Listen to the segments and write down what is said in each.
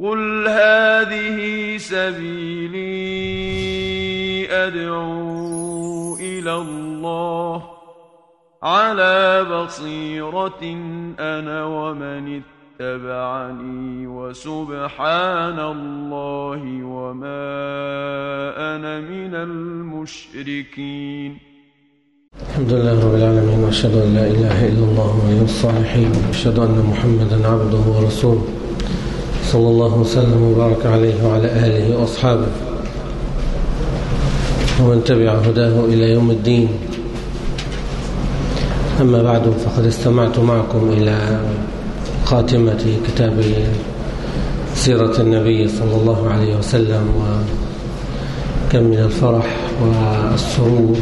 قل هذه سبيلي أدعو إلى الله على بصيرة أنا ومن اتبعني وسبحان الله وما أنا من المشركين الحمد لله رب العالمين وأشهد أن لا إله إلا الله ولي الصالحين وأشهد أن محمدا عبده ورسوله. صلى الله وسلم وبارك عليه وعلى آله وأصحابه. ومن تبع هداه إلى يوم الدين. أما بعد فقد استمعت معكم إلى خاتمة كتاب سيرة النبي صلى الله عليه وسلم وكم من الفرح والسرور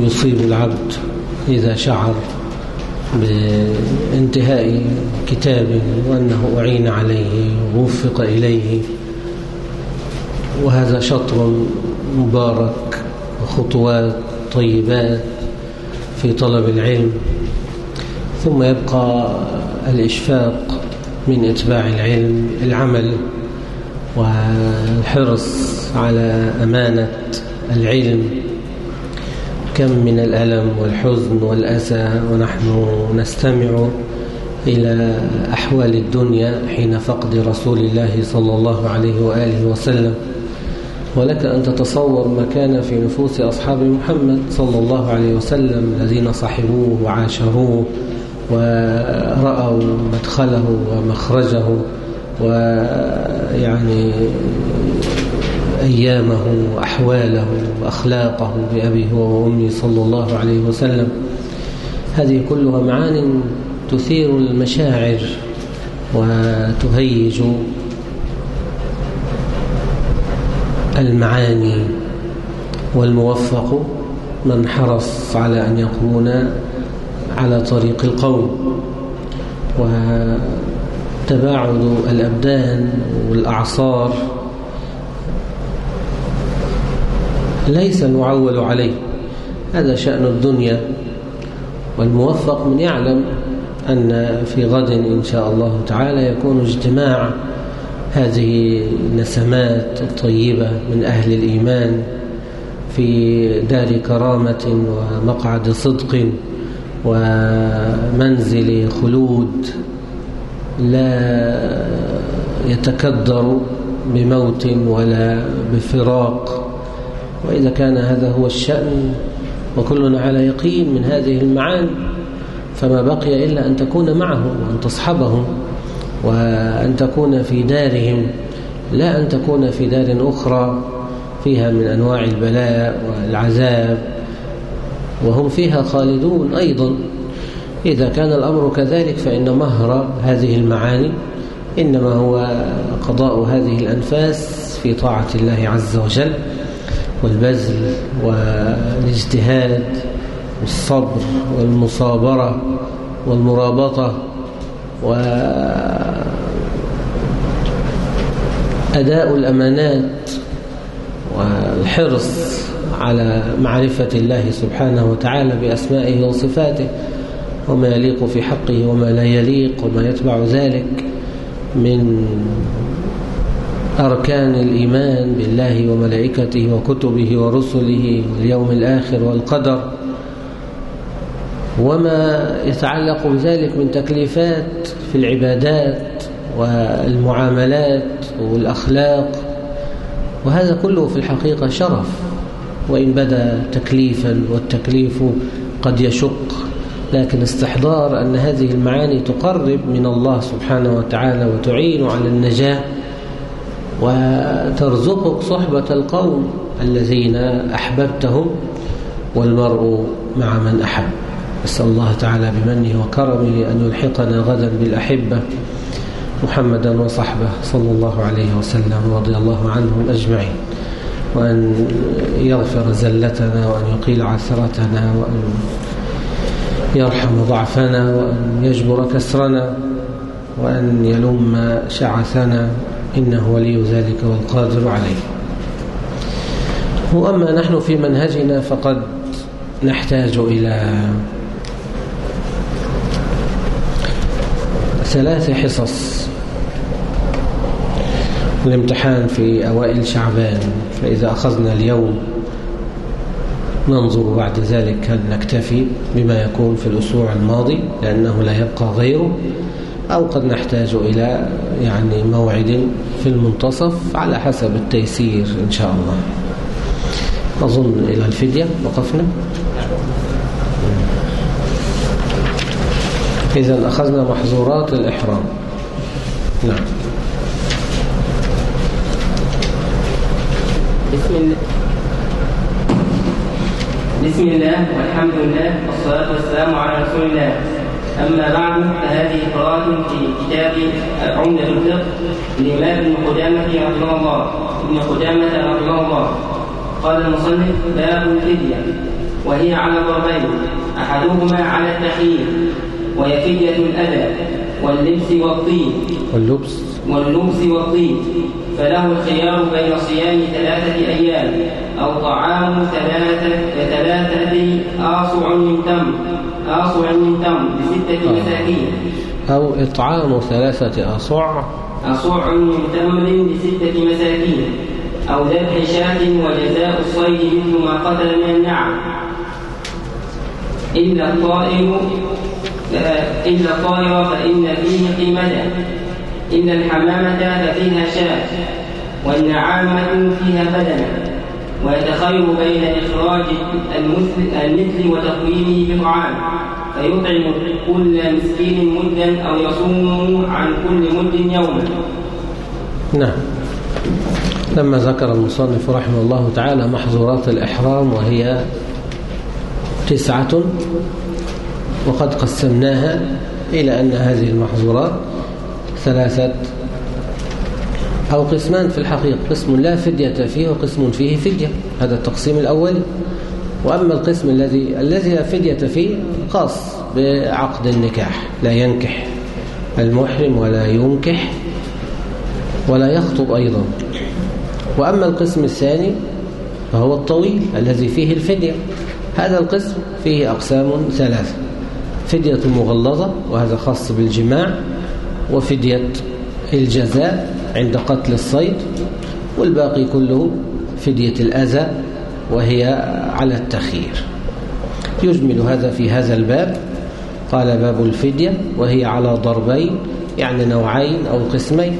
يصيب العبد إذا شعر. بانتهاء كتاب وأنه أعين عليه ووفق إليه. وهذا شطر مبارك وخطوات طيبات في طلب العلم. ثم يبقى الإشفاق من إتباع العلم العمل والحرص على أمانة العلم. كم من الألم والحزن والأسى ونحن نستمع إلى أحوال الدنيا حين فقد رسول الله صلى الله عليه وآله وسلم. ولك أن تتصور ما كان في نفوس أصحاب محمد صلى الله عليه وسلم الذين صحبوه وعاشروه ورأوا مدخله ومخرجه ويعني أيامه وأحواله وأخلاقه بأبيه وأمي صلى الله عليه وسلم. هذه كلها معان تثير المشاعر وتهيج المعاني والموفق من حرص على أن يكون على طريق القوم. وتباعد الأبدان والأعصار ليس المعول عليه. هذا شأن الدنيا والموفق من يعلم أن في غد إن شاء الله تعالى يكون اجتماع هذه النسمات الطيبة من أهل الإيمان في دار كرامة ومقعد صدق ومنزل خلود لا يتكدر بموت ولا بفراق. وإذا كان هذا هو الشأن وكلنا على يقين من هذه المعاني فما بقي إلا أن تكون معهم وأن تصحبهم وأن تكون في دارهم لا أن تكون في دار أخرى فيها من أنواع البلاء والعذاب وهم فيها خالدون أيضا. إذا كان الأمر كذلك فإن مهر هذه المعاني إنما هو قضاء هذه الأنفاس في طاعة الله عز وجل. والبذل والاجتهاد والصبر والمصابرة والمرابطة وأداء الأمانات والحرص على معرفة الله سبحانه وتعالى بأسمائه وصفاته وما يليق في حقه وما لا يليق وما يتبع ذلك من أركان الإيمان بالله وملائكته وكتبه ورسله واليوم الآخر والقدر وما يتعلق بذلك من تكليفات في العبادات والمعاملات والأخلاق وهذا كله في الحقيقة شرف وإن بدا تكليفا والتكليف قد يشق لكن استحضار أن هذه المعاني تقرب من الله سبحانه وتعالى وتعين على النجاة وترزقك صحبة القوم الذين أحببتهم والمرء مع من أحب. أسأل الله تعالى بمنه وكرمه أن يلحقنا غدا بالأحبة. محمدا وصحبه صلى الله عليه وسلم ورضي الله عنهم أجمعين. وأن يغفر زلتنا وأن يقيل عثرتنا وأن يرحم ضعفنا وأن يجبر كسرنا وأن يلم شعثنا إنه ولي ذلك والقادر عليه. وأما نحن في منهجنا فقد نحتاج إلى ثلاث حصص الامتحان في أوائل شعبان فإذا أخذنا اليوم ننظر بعد ذلك هل نكتفي بما يكون في الأسبوع الماضي لأنه لا يبقى غيره. أو قد نحتاج إلى يعني موعد في المنتصف على حسب التيسير إن شاء الله. أظن إلى الفدية وقفنا. إذا أخذنا محظورات الإحرام. نعم. بسم الله. بسم الله والحمد لله والصلاة والسلام على رسول الله. أما بعد فهذه قراءة في كتاب عمدة الفقه للإمام ابن قدامة رحمه الله ابن قدامة رحمه الله قال المصنف باب الفدية وهي على ضربين أحدهما على التخيير وهي فدية الأذى واللبس والطين. واللبس. واللبس والطين فله الخيار بين صيام ثلاثة أيام أو طعام ثلاثة ثلاثة آصع من تمر. آصع من تمر بستة مساكين أو إطعام ثلاثة أصع أصع من تمر بستة مساكين. أو ذبح شاة وجزاء الصيد مثل ما قتل من النعم. إلا الطائر إلا الطائر فإن فيه قيمته إن الحمامة ففيها شاة والنعامة فيها بدنة. ويتخير بين إخراج المثل, وتقويمه بطعام. فيطعم كل مسكين مدا أو يصوم عن كل مد يوما. نعم. لما ذكر المصنف رحمه الله تعالى محظورات الإحرام وهي تسعة وقد قسمناها إلى أن هذه المحظورات ثلاثة أو قسمان في الحقيقة قسم لا فدية فيه وقسم فيه فدية هذا التقسيم الأول. وأما القسم الذي الذي لا فدية فيه خاص بعقد النكاح لا ينكح المحرم ولا ينكح ولا يخطب أيضا. وأما القسم الثاني فهو الطويل الذي فيه الفدية. هذا القسم فيه أقسام ثلاثة فدية مغلظة وهذا خاص بالجماع وفدية الجزاء عند قتل الصيد والباقي كله فدية الأذى وهي على التخيير. يجمل هذا في هذا الباب. قال باب الفدية وهي على ضربين يعني نوعين أو قسمين.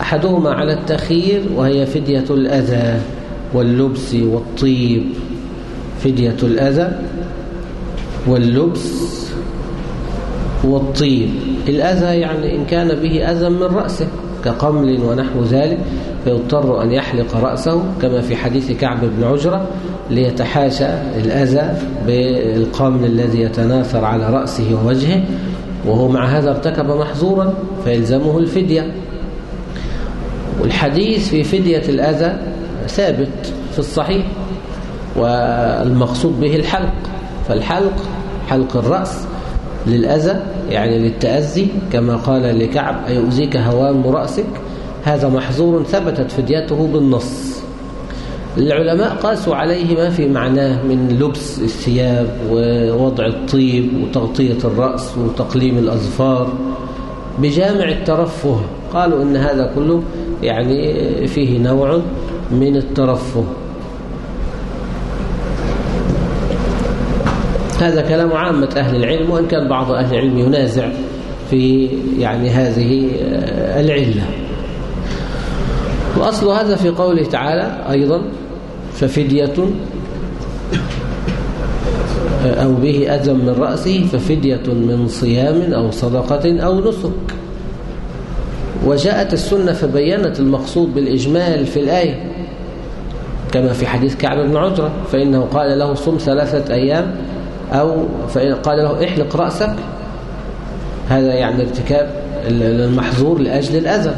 أحدهما على التخيير وهي فدية الأذى واللبس والطيب. فدية الأذى واللبس والطيب. الأذى يعني إن كان به أذى من رأسه. كقمل ونحو ذلك فيضطر أن يحلق رأسه كما في حديث كعب بن عجرة ليتحاشى الأذى بالقمل الذي يتناثر على رأسه ووجهه وهو مع هذا ارتكب محظورا فيلزمه الفدية. والحديث في فدية الأذى ثابت في الصحيح والمقصود به الحلق فالحلق حلق الرأس للأذى يعني للتأذي كما قال لكعب أيؤذيك هوام رأسك؟ هذا محظور ثبتت فديته بالنص. العلماء قاسوا عليه ما في معناه من لبس الثياب ووضع الطيب وتغطية الرأس وتقليم الأظفار. بجامع الترفه قالوا إن هذا كله يعني فيه نوع من الترفه. هذا كلام عامة أهل العلم وإن كان بعض أهل العلم ينازع في يعني هذه العلة. وأصل هذا في قوله تعالى أيضا ففدية أو به أذى من رأسه ففدية من صيام أو صدقة أو نسك. وجاءت السنة فبينت المقصود بالإجمال في الآية كما في حديث كعب بن عجرة فإنه قال له صم ثلاثة أيام أو قال له احلق رأسك هذا يعني ارتكاب المحظور لأجل الأذى.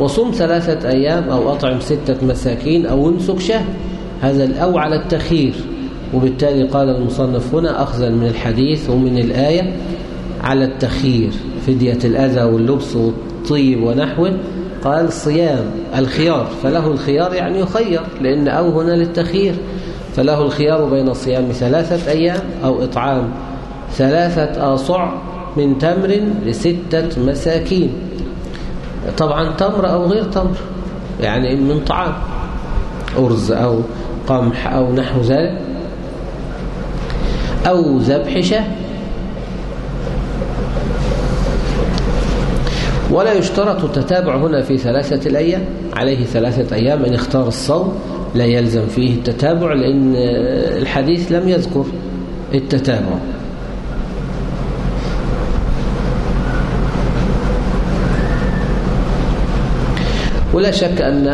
وصم ثلاثة أيام أو أطعم ستة مساكين أو انسك شهر هذا أو على التخيير. وبالتالي قال المصنف هنا أخذا من الحديث ومن الآية على التخيير. فدية الأذى واللبس والطيب ونحوه. قال صيام الخيار. فله الخيار يعني يخير لأن أو هنا للتخيير. فله الخيار بين صيام ثلاثة أيام أو إطعام ثلاثة آصع من تمر لستة مساكين. طبعا تمر أو غير تمر يعني من طعام أرز أو قمح أو نحو ذلك أو ذبح شاه ولا يشترط التتابع هنا في ثلاثة الأيام عليه ثلاثة أيام إن اختار الصوم. لا يلزم فيه التتابع لأن الحديث لم يذكر التتابع. ولا شك أن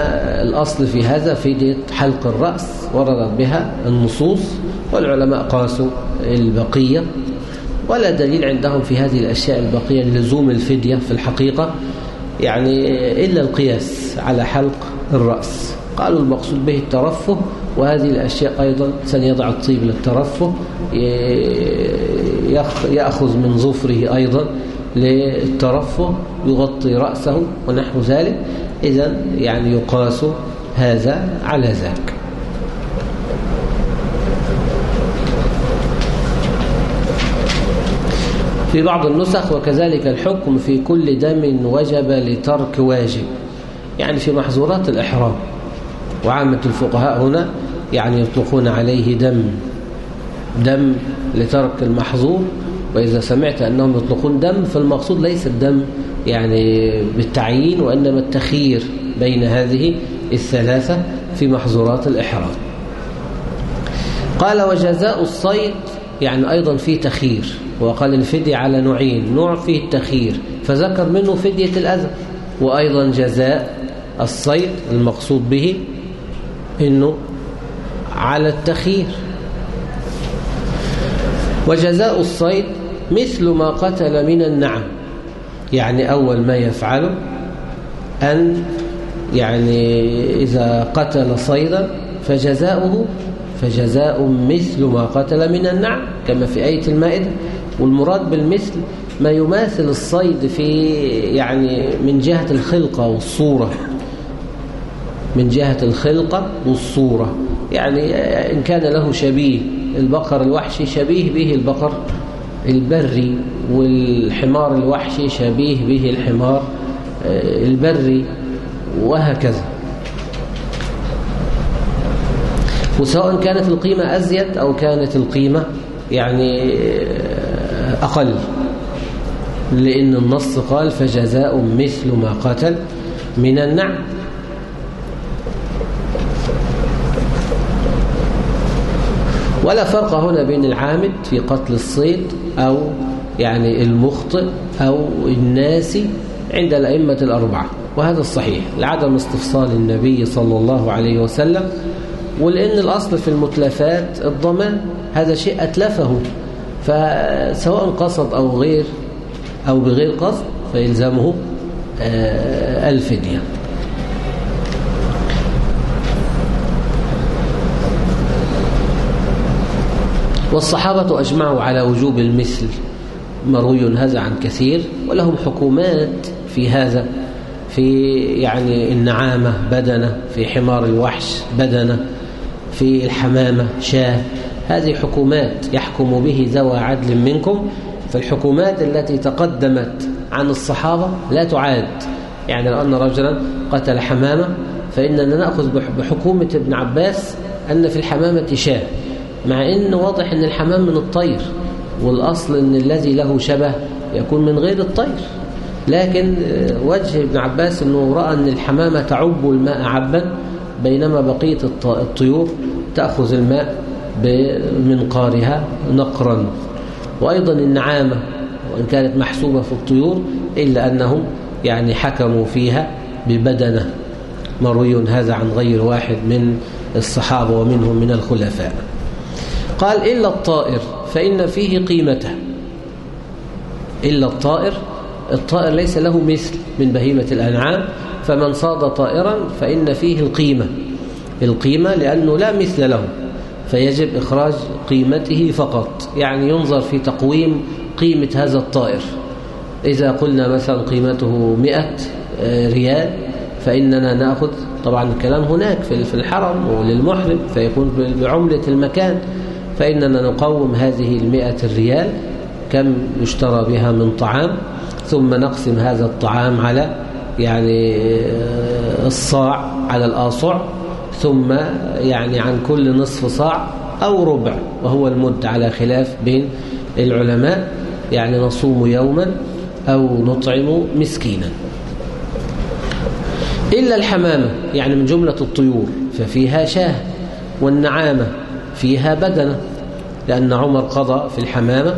الأصل في هذا فدية حلق الرأس وردت بها النصوص والعلماء قاسوا البقية ولا دليل عندهم في هذه الأشياء البقية لزوم الفدية في الحقيقة يعني إلا القياس على حلق الرأس. قالوا المقصود به الترفه وهذه الأشياء أيضا سنيضع الطيب للترفه يأخذ من ظفره أيضا للترفه يغطي رأسه ونحو ذلك. إذا يعني يقاس هذا على ذاك. في بعض النسخ وكذلك الحكم في كل دم وجب لترك واجب يعني في محظورات الإحرام. وعامة الفقهاء هنا يعني يطلقون عليه دم دم لترك المحظور وإذا سمعت أنهم يطلقون دم فالمقصود ليس الدم يعني بالتعيين وإنما التخيير بين هذه الثلاثة في محظورات الإحرام. قال وجزاء الصيد يعني أيضا في تخيير وقال الفدية على نوعين نوع فيه التخيير فذكر منه فدية الأذى وأيضا جزاء الصيد المقصود به أنه على التخيير. وجزاء الصيد مثل ما قتل من النعم. يعني أول ما يفعله أن يعني إذا قتل صيدا فجزاؤه فجزاء مثل ما قتل من النعم كما في آية المائدة. والمراد بالمثل ما يماثل الصيد في يعني من جهة الخلقة والصورة. من جهة الخلقة والصورة. يعني إن كان له شبيه البقر الوحشي شبيه به البقر البري والحمار الوحشي شبيه به الحمار آه، البري وهكذا. وسواء كانت القيمة أزيد أو كانت القيمة يعني آه، أقل. لأن النص قال فجزاء مثل ما قتل من النعم. ولا فرق هنا بين العامد في قتل الصيد أو يعني المخطئ أو الناسي عند الأئمة الأربعة وهذا الصحيح لعدم استفصال النبي صلى الله عليه وسلم ولأن الأصل في المتلفات الضمان هذا شيء أتلفه فسواء قصد أو غير أو بغير قصد فيلزمه آه، الفدية. والصحابة أجمعوا على وجوب المثل. مروي هذا عن كثير ولهم حكومات في هذا في يعني النعامة بدنة في حمار الوحش بدنة في الحمامة شاة. هذه حكومات يحكم به ذوى عدل منكم. فالحكومات التي تقدمت عن الصحابة لا تعاد. يعني لو أن رجلا قتل حمامة فإننا نأخذ بحكومة ابن عباس أن في الحمامة شاة. مع أن واضح أن الحمام من الطير والأصل أن الذي له شبه يكون من غير الطير. لكن آه، وجه ابن عباس أنه رأى أن الحمامة تعب الماء عبا بينما بقية الطيور تأخذ الماء بمنقارها نقرا. وأيضا النعامة وإن كانت محسوبة في الطيور إلا أنهم يعني حكموا فيها ببدنة. مروي هذا عن غير واحد من الصحابة ومنهم من الخلفاء. قال إلا الطائر فإن فيه قيمته. إلا الطائر الطائر ليس له مثل من بهيمة الأنعام فمن صاد طائرا فإن فيه القيمة. القيمة لأنه لا مثل له فيجب إخراج قيمته فقط يعني ينظر في تقويم قيمة هذا الطائر. إذا قلنا مثلا قيمته مئة آه، ريال فإننا نأخذ طبعا الكلام هناك في الحرم وللمحرم فيكون بعملة المكان. فإننا نقوم هذه المئة الريال كم يشترى بها من طعام ثم نقسم هذا الطعام على يعني الصاع على الآصع ثم يعني عن كل نصف صاع أو ربع وهو المد على خلاف بين العلماء يعني نصوم يوما أو نطعم مسكينا. إلا الحمامة يعني من جملة الطيور ففيها شاة والنعامة فيها بدنة. لأن عمر قضى في الحمامة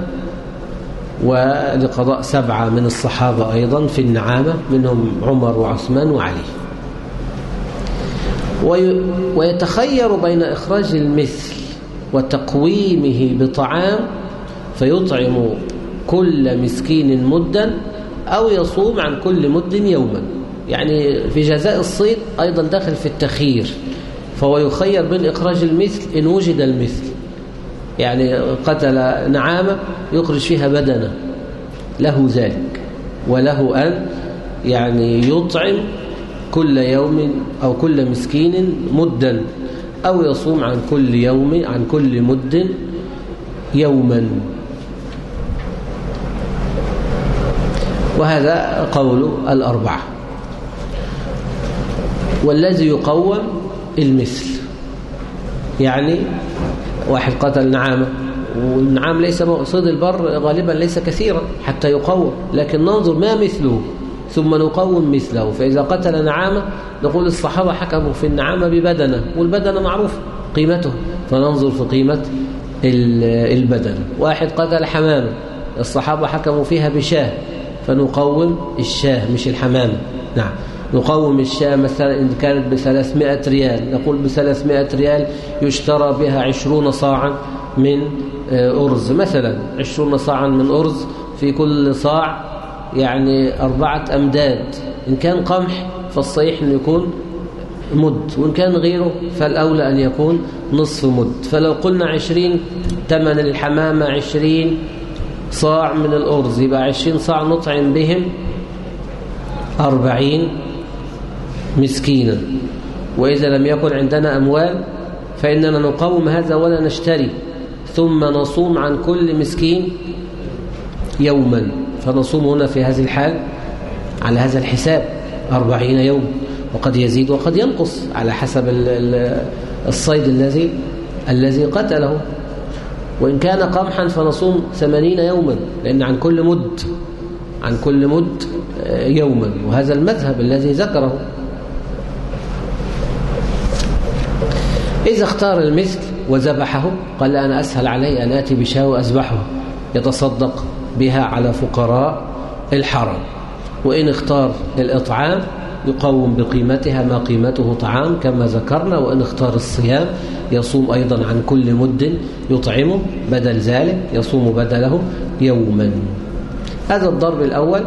ولقضاء سبعة من الصحابة أيضا في النعامة منهم عمر وعثمان وعلي. ويتخير بين إخراج المثل وتقويمه بطعام فيطعم كل مسكين مدا أو يصوم عن كل مد يوما. يعني في جزاء الصيد أيضا داخل في التخيير فهو يخير بين إخراج المثل إن وجد المثل. يعني قتل نعامة يخرج فيها بدنة. له ذلك. وله أن يعني يطعم كل يوم أو كل مسكين مدا أو يصوم عن كل يوم عن كل مد يوما. وهذا قول الأربعة. والذي يقوم المثل. يعني واحد قتل نعامة والنعام ليس صيد البر غالبا ليس كثيرا حتى يقوم لكن ننظر ما مثله ثم نقوم مثله. فإذا قتل نعامة نقول الصحابة حكموا في النعامة ببدنة والبدنة معروف قيمته فننظر في قيمة البدنة واحد قتل حمامة الصحابة حكموا فيها بشاه فنقوم الشاه مش الحمامة. نعم. نقوم الشاة مثلا إن كانت بثلاثمائة ريال. نقول بثلاثمائة ريال يشترى بها عشرون صاعا من أرز. مثلا عشرون صاعا من أرز في كل صاع يعني أربعة أمداد. إن كان قمح فالصحيح أن يكون مد وإن كان غيره فالأولى أن يكون نصف مد. فلو قلنا عشرين تمن الحمامة عشرين صاع من الأرز يبقى عشرين صاع نطعم بهم أربعين مسكينا وإذا لم يكن عندنا أموال فإننا نقوم هذا ولا نشتري. ثم نصوم عن كل مسكين يوما. فنصوم هنا في هذه الحال على هذا الحساب أربعين يوم. وقد يزيد وقد ينقص على حسب الصيد الذي الذي قتله. وإن كان قمحا فنصوم ثمانين يوما لأن عن كل مد عن كل مد يوما. وهذا المذهب الذي ذكره. إذا اختار المثل وذبحه قال أنا أسهل علي أن آتي بشاة وأذبحه. يتصدق بها على فقراء الحرم. وإن اختار الإطعام يقوم بقيمتها ما قيمته طعام كما ذكرنا وإن اختار الصيام يصوم أيضا عن كل مد يطعمه بدل ذلك يصوم بدله يوما. هذا الضرب الأول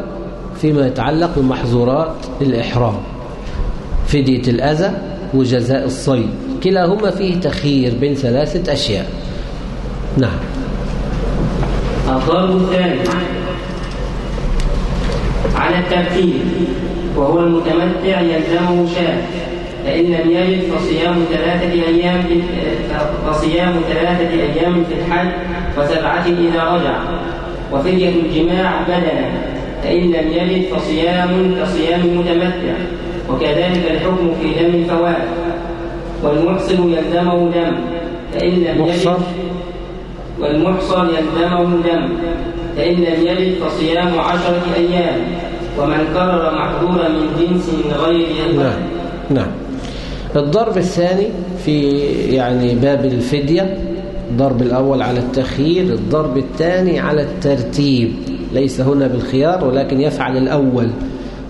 فيما يتعلق بمحظورات الإحرام. فدية الأذى وجزاء الصيد. كلاهما فيه تخيير بين ثلاثة أشياء. نعم. الضرب الثاني على الترتيب وهو المتمتع يلزمه شاة فإن لم يجد فصيام ثلاثة أيام فصيام ثلاثة أيام في الحج وسبعة إذا رجع. وفدية الجماع بدنا فإن لم يجد فصيام كصيام المتمتع وكذلك الحكم في دم الفوات والمحصن يلزمه دم فإن لم يجد والمحصن يلزمه دم فإن لم يجد فصيام عشرة أيام. ومن كرر محظورا من جنس غير نعم نعم. الضرب الثاني في يعني باب الفدية الضرب الأول على التخيير الضرب الثاني على الترتيب. ليس هنا بالخيار ولكن يفعل الأول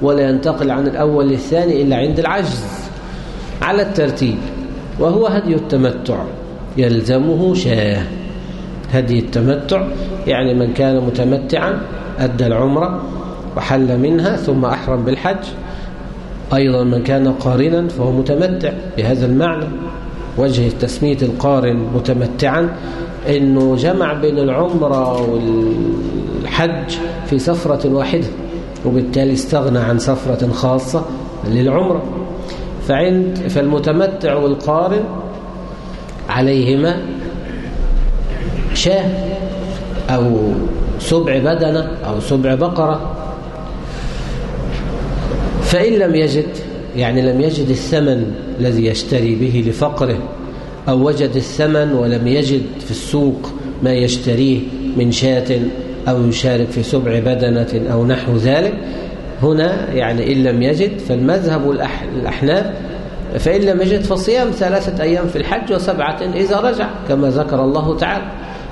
ولا ينتقل عن الأول للثاني إلا عند العجز. على الترتيب. وهو هدي التمتع يلزمه شاه هدي التمتع يعني من كان متمتعا أدى العمرة وحل منها ثم أحرم بالحج. أيضا من كان قارنا فهو متمتع بهذا المعنى. وجه تسمية القارن متمتعا أنه جمع بين العمرة والحج في سفرة واحدة وبالتالي استغنى عن سفرة خاصة للعمرة. فعند فالمتمتع والقارن عليهما شاه أو سبع بدنة أو سبع بقرة. فإن لم يجد يعني لم يجد الثمن الذي يشتري به لفقره أو وجد الثمن ولم يجد في السوق ما يشتريه من شاة أو يشارك في سبع بدنة أو نحو ذلك هنا يعني إن لم يجد فالمذهب الأحناف فإن لم يجد فصيام ثلاثة أيام في الحج وسبعة إذا رجع كما ذكر الله تعالى.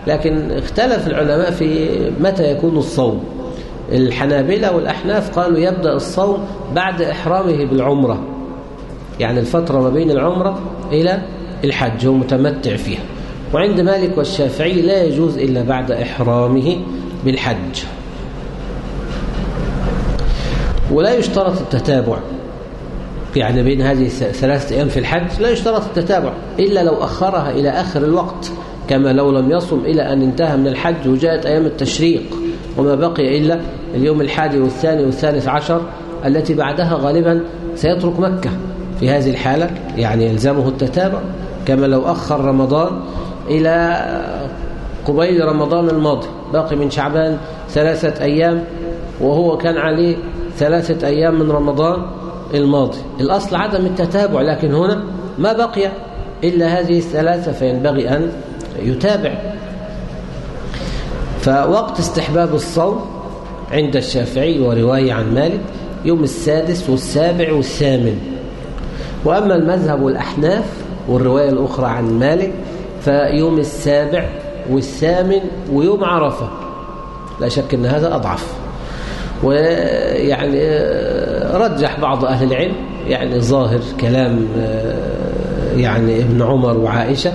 لكن اختلف العلماء في متى يكون الصوم. الحنابلة والأحناف قالوا يبدأ الصوم بعد إحرامه بالعمرة. يعني الفترة ما بين العمرة إلى الحج هو متمتع فيها. وعند مالك والشافعي لا يجوز إلا بعد إحرامه بالحج. ولا يشترط التتابع. يعني بين هذه ثلاثة أيام في الحج لا يشترط التتابع إلا لو أخرها إلى آخر الوقت كما لو لم يصم إلى أن انتهى من الحج وجاءت أيام التشريق وما بقي إلا اليوم الحادي والثاني والثالث عشر التي بعدها غالبا سيترك مكة. في هذه الحالة يعني يلزمه التتابع كما لو أخر رمضان إلى قبيل رمضان الماضي باقي من شعبان ثلاثة أيام وهو كان عليه ثلاثة أيام من رمضان الماضي. الأصل عدم التتابع لكن هنا ما بقي إلا هذه الثلاثة فينبغي أن يتابع. فوقت استحباب الصوم عند الشافعي ورواية عن مالك يوم السادس والسابع والثامن. وأما المذهب والأحناف والرواية الأخرى عن مالك فيوم السابع والثامن ويوم عرفة. لا شك أن هذا أضعف. ويعني رجح بعض أهل العلم يعني ظاهر كلام يعني ابن عمر وعائشة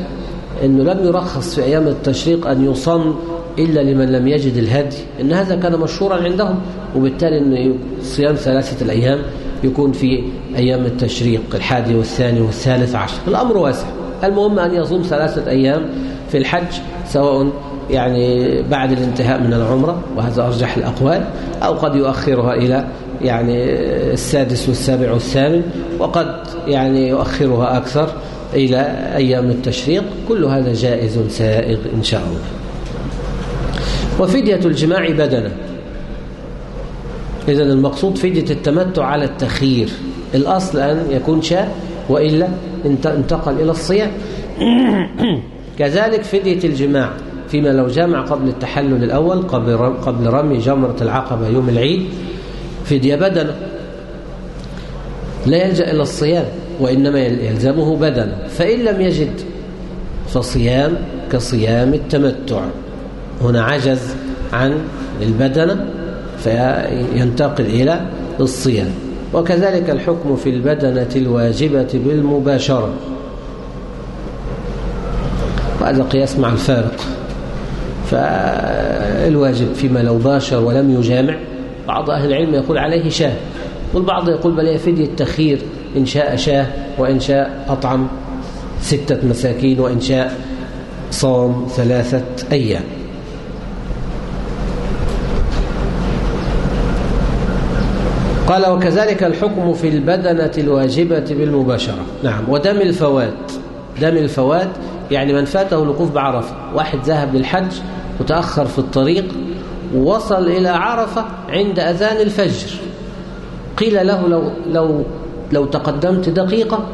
أنه لم يرخص في أيام التشريق أن يصم إلا لمن لم يجد الهدي إن هذا كان مشهورا عندهم وبالتالي أن صيام ثلاثة الأيام يكون في أيام التشريق الحادي والثاني والثالث عشر الأمر واسع. المهم أن يصوم ثلاثة أيام في الحج سواء يعني بعد الانتهاء من العمرة وهذا أرجح الأقوال أو قد يؤخرها إلى يعني السادس والسابع والثامن وقد يعني يؤخرها أكثر إلى أيام التشريق. كل هذا جائز سائغ إن شاء الله. وفدية الجماع بدنة إذا المقصود فدية التمتع على التخيير. الأصل أن يكون شاء وإلا انتقل إلى الصيام. كذلك فدية الجماع. فيما لو جامع قبل التحلل الأول قبل رمي جمرة العقبة يوم العيد فدية بدنة لا يلجأ إلى الصيام وإنما يلزمه بدنة فإن لم يجد فصيام كصيام التمتع. هنا عجز عن البدنة فينتقل إلى الصيام. وكذلك الحكم في البدنة الواجبة بالمباشرة. وهذا قياس مع الفارق. فالواجب فيما لو باشر ولم يجامع بعض أهل العلم يقول عليه شاه والبعض يقول بل هي فدية إن شاء شاه وإن شاء أطعم ستة مساكين وإن شاء صام ثلاثة أيام. قال وكذلك الحكم في البدنة الواجبة بالمباشرة. نعم. ودم الفوات دم الفوات يعني من فاته الوقوف بعرفة واحد ذهب للحج وتأخر في الطريق ووصل إلى عرفة عند أذان الفجر. قيل له لو, لو, لو تقدمت دقيقة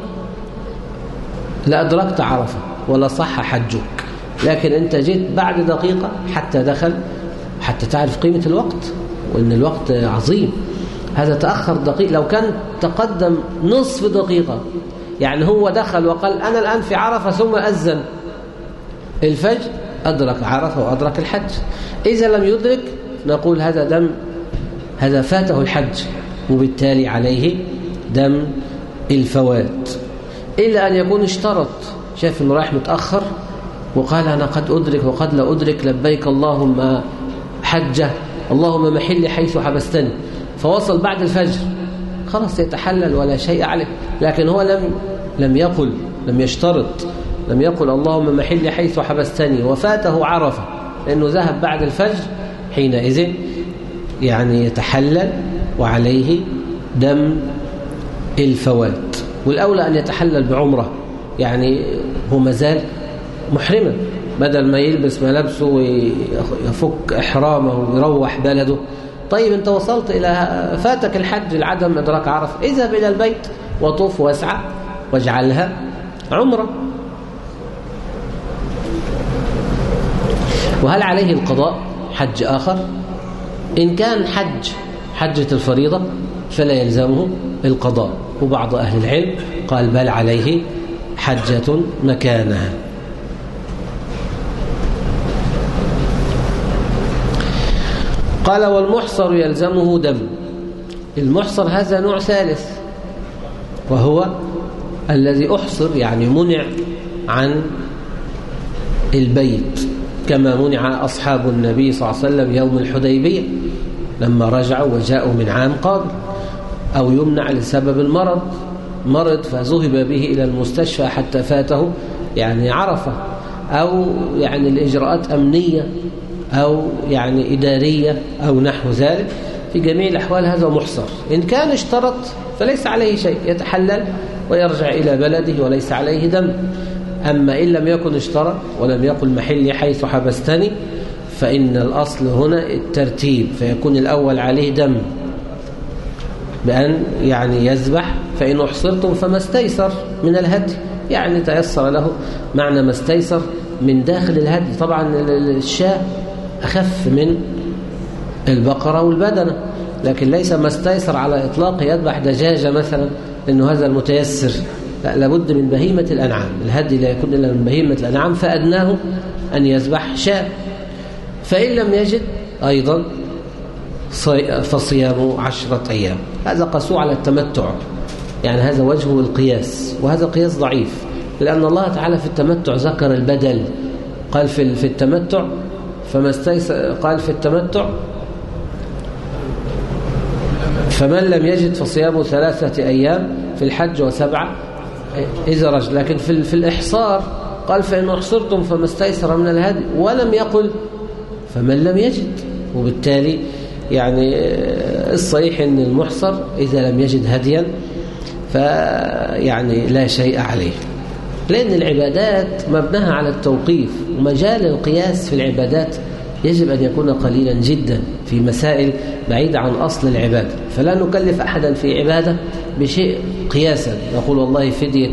لأدركت عرفة ولا صح حجك. لكن أنت جيت بعد دقيقة حتى دخل حتى تعرف قيمة الوقت وأن الوقت عظيم. هذا تأخر دقيقة لو كان تقدم نصف دقيقة يعني هو دخل وقال أنا الآن في عرفة ثم أذن الفجر أدرك عرفة وأدرك الحج. إذا لم يدرك نقول هذا دم هذا فاته الحج. وبالتالي عليه دم الفوات. إلا أن يكون اشترط. شاف إنه رايح متأخر وقال أنا قد أدرك وقد لا أدرك لبيك اللهم حجة اللهم محل حيث حبستني. فوصل بعد الفجر. خلاص يتحلل ولا شيء عليه. لكن هو لم لم يقل لم يشترط. لم يقل اللهم محل حيث حبستني وفاته عرفة لأنه ذهب بعد الفجر حينئذ يعني يتحلل وعليه دم الفوات. والأولى أن يتحلل بعمرة يعني هو مازال محرما. بدل ما يلبس ملابسه ويفك إحرامه ويروح بلده. طيب أنت وصلت إلى فاتك الحج لعدم إدراك عرفة. اذهب إلى البيت وطوف واسعى واجعلها عمرة. وهل عليه القضاء حج آخر؟ إن كان حج حجة الفريضة فلا يلزمه القضاء. وبعض أهل العلم قال بل عليه حجة مكانها. قال والمحصر يلزمه دم. المحصر هذا نوع ثالث وهو الذي أحصر يعني منع عن البيت. كما منع أصحاب النبي صلى الله عليه وسلم يوم الحديبية لما رجعوا وجاءوا من عام قابل أو يمنع لسبب المرض مرض فذهب به إلى المستشفى حتى فاته يعني عرفة أو يعني الإجراءات أمنية أو يعني إدارية أو نحو ذلك. في جميع الأحوال هذا محصر. إن كان اشترط فليس عليه شيء يتحلل ويرجع إلى بلده وليس عليه دم. أما إن لم يكن اشترط ولم يقل محلي حيث حبستني فإن الأصل هنا الترتيب فيكون الأول عليه دم. بأن يعني يذبح فإن أحصرتم فما استيسر من الهدي. يعني تيسر له معنى ما استيسر من داخل الهدي. طبعا الشاة أخف من البقرة والبدنة. لكن ليس ما استيسر على إطلاق يذبح دجاجة مثلا إنه هذا المتيسر. لا لابد من بهيمة الأنعام الهدي لا يكون إلا من بهيمة الأنعام فأدناه أن يذبح شاة. فإن لم يجد أيضا فصيام عشرة أيام. هذا قسوة على التمتع. يعني هذا وجهه القياس وهذا قياس ضعيف لأن الله تعالى في التمتع ذكر البدل. قال في في التمتع فما استيسر قال في التمتع فمن لم يجد فصيامه ثلاثة أيام في الحج وسبعة إذا رجل لكن في, في الإحصار قال فإن أحصرتم فما استيسر من الهدي ولم يقل فمن لم يجد. وبالتالي يعني الصحيح أن المحصر إذا لم يجد هديا فيعني لا شيء عليه. لأن العبادات مبناها على التوقيف ومجال القياس في العبادات يجب أن يكون قليلا جدا في مسائل بعيدة عن أصل العبادة. فلا نكلف أحدا في عبادة بشيء قياسا. نقول والله فدية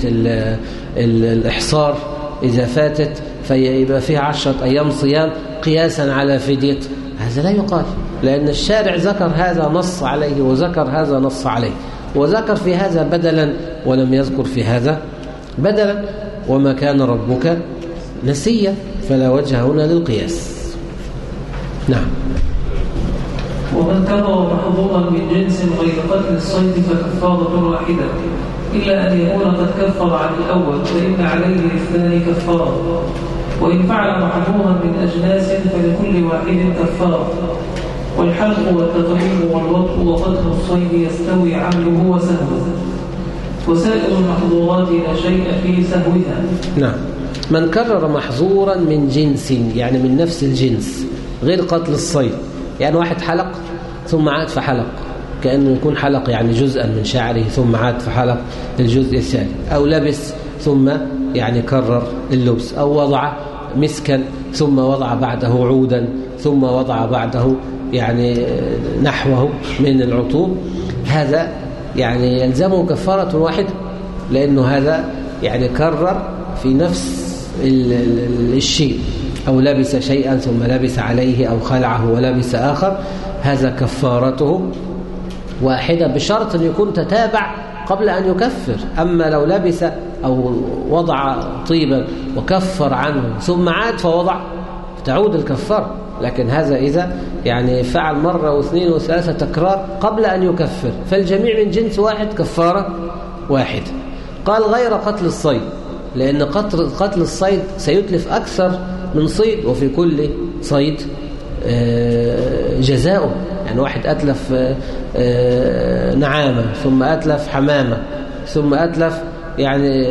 الإحصار إذا فاتت فيبقى فيها عشرة أيام صيام قياسا على فدية. هذا لا يقال لأن الشارع ذكر هذا نص عليه وذكر هذا نص عليه. وذكر في هذا بدلا ولم يذكر في هذا بدلا. وما كان ربك نسيا فلا وجه هنا للقياس. نعم. ومن كفر محظورا من جنس غير قتل الصيد فكفارة واحدة. إلا أن يكون قد كفر عن الأول فإن عليه الثاني كفارة. وإن فعل محظورا من أجناس فلكل واحد كفارة. والحلق والتطعيم والوطء وقتل الصيد يستوي عمله وسهوه. وسائر المحظورات لا شيء في سهوها. نعم. من كرر محظورا من جنس يعني من نفس الجنس غير قتل الصيد. يعني واحد حلق ثم عاد فحلق. كأنه يكون حلق يعني جزءا من شعره ثم عاد فحلق الجزء الثاني. أو لبس ثم يعني كرر اللبس. أو وضع مسكا ثم وضع بعده عودا ثم وضع بعده يعني نحوه من العطوب. هذا يعني يلزمه كفارة واحدة لأنه هذا يعني كرر في نفس الشيء. أو لبس شيئا ثم لبس عليه أو خلعه ولبس آخر هذا كفارته واحدة بشرط أن يكون تتابع قبل أن يكفر. أما لو لبس أو وضع طيبا وكفر عنه ثم عاد فوضع تعود الكفار. لكن هذا إذا يعني فعل مرة واثنين وثلاثة تكرار قبل أن يكفر. فالجميع من جنس واحد كفارة واحدة قال غير قتل الصيد لأن قتل الصيد سيتلف أكثر من صيد وفي كل صيد آه، جزاؤه. يعني واحد أتلف آه، آه، نعامة ثم أتلف حمامة ثم أتلف يعني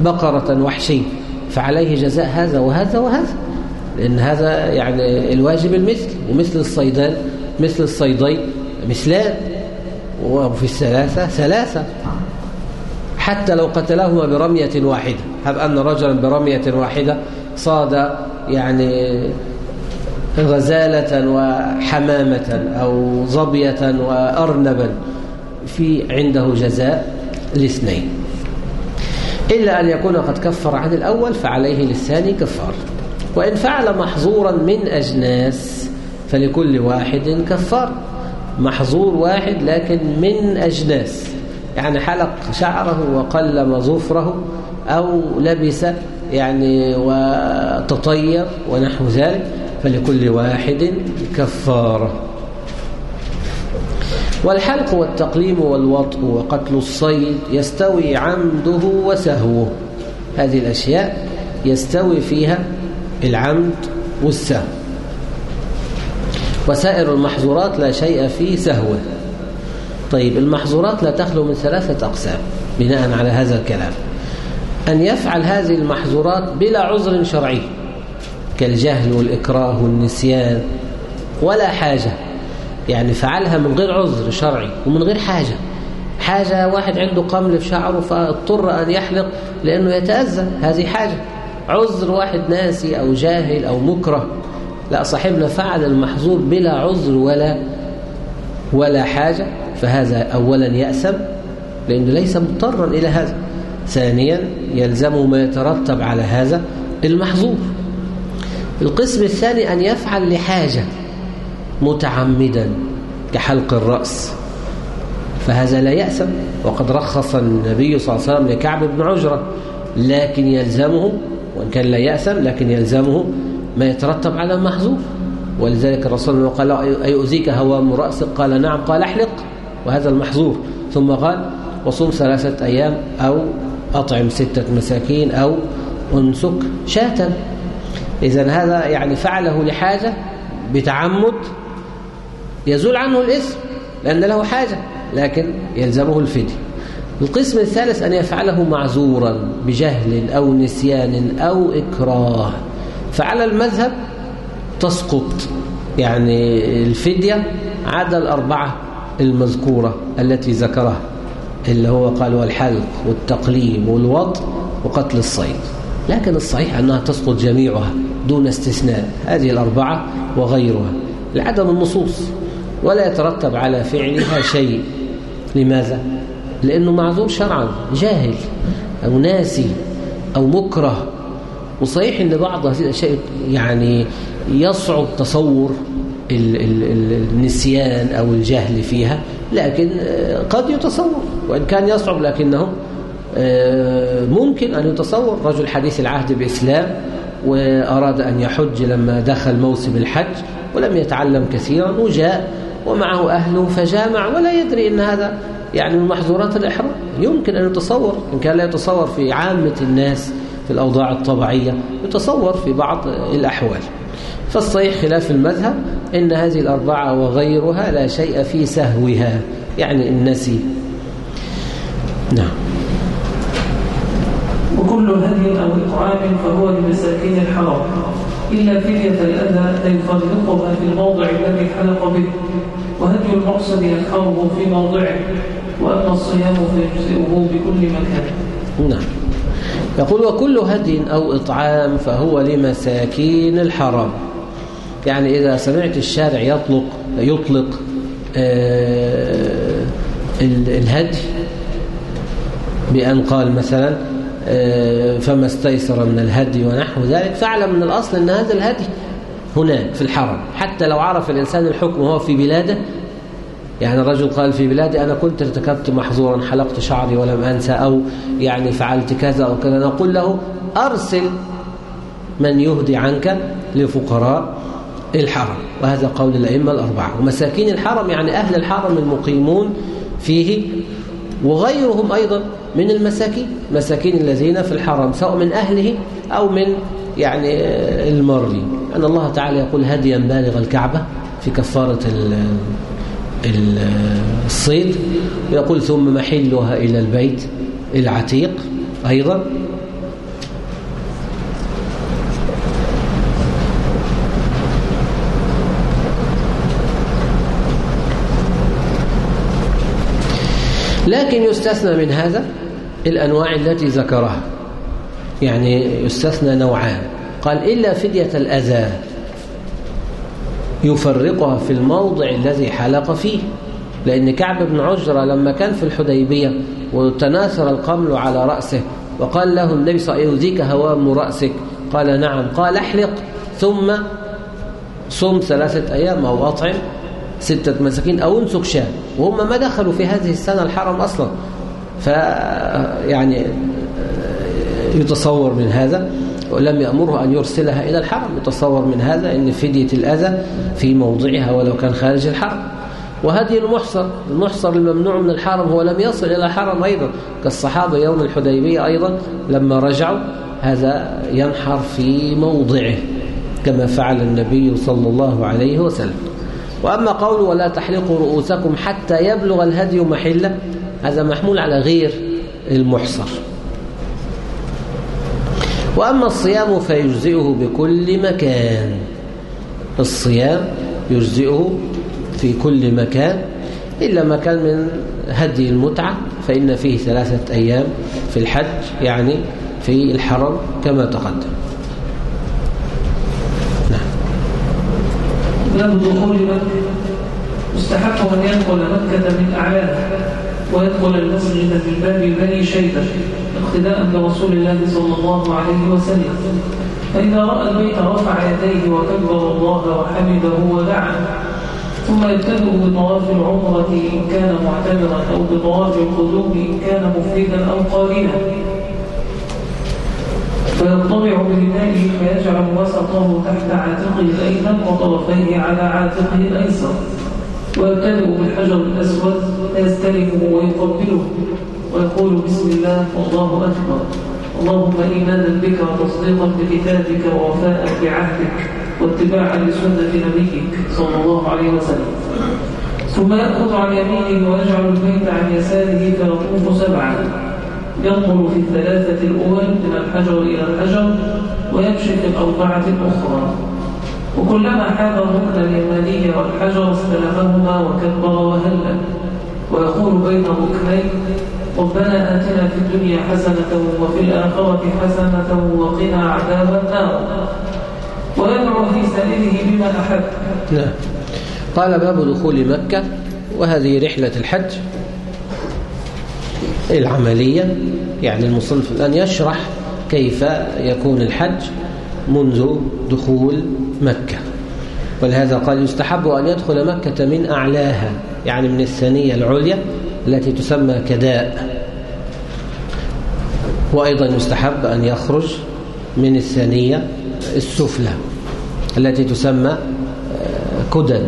بقرة وحشي فعليه جزاء هذا وهذا وهذا. لأن هذا يعني الواجب المثل ومثل الصيدان مثل الصيدي مثلان. وفي الثلاثة ثلاثة. حتى لو قتلهما برمية واحدة. هب أن رجلا برمية واحدة صاد يعني غزالة وحمامة أو ظبية وأرنبا في عنده جزاء الاثنين إلا أن يكون قد كفر عن الأول فعليه للثاني كفار. وإن فعل محظورا من أجناس فلكل واحد كفار. محظور واحد لكن من أجناس. يعني حلق شعره وقلم ظفره أو لبس يعني وتطير ونحو ذلك فلكل واحد كفارة. والحلق والتقليم والوطء وقتل الصيد يستوي عمده وسهوه. هذه الأشياء يستوي فيها العمد والسهو. وسائر المحظورات لا شيء فيه سهوه. طيب المحظورات لا تخلو من ثلاثة أقسام بناء على هذا الكلام. أن يفعل هذه المحظورات بلا عذر شرعي كالجهل والإكراه والنسيان ولا حاجة. يعني فعلها من غير عذر شرعي ومن غير حاجة. حاجة واحد عنده قمل في شعره فاضطر أن يحلق لأنه يتأذى هذه حاجة. عذر واحد ناسي أو جاهل أو مكره. لا صاحبنا فعل المحظور بلا عذر ولا ولا حاجة فهذا أولا يأسم لأنه ليس مضطرا إلى هذا. ثانيا يلزم ما يترتب على هذا المحظور. القسم الثاني أن يفعل لحاجة متعمدا كحلق الرأس فهذا لا يأسم وقد رخص النبي صلى الله عليه وسلم لكعب بن عجرة لكن يلزمه وإن كان لا يأسم لكن يلزمه ما يترتب على المحظور ولذلك الرسول قال أيؤذيك هوام رأسك قال نعم. قال أحلق. وهذا المحظور. ثم قال وصوم ثلاثة أيام أو أطعم ستة مساكين أو أنسك شاة. إذا هذا يعني فعله لحاجة بتعمد يزول عنه الاسم لأن له حاجة لكن يلزمه الفدي القسم الثالث أن يفعله معذورا بجهل أو نسيان أو إكراه. فعلى المذهب تسقط يعني الفدية عدا الأربعة المذكورة التي ذكرها. اللي هو قال والحلق والتقليم والوضع وقتل الصيد. لكن الصحيح أنها تسقط جميعها دون استثناء هذه الأربعة وغيرها. لعدم النصوص ولا يترتب على فعلها شيء. لماذا؟ لأنه معذور شرعا جاهل أو ناسي أو مكره. وصحيح أن بعض هذه الأشياء يعني يصعب تصور النسيان أو الجهل فيها لكن قد يتصور. وإن كان يصعب لكنه ممكن أن يتصور رجل حديث العهد بإسلام وأراد أن يحج لما دخل موسم الحج ولم يتعلم كثيرا وجاء ومعه أهله فجامع ولا يدري أن هذا يعني من محظورات الإحرام. يمكن أن يتصور إن كان لا يتصور في عامة الناس في الأوضاع الطبيعية يتصور في بعض الأحوال. فالصحيح خلاف المذهب إن هذه الأربعة وغيرها لا شيء في سهوها يعني النسي نعم. وكل هدي أو إطعام فهو لمساكين الحرام. إلا فدية الأذى يفرقها في الموضع الذي حلق به. وهدي المقصد يلحقه في موضعه. وأما الصيام فيجزئه بكل مكان. نعم. يقول وكل هدي أو إطعام فهو لمساكين الحرام. يعني إذا سمعت الشارع يطلق يطلق آه الهدي بأن قال مثلا آه فما استيسر من الهدي ونحو ذلك فاعلم من الأصل أن هذا الهدي هناك في الحرم. حتى لو عرف الإنسان الحكم وهو في بلاده يعني الرجل قال في بلادي أنا كنت ارتكبت محظورا حلقت شعري ولم أنسى أو يعني فعلت كذا أو كذا. نقول له أرسل من يهدي عنك لفقراء الحرم. وهذا قول الأئمة الأربعة. ومساكين الحرم يعني أهل الحرم المقيمون فيه وغيرهم أيضا من المساكين مساكين الذين في الحرم سواء من أهله أو من يعني المري أن الله تعالى يقول هديا بالغ الكعبة في كفارة الصيد. ويقول ثم محلها إلى البيت العتيق أيضا. لكن يستثنى من هذا الأنواع التي ذكرها. يعني يستثنى نوعان. قال إلا فدية الأذى يفرقها في الموضع الذي حلق فيه. لأن كعب بن عجرة لما كان في الحديبية وتناثر القمل على رأسه وقال له النبي صلى الله عليه وسلم يؤذيك هوام رأسك. قال نعم. قال احلق. ثم صم ثلاثة أيام أو أطعم ستة مساكين أو انسك شاة. وهم ما دخلوا في هذه السنة الحرم أصلا. فيعني يتصور من هذا ولم يأمره أن يرسلها إلى الحرم. يتصور من هذا أن فدية الأذى في موضعها ولو كان خارج الحرم. وهذه المحصر المحصر الممنوع من الحرم هو لم يصل إلى الحرم أيضا. كالصحابة يوم الحديبية أيضا لما رجعوا هذا ينحر في موضعه كما فعل النبي صلى الله عليه وسلم. وأما قول ولا تحلقوا رؤوسكم حتى يبلغ الهدي محلة هذا محمول على غير المحصر. وأما الصيام فيجزئه بكل مكان. الصيام يجزئه في كل مكان. إلا ما كان من هدي المتعة فإن فيه ثلاثة أيام في الحج يعني في الحرم كما تقدم. نعم. باب دخول مكة مستحق أن يدخل مكة من أعلاها ويدخل المسجد من باب بني شيبة اقتداء برسول الله صلى الله عليه وسلم. فإذا رأى البيت رفع يديه وكبر الله وحمده ودعا ثم يبتدئ بطواف العمرة إن كان معتمرا أو بطواف القدوم إن كان مفردا أو قارنا. فيطبع بردائه فيجعل وسطه تحت عاتقه الأيمن وطرفيه على عاتقه الأيسر. ويبتدئ بالحجر الأسود فيستلمه ويقبله ويقول بسم الله والله أكبر. اللهم إيمانا بك وتصديقا بكتابك ووفاء بعهدك واتباعا لسنة نبيك صلى الله عليه وسلم. ثم يأخذ عن يمينه ويجعل البيت عن يساره فيطوف سبعا. ينظر في الثلاثة الأول من الحجر إلى الحجر ويمشي في الأربعة الأخرى. وكلما الركن اليماني والحجر استلمهما وكبر وهلل ويقول بين الركنين ربنا آتنا في الدنيا حسنة وفي الآخرة حسنة وقنا عذاب النار. ويدعو في سائله بما أحب. نعم. قال باب دخول مكة وهذه رحلة الحج العملية. يعني المصنف الآن يشرح كيف يكون الحج. منذ دخول مكة. ولهذا قال يستحب أن يدخل مكة من أعلاها يعني من الثانية العليا التي تسمى كداء. وأيضا يستحب أن يخرج من الثانية السفلى التي تسمى آه، كدن.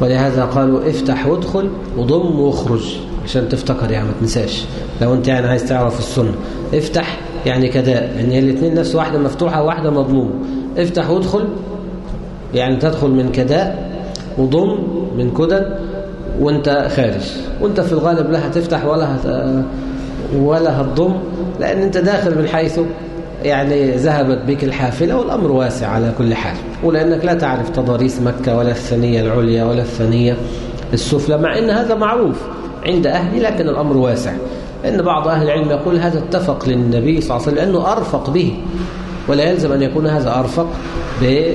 ولهذا قالوا افتح وادخل وضم واخرج عشان تفتكر يعني ما تنساش. لو انت يعني عايز تعرف السنة افتح يعني كداء يعني الاثنين نفس واحدة مفتوحة وواحدة مضمومة افتح وادخل يعني تدخل من كداء وضم من كدن وانت خارج. وانت في الغالب لا هتفتح ولا هت... ولا هتضم لأن انت داخل من حيث يعني ذهبت بك الحافلة والأمر واسع على كل حال. ولأنك لا تعرف تضاريس مكة ولا الثانية العليا ولا الثانية السفلى مع أن هذا معروف عند أهلي لكن الأمر واسع. لأن بعض أهل العلم يقول هذا اتفق للنبي صلى الله عليه وسلم لأنه أرفق به ولا يلزم أن يكون هذا أرفق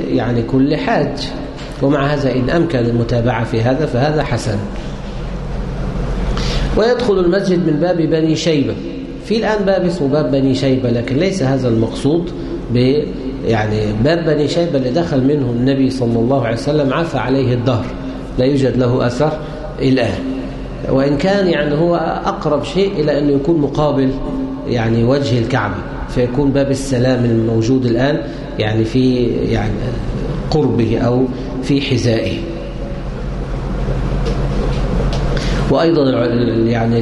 يعني كل حاج. ومع هذا إن أمكن المتابعة في هذا فهذا حسن. ويدخل المسجد من باب بني شيبة. في الآن باب اسمه باب بني شيبة لكن ليس هذا المقصود ب يعني باب بني شيبة اللي دخل منه النبي صلى الله عليه وسلم عفى عليه الدهر لا يوجد له أثر الآن. وإن كان يعني هو أقرب شيء إلى أنه يكون مقابل يعني وجه الكعبة فيكون باب السلام الموجود الآن يعني في يعني قربه أو في حذائه. وأيضا يعني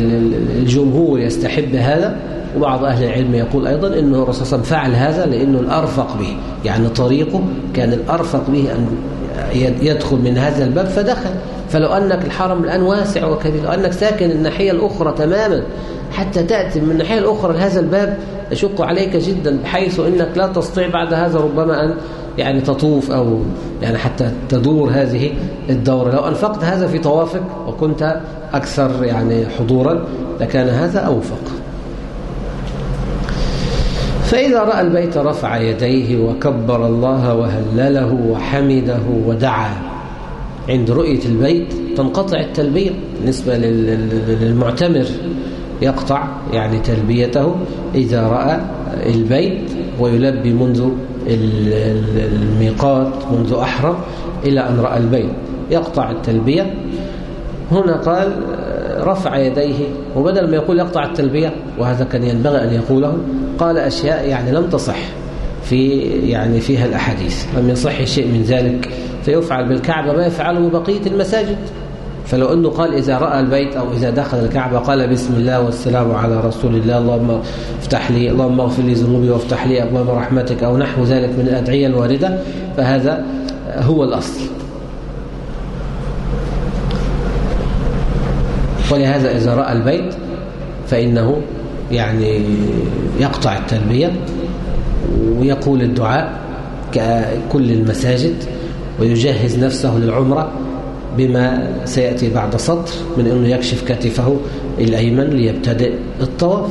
الجمهور يستحب هذا وبعض أهل العلم يقول أيضا أنه الرسول صلى الله عليه وسلم فعل هذا لأنه الأرفق به يعني طريقه كان الأرفق به أن يدخل من هذا الباب فدخل. فلو أنك الحرم الآن واسع وكبير لو أنك ساكن الناحية الأخرى تماما حتى تأتي من الناحية الأخرى لهذا الباب يشق عليك جدا بحيث أنك لا تستطيع بعد هذا ربما أن يعني تطوف أو يعني حتى تدور هذه الدورة. لو أنفقت هذا في طوافك وكنت أكثر يعني حضورا لكان هذا أوفق. فإذا رأى البيت رفع يديه وكبر الله وهلله وحمده ودعا. عند رؤية البيت تنقطع التلبية بالنسبة للمعتمر. يقطع يعني تلبيته إذا رأى البيت ويلبي منذ الميقات منذ أحرم إلى أن رأى البيت. يقطع التلبية. هنا قال رفع يديه وبدل ما يقول يقطع التلبية وهذا كان ينبغي أن يقوله قال أشياء يعني لم تصح في يعني فيها الأحاديث لم يصح شيء من ذلك فيفعل بالكعبة ما يفعله بقية المساجد. فلو أنه قال إذا رأى البيت أو إذا دخل الكعبة قال بسم الله والسلام على رسول الله اللهم افتح لي اللهم اغفر لي ذنوبي وافتح لي أبواب رحمتك أو نحو ذلك من الأدعية الواردة فهذا هو الأصل. ولهذا إذا رأى البيت فإنه يعني يقطع التلبية ويقول الدعاء ككل المساجد ويجهز نفسه للعمرة بما سيأتي بعد سطر من أنه يكشف كتفه الأيمن ليبتدئ الطواف.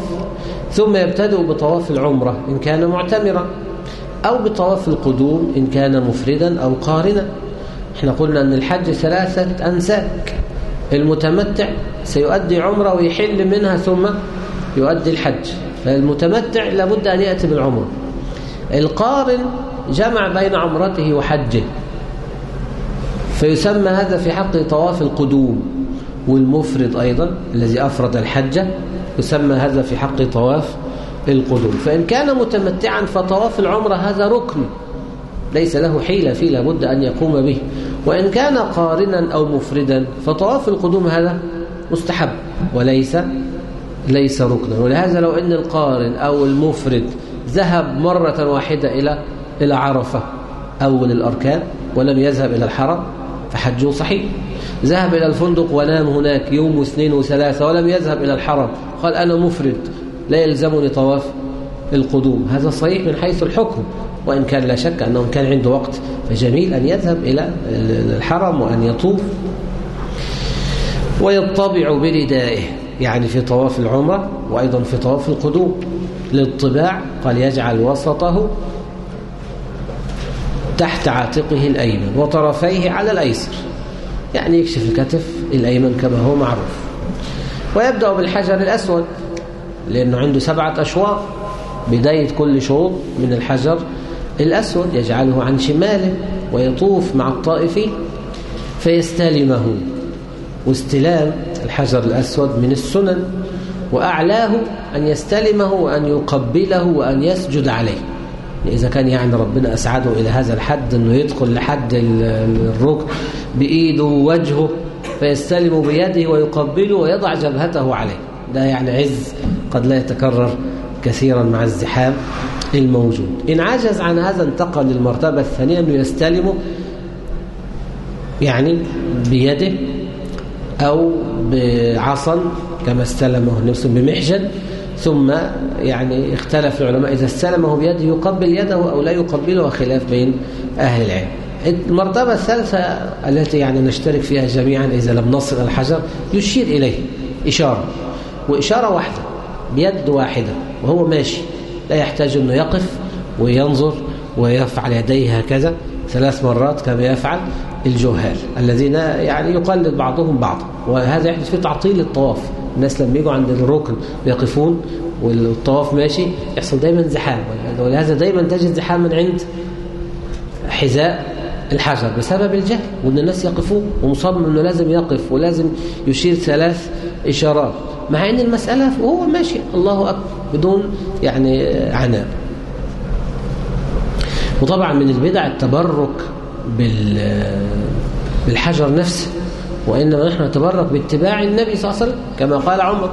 ثم يبتدئ بطواف العمرة إن كان معتمرا أو بطواف القدوم إن كان مفردا أو قارنا. إحنا قلنا أن الحج ثلاثة أنساك. المتمتع سيؤدي عمرة ويحل منها ثم يؤدي الحج. فالمتمتع لابد أن يأتي بالعمرة. القارن جمع بين عمرته وحجه. فيسمى هذا في حق طواف القدوم والمفرد أيضا الذي أفرد الحجة يسمى هذا في حق طواف القدوم. فإن كان متمتعا فطواف العمرة هذا ركن ليس له حيلة فيه لابد أن يقوم به. وإن كان قارنا أو مفردا فطواف القدوم هذا مستحب وليس ليس ركنا. ولهذا لو أن القارن أو المفرد ذهب مرة واحدة إلى إلى عرفة أول الأركان ولم يذهب إلى الحرم فحجه صحيح. ذهب إلى الفندق ونام هناك يوم واثنين وثلاثة ولم يذهب إلى الحرم قال أنا مفرد لا يلزمني طواف القدوم. هذا صحيح من حيث الحكم وإن كان لا شك أنه كان عنده وقت فجميل أن يذهب إلى الحرم وأن يطوف ويطبع بردائه يعني في طواف العمرة وأيضا في طواف القدوم للطباع قال يجعل وسطه تحت عاتقه الأيمن وطرفيه على الأيسر. يعني يكشف الكتف الأيمن كما هو معروف. ويبدأ بالحجر الأسود لأنه عنده سبعة أشواط بداية كل شوط من الحجر الأسود يجعله عن شماله ويطوف مع الطائفين فيستلمه. واستلام الحجر الأسود من السنن وأعلاه أن يستلمه وأن يقبله وأن يسجد عليه. إذا كان يعني ربنا أسعده إلى هذا الحد أنه يدخل لحد الركن بإيده ووجهه فيستلم بيده ويقبله ويضع جبهته عليه. ده يعني عز قد لا يتكرر كثيرا مع الزحام. الموجود. إن عجز عن هذا انتقل للمرتبة الثانية أنه يستلمه يعني بيده أو بعصا كما استلمه النبي بمحجن ثم يعني اختلف العلماء إذا استلمه بيده يقبل يده أو لا يقبله خلاف بين أهل العلم. المرتبة الثالثة التي يعني نشترك فيها جميعا إذا لم نصل الحجر يشير إليه إشارة وإشارة واحدة بيد واحدة وهو ماشي. لا يحتاج أنه يقف وينظر ويفعل يديه هكذا ثلاث مرات كما يفعل الجهال الذين يعني يقلد بعضهم بعضا وهذا يحدث في تعطيل الطواف. الناس لما يجوا عند الركن بيقفون والطواف ماشي يحصل دايما زحام. ولهذا دايما تجد زحاما عند حذاء الحجر بسبب الجهل وإن الناس يقفون ومصمم إنه لازم يقف ولازم يشير ثلاث إشارات. مع إن المسألة وهو ماشي. الله أكبر. بدون يعني عناء. وطبعا من البدع التبرك بالحجر نفسه وإنما نحن نتبرك باتباع النبي صلى الله عليه وسلم كما قال عمر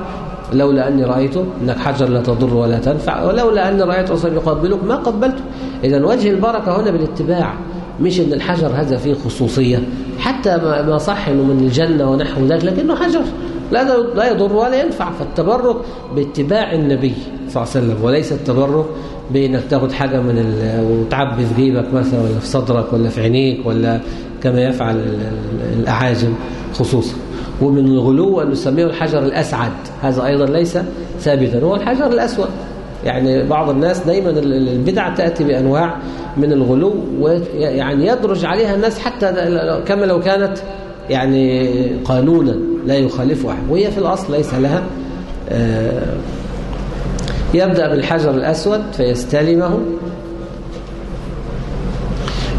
لولا أني رأيته أنك حجر لا تضر ولا تنفع ولولا أني رأيت رسول يقبلك ما قبلته. إذا وجه البركة هنا بالاتباع مش أن الحجر هذا فيه خصوصية حتى ما صح أنه من الجنة ونحو ذلك لكنه حجر. لا لا يضر ولا ينفع فالتبرك باتباع النبي صلى الله عليه وسلم وليس التبرك بإنك تاخد حاجة من. وتعبي في جيبك مثلا ولا في صدرك ولا في عينيك ولا كما يفعل الأعاجم خصوصا ومن الغلو أن نسميه الحجر الأسعد هذا أيضا ليس ثابتا هو الحجر الأسود يعني بعض الناس دايما البدع تأتي بأنواع من الغلو ويعني يدرج عليها الناس حتى كما لو كانت يعني قانونا لا يخالفها وهي في الأصل ليس لها آه، يبدأ بالحجر الأسود فيستلمه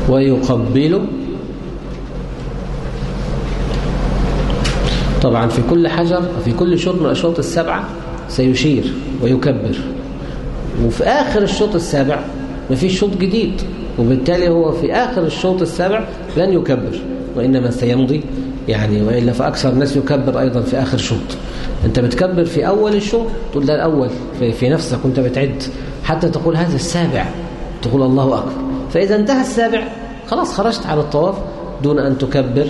ويقبله. طبعا في كل حجر وفي كل شوط من الأشواط السبعة سيشير ويكبر. وفي آخر الشوط السابع مفيش شوط جديد وبالتالي هو في آخر الشوط السابع لن يكبر. وإنما سيمضي يعني وإلا فأكثر الناس يكبر أيضا في آخر شوط. أنت بتكبر في أول الشوط تقول ده الأول في, في نفسك وأنت بتعد حتى تقول هذا السابع تقول الله أكبر. فإذا انتهى السابع خلاص خرجت على الطواف دون أن تكبر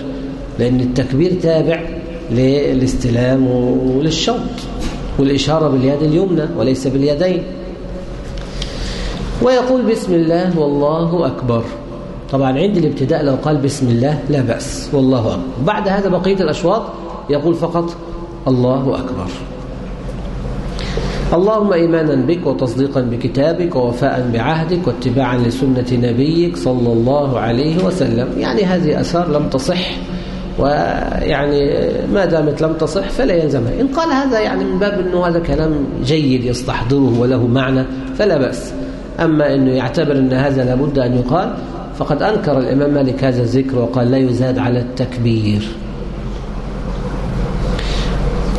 لأن التكبير تابع للاستلام وللشوط والإشارة باليد اليمنى وليس باليدين. ويقول بسم الله والله أكبر. طبعا عند الابتداء لو قال بسم الله لا بأس والله أكبر. بعد هذا بقية الأشواط يقول فقط الله أكبر. اللهم إيمانا بك وتصديقا بكتابك ووفاء بعهدك واتباعا لسنة نبيك صلى الله عليه وسلم. يعني هذه أثار لم تصح ويعني ما دامت لم تصح فلا يلزمها. إن قال هذا يعني من باب أنه هذا كلام جيد يستحضره وله معنى فلا بأس. أما أنه يعتبر أن هذا لابد أن يقال فقد أنكر الإمام مالك هذا الذكر وقال لا يزاد على التكبير.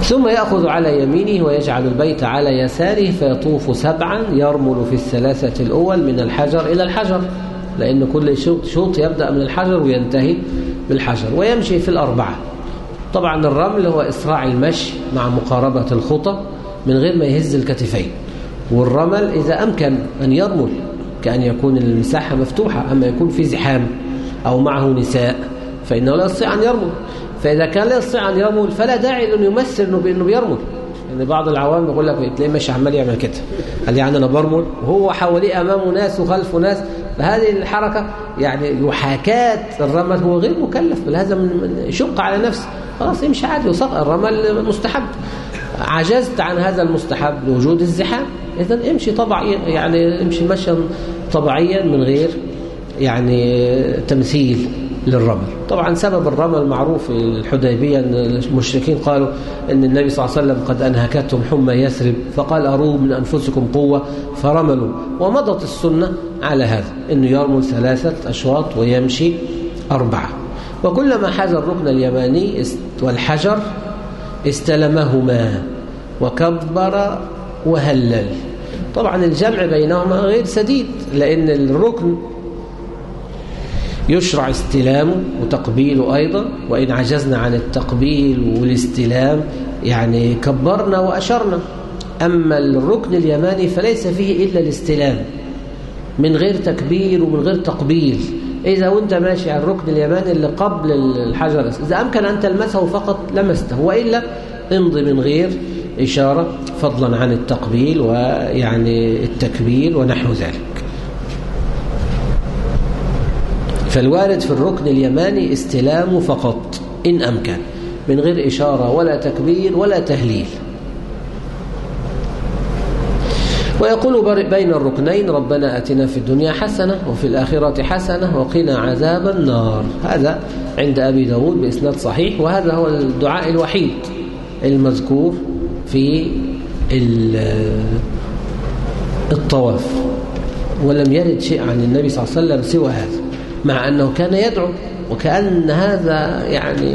ثم يأخذ على يمينه ويجعل البيت على يساره فيطوف سبعا يرمل في الثلاثة الأول من الحجر إلى الحجر لأن كل شوط يبدأ من الحجر وينتهي بالحجر ويمشي في الأربعة. طبعا الرمل هو إسراع المشي مع مقاربة الخطى من غير ما يهز الكتفين والرمل إذا أمكن أن يرمل كأن يكون المساحة مفتوحة أما يكون في زحام أو معه نساء فإنه لا يستطيع أن يرمل فإذا كان لا يستطيع أن يرمل فلا داعي أن يمثل أنه بأنه بيرمل يعني بعض العوام بيقول لك تلاقيه ماشي عمال يعمل كده. قال يعني أنا برمل وهو حواليه أمامه ناس وخلفه ناس. فهذه الحركة يعني يحاكاة الرمل. هو غير مكلف بل هذا من شق على نفسه. خلاص يمشي عادي وصق الرمل مستحب. عجزت عن هذا المستحب لوجود الزحام؟ إذا امشي طبيعيا يعني امشي مشيا طبيعيا من غير يعني تمثيل للرمل. طبعا سبب الرمل معروف الحديبية أن المشركين قالوا أن النبي صلى الله عليه وسلم قد أنهكتهم حمى يثرب فقال أروا من أنفسكم قوة فرملوا. ومضت السنة على هذا أنه يرمل ثلاثة أشواط ويمشي أربعة. وكلما حاز الركن اليماني والحجر استلمهما وكبر وهلل. طبعا الجمع بينهما غير سديد لأن الركن يشرع استلامه وتقبيله أيضا وإن عجزنا عن التقبيل والاستلام يعني كبرنا وأشرنا. أما الركن اليماني فليس فيه إلا الاستلام من غير تكبير ومن غير تقبيل. إذا وأنت ماشي على الركن اليماني اللي قبل الحجر إذا أمكن أن تلمسه فقط لمسته وإلا امضي من غير إشارة فضلا عن التقبيل ويعني التكبير ونحو ذلك. فالوارد في الركن اليماني استلام فقط إن أمكن من غير إشارة ولا تكبير ولا تهليل. ويقول بين الركنين ربنا أتنا في الدنيا حسنة وفي الآخرة حسنة وقنا عذاب النار. هذا عند أبي داود بإسناد صحيح وهذا هو الدعاء الوحيد المذكور في الطواف. ولم يرد شيء عن النبي صلى الله عليه وسلم سوى هذا مع أنه كان يدعو وكأن هذا يعني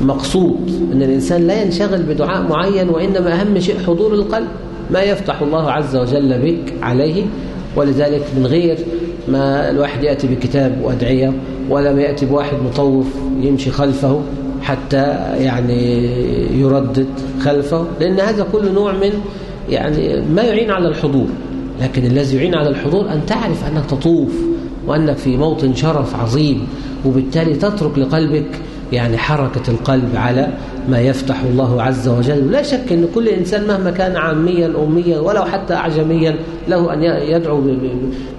مقصود أن الإنسان لا ينشغل بدعاء معين وإنما أهم شيء حضور القلب. ما يفتح الله عز وجل بك عليه ولذلك من غير ما الواحد يأتي بكتاب وأدعية ولا ما يأتي بواحد مطوف يمشي خلفه حتى يعني يردد خلفه لأن هذا كل نوع من يعني ما يعين على الحضور. لكن الذي يعين على الحضور أن تعرف أنك تطوف وأنك في موطن شرف عظيم وبالتالي تترك لقلبك يعني حركة القلب على ما يفتح الله عز وجل. ولا شك أن كل إنسان مهما كان عاميا أميا ولو حتى أعجميا له أن يدعو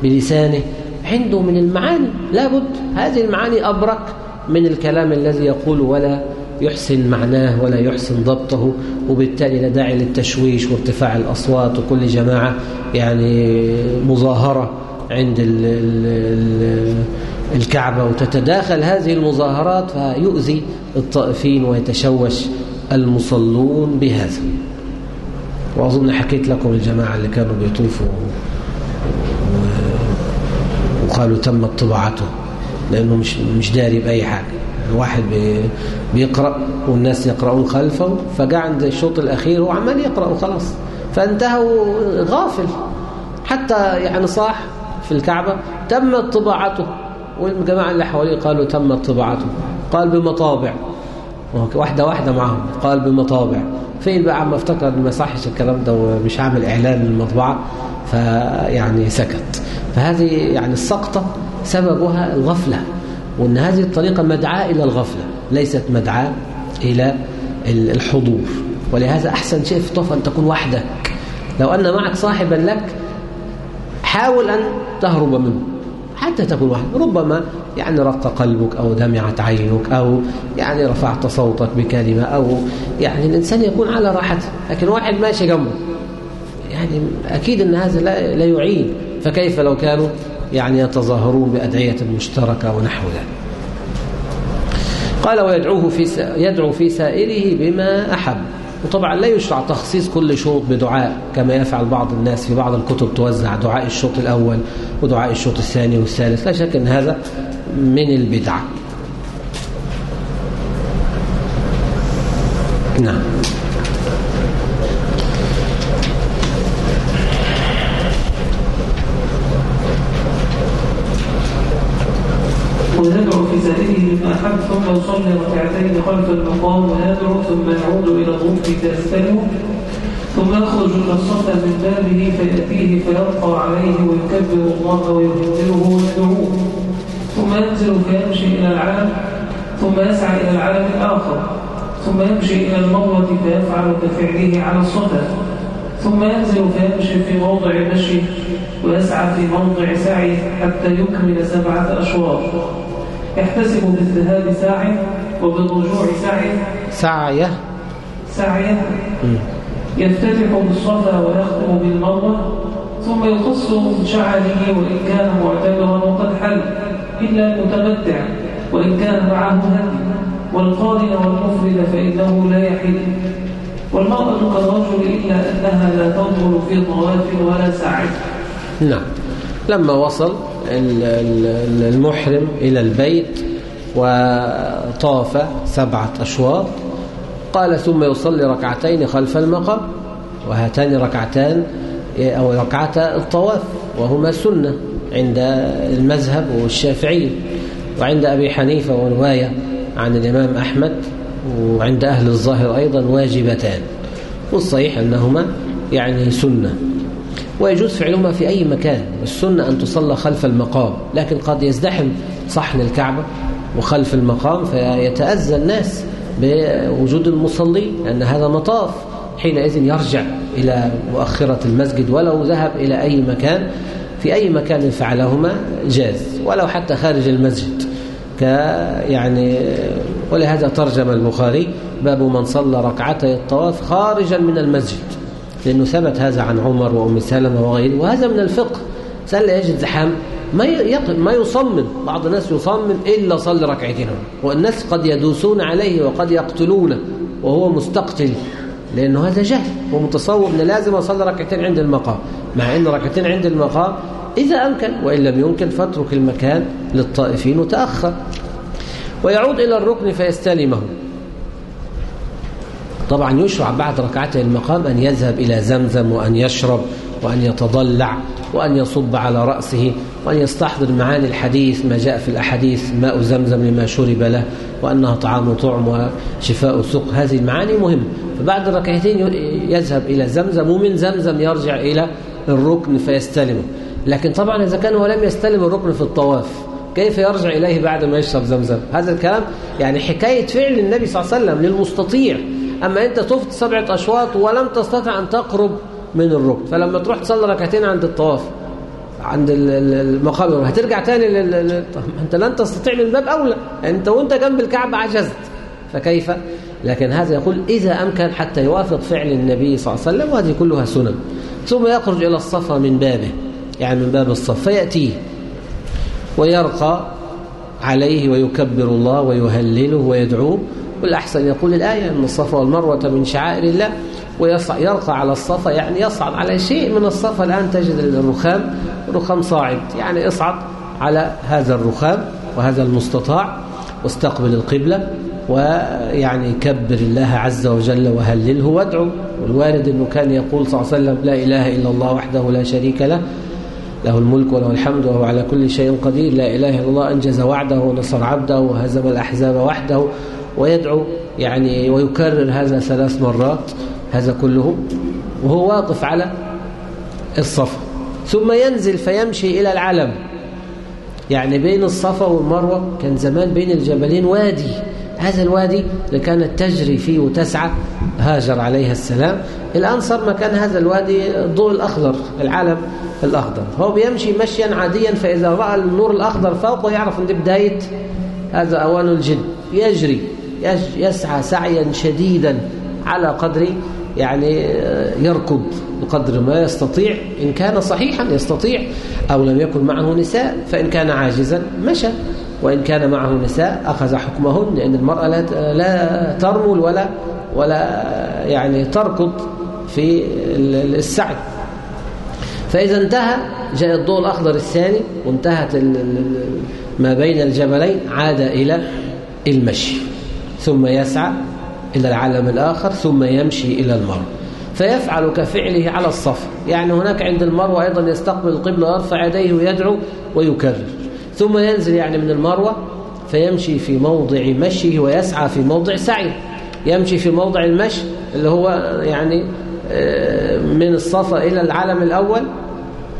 بلسانه. عنده من المعاني. لابد هذه المعاني أبرك من الكلام الذي يقول ولا يحسن معناه ولا يحسن ضبطه وبالتالي لا داعي للتشويش وارتفاع الأصوات وكل جماعة يعني مظاهرة. عند ال ال الكعبة وتتداخل هذه المظاهرات فيؤذي الطائفين ويتشوش المصلون بهذا. وأظن حكيت لكم الجماعة اللي كانوا بيطوفوا وقالوا تمت طباعته لأنه مش مش داري بأي حاجة. الواحد بيقرأ والناس يقرؤون خلفه فجاء عند الشوط الأخير هو عمال يقرأ وخلاص فانتهوا غافل حتى يعني صاح في الكعبة تمت طباعته. والجماعة اللي حواليه قالوا تمت طباعته. قال بمطابع. واحدة واحدة معهم. قال بمطابع. فين بقى عم افتكر ما صحش الكلام ده ومش عامل إعلان للمطبعة. فيعني سكت. فهذه يعني السقطة سببها الغفلة. وأن هذه الطريقة مدعاة إلى الغفلة. ليست مدعاة إلى الحضور. ولهذا أحسن شيء في الطوف أن تكون وحدك. لو أن معك صاحبا لك حاول أن تهرب منه حتى تكون واحد. ربما يعني رق قلبك أو دمعت عينك أو يعني رفعت صوتك بكلمة أو يعني الإنسان يكون على راحته لكن واحد ماشي جنبه يعني أكيد أن هذا لا, لا يعين. فكيف لو كانوا يعني يتظاهرون بأدعية مشتركة ونحو ذلك؟ قال ويدعوه في يدعو في سائره بما أحب. وطبعا لا يشرع تخصيص كل شوط بدعاء كما يفعل بعض الناس في بعض الكتب توزع دعاء الشوط الأول ودعاء الشوط الثاني والثالث لا شك أن هذا من البدعة نعم ويدعو في سائره بما أحب ثم يصلي ركعتين خلف المقام ويدعو ثم يعود إلى الركن فيستلم ثم يخرج إلى الصفا من بابه فيأتيه فيرقى عليه ويكبر الله ويهدره ويدعوه ثم ينزل فيمشي إلى العالم ثم يسعى إلى العالم الآخر ثم يمشي إلى المروة فيفعل كفعله على الصفا ثم ينزل فيمشي في موضع مشي ويسعى في موضع سعي حتى يكمل سبعة أشواط. يحتسب بالذهاب ساعي وبالرجوع سعي. سعيه سعيه يفتتح بالصفا ويختم بالمروة ثم يقص من شعره وإن كان معتبرا وقد حل. إلا المتمتع وإن كان معه هدي. والقارن والمفرد فإنه لا يحل. والمرأة كالرجل إلا أنها لا تنظر في طواف ولا سعي نعم. لما وصل المحرم إلى البيت وطاف سبعة أشواط قال ثم يصلي ركعتين خلف المقام وهاتان ركعتان أو ركعتا الطواف وهما سنة عند المذهب والشافعي وعند أبي حنيفة ورواية عن الإمام أحمد. وعند أهل الظاهر أيضا واجبتان والصحيح أنهما يعني سنة. ويجوز فعلهما في أي مكان السنة أن تصلى خلف المقام لكن قد يزدحم صحن الكعبة وخلف المقام فيتأذى الناس بوجود المصلي لأن هذا مطاف حينئذ يرجع إلى مؤخرة المسجد ولو ذهب إلى أي مكان في أي مكان فعلهما جاز ولو حتى خارج المسجد ك يعني ولهذا ترجم البخاري باب من صلى ركعتي الطواف خارجا من المسجد لأنه ثبت هذا عن عمر وأم سلمة وغيره وهذا من الفقه. سأل يجد زحام ما ما يصمم بعض الناس يصمم إلا صلي ركعتين والناس قد يدوسون عليه وقد يقتلونه وهو مستقتل لأنه هذا جهل ومتصور أن لازم أصلي ركعتين عند المقام. مع أن ركعتين عند المقام إذا أمكن وإن لم يمكن فاترك المكان للطائفين وتأخر. ويعود إلى الركن فيستلمه. طبعا يشرع بعد ركعتي المقام أن يذهب إلى زمزم وأن يشرب وأن يتضلع وأن يصب على رأسه وأن يستحضر معاني الحديث ما جاء في الأحاديث ماء زمزم لما شرب له وأنها طعام طعم وشفاء سق هذه المعاني مهمة. فبعد الركعتين يذهب إلى زمزم ومن زمزم يرجع إلى الركن فيستلمه. لكن طبعا إذا كان ولم يستلم الركن في الطواف كيف يرجع إليه بعد ما يشرب زمزم؟ هذا الكلام يعني حكاية فعل النبي صلى الله عليه وسلم للمستطيع. أما أنت طفت سبعة أشواط ولم تستطع أن تقرب من الركن فلما تروح تصلي ركعتين عند الطواف عند المقام هترجع تاني لل... أنت لن تستطيع من باب اولى أنت وأنت جنب الكعبة عجزت. فكيف؟ لكن هذا يقول إذا أمكن حتى يوافق فعل النبي صلى الله عليه وسلم وهذه كلها سنن. ثم يخرج إلى الصفا من بابه يعني من باب الصف فيأتيه. ويرقى عليه ويكبر الله ويهلله ويدعوه. والأحسن يقول الآية أن الصفا والمروة من شعائر الله ويرقى على الصفا يعني يصعد على شيء من الصفا الآن تجد الرخام رخام صاعد يعني اصعد على هذا الرخام وهذا المستطاع. واستقبل القبلة ويعني كبر الله عز وجل وهلله وادعو. والوارد أنه كان يقول صلى الله عليه وسلم لا إله إلا الله وحده لا شريك له له الملك وله الحمد وهو على كل شيء قدير. لا إله إلا الله أنجز وعده ونصر عبده وهزم الأحزاب وحده ويدعو يعني ويكرر هذا ثلاث مرات هذا كله وهو واقف على الصفا ثم ينزل فيمشي إلى العلم. يعني بين الصفا والمروة كان زمان بين الجبلين وادي. هذا الوادي اللي كانت تجري فيه وتسعى هاجر عليها السلام. الآن صار مكان هذا الوادي الضوء الأخضر العالم الأخضر. هو بيمشي مشيا عاديا فإذا رأى النور الأخضر فوقه يعرف أن دي بداية هذا أوان الجن. يجري يسعى سعيا شديدا على قدر يعني يركض بقدر ما يستطيع. إن كان صحيحا يستطيع أو لم يكن معه نساء فإن كان عاجزا مشى. وإن كان معه نساء أخذ حكمهن لأن المرأة لا لا ترمل ولا ولا يعني تركض في السعي. فإذا انتهى جاء الضوء الأخضر الثاني وانتهت ما بين الجبلين عاد إلى المشي. ثم يسعى إلى العالم الآخر ثم يمشي إلى المروة فيفعل كفعله على الصف. يعني هناك عند المروة أيضا يستقبل القبلة ويرفع يديه ويدعو ويكرر. ثم ينزل يعني من المروة فيمشي في موضع مشيه ويسعى في موضع سعيه. يمشي في موضع المشي اللي هو يعني آه، من الصفا إلى العالم الأول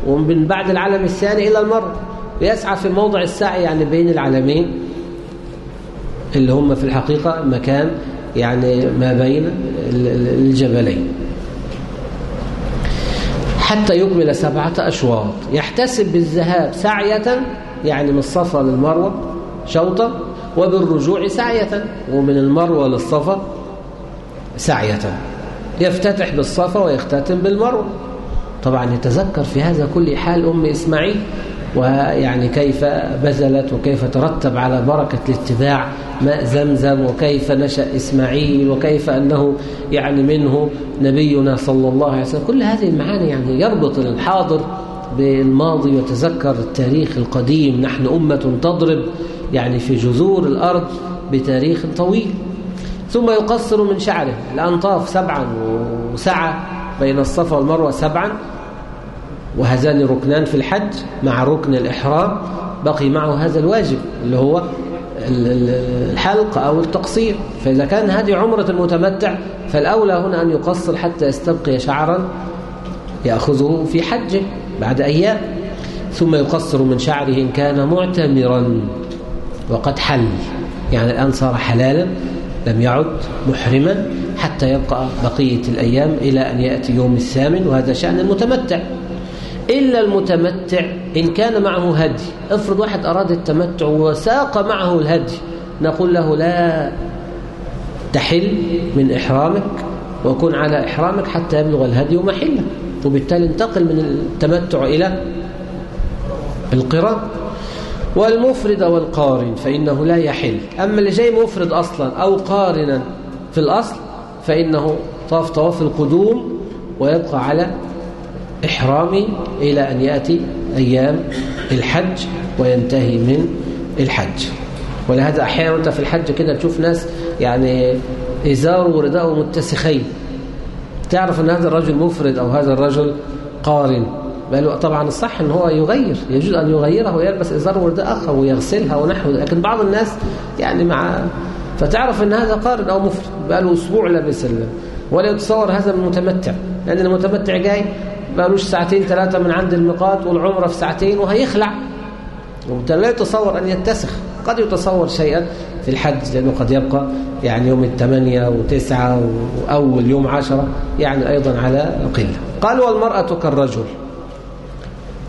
ومن بعد العالم الثاني إلى المروة. ويسعى في موضع السعي يعني بين العالمين اللي هم في الحقيقة مكان يعني ما بين الجبلين. حتى يكمل سبعة أشواط. يحتسب بالذهاب سعية يعني من الصفا للمروة شوطا وبالرجوع سعية ومن المروة للصفا سعية. يفتتح بالصفا ويختتم بالمروة. طبعا يتذكر في هذا كل حال أم إسماعيل ويعني كيف بذلت وكيف ترتب على بركة الاتباع ماء زمزم وكيف نشأ إسماعيل وكيف أنه يعني منه نبينا صلى الله عليه وسلم. كل هذه المعاني يعني يربط الحاضر بالماضي وتذكر التاريخ القديم نحن أمة تضرب يعني في جذور الأرض بتاريخ طويل. ثم يقصر من شعره الأنطاف سبعا وسعى بين الصفا والمروة سبعا. وهذان ركنان في الحج مع ركن الإحرام بقي معه هذا الواجب اللي هو الحلق أو التقصير. فإذا كان هذه عمرة المتمتع فالأولى هنا أن يقصر حتى يستبقي شعرا يأخذه في حجه. بعد أيام ثم يقصر من شعره إن كان معتمرا وقد حل. يعني الآن صار حلالا لم يعد محرما حتى يبقى بقية الأيام إلى أن يأتي يوم الثامن وهذا شأن المتمتع. إلا المتمتع إن كان معه هدي. افرض واحد أراد التمتع وساق معه الهدي نقول له لا تحل من إحرامك وكن على إحرامك حتى يبلغ الهدي محله. وبالتالي انتقل من التمتع إلى القران والمفرد والقارن فإنه لا يحل. أما اللي جاي مفرد أصلا أو قارنا في الأصل فإنه طاف طواف القدوم ويبقى على إحرامي إلى أن يأتي أيام الحج وينتهي من الحج. ولهذا أحيانا أنت في الحج كده تشوف ناس يعني إزار ورداءه متسخين تعرف أن هذا الرجل مفرد أو هذا الرجل قارن؟ بل طبعا الصح أن هو يغير يجوز أن يغيره ويلبس إزار ورداء اخر ويغسلها ونحو لكن بعض الناس يعني مع فتعرف أن هذا قارن أو مفرد بقى له أسبوع لابس ولا يتصور هذا من المتمتع لأن المتمتع جاي بقالوش ساعتين ثلاثة من عند الميقات والعمرة في ساعتين وهيخلع. وبالتالي لا يتصور أن يتسخ قد يتصور شيئا في الحج لأنه قد يبقى يعني يوم الثمانية وتسعة وأول يوم عشرة يعني أيضا على قلة. قال والمرأة كالرجل.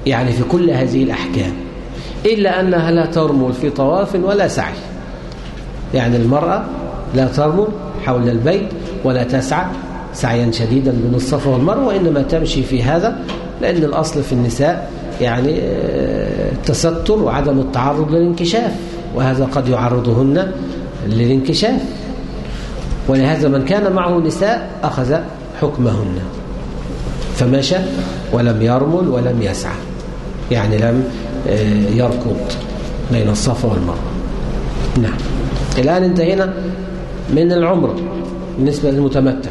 يعني في كل هذه الأحكام إلا أنها لا ترمل في طواف ولا سعي. يعني المرأة لا ترمل حول البيت ولا تسعى سعيا شديدا بين الصفا والمروة وإنما تمشي في هذا لأن الأصل في النساء يعني التستر وعدم التعرض للانكشاف. وهذا قد يعرضهن للانكشاف. ولهذا من كان معه نساء أخذ حكمهن. فمشى ولم يرمل ولم يسعى. يعني لم يركض بين الصفا والمروة. نعم. الآن انتهينا من العمرة بالنسبة للمتمتع.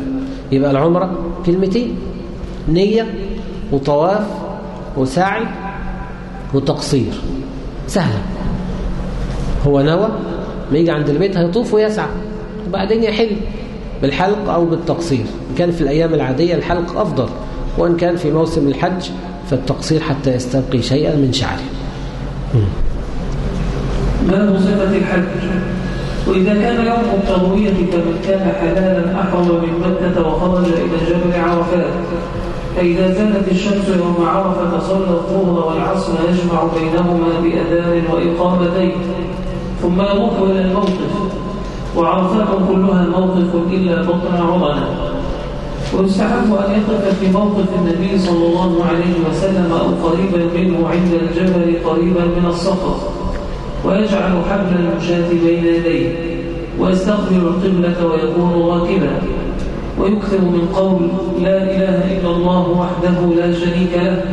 يبقى العمرة كلمتين نية وطواف وسعي وتقصير. سهلة. هو نوى ما يجي عند البيت هيطوف ويسعى. وبعدين يحل بالحلق أو بالتقصير. إن كان في الأيام العادية الحلق أفضل وإن كان في موسم الحج فالتقصير حتى يستبقي شيئا من شعره. باب صفة الحج؟ وإذا كان يوم التروية فمن كان حلالا أحرم من مكة وخرج إلى جبل عرفات فإذا زالت الشمس يوم عرفة صلى الظهر والعصر يجمع بينهما بأذان وإقامتين ثم يروح إلى الموقف وعرفات كلها موقف إلا بطن عرنا ويستحب أن يقف في موقف النبي صلى الله عليه وسلم أو قريبا منه عند الجبل قريبا من الصخر ويجعل حبل المشاة بين يديه ويستقبل القبلة ويكون راكبا. ويكثر من قول لا إله إلا الله وحده لا شريك له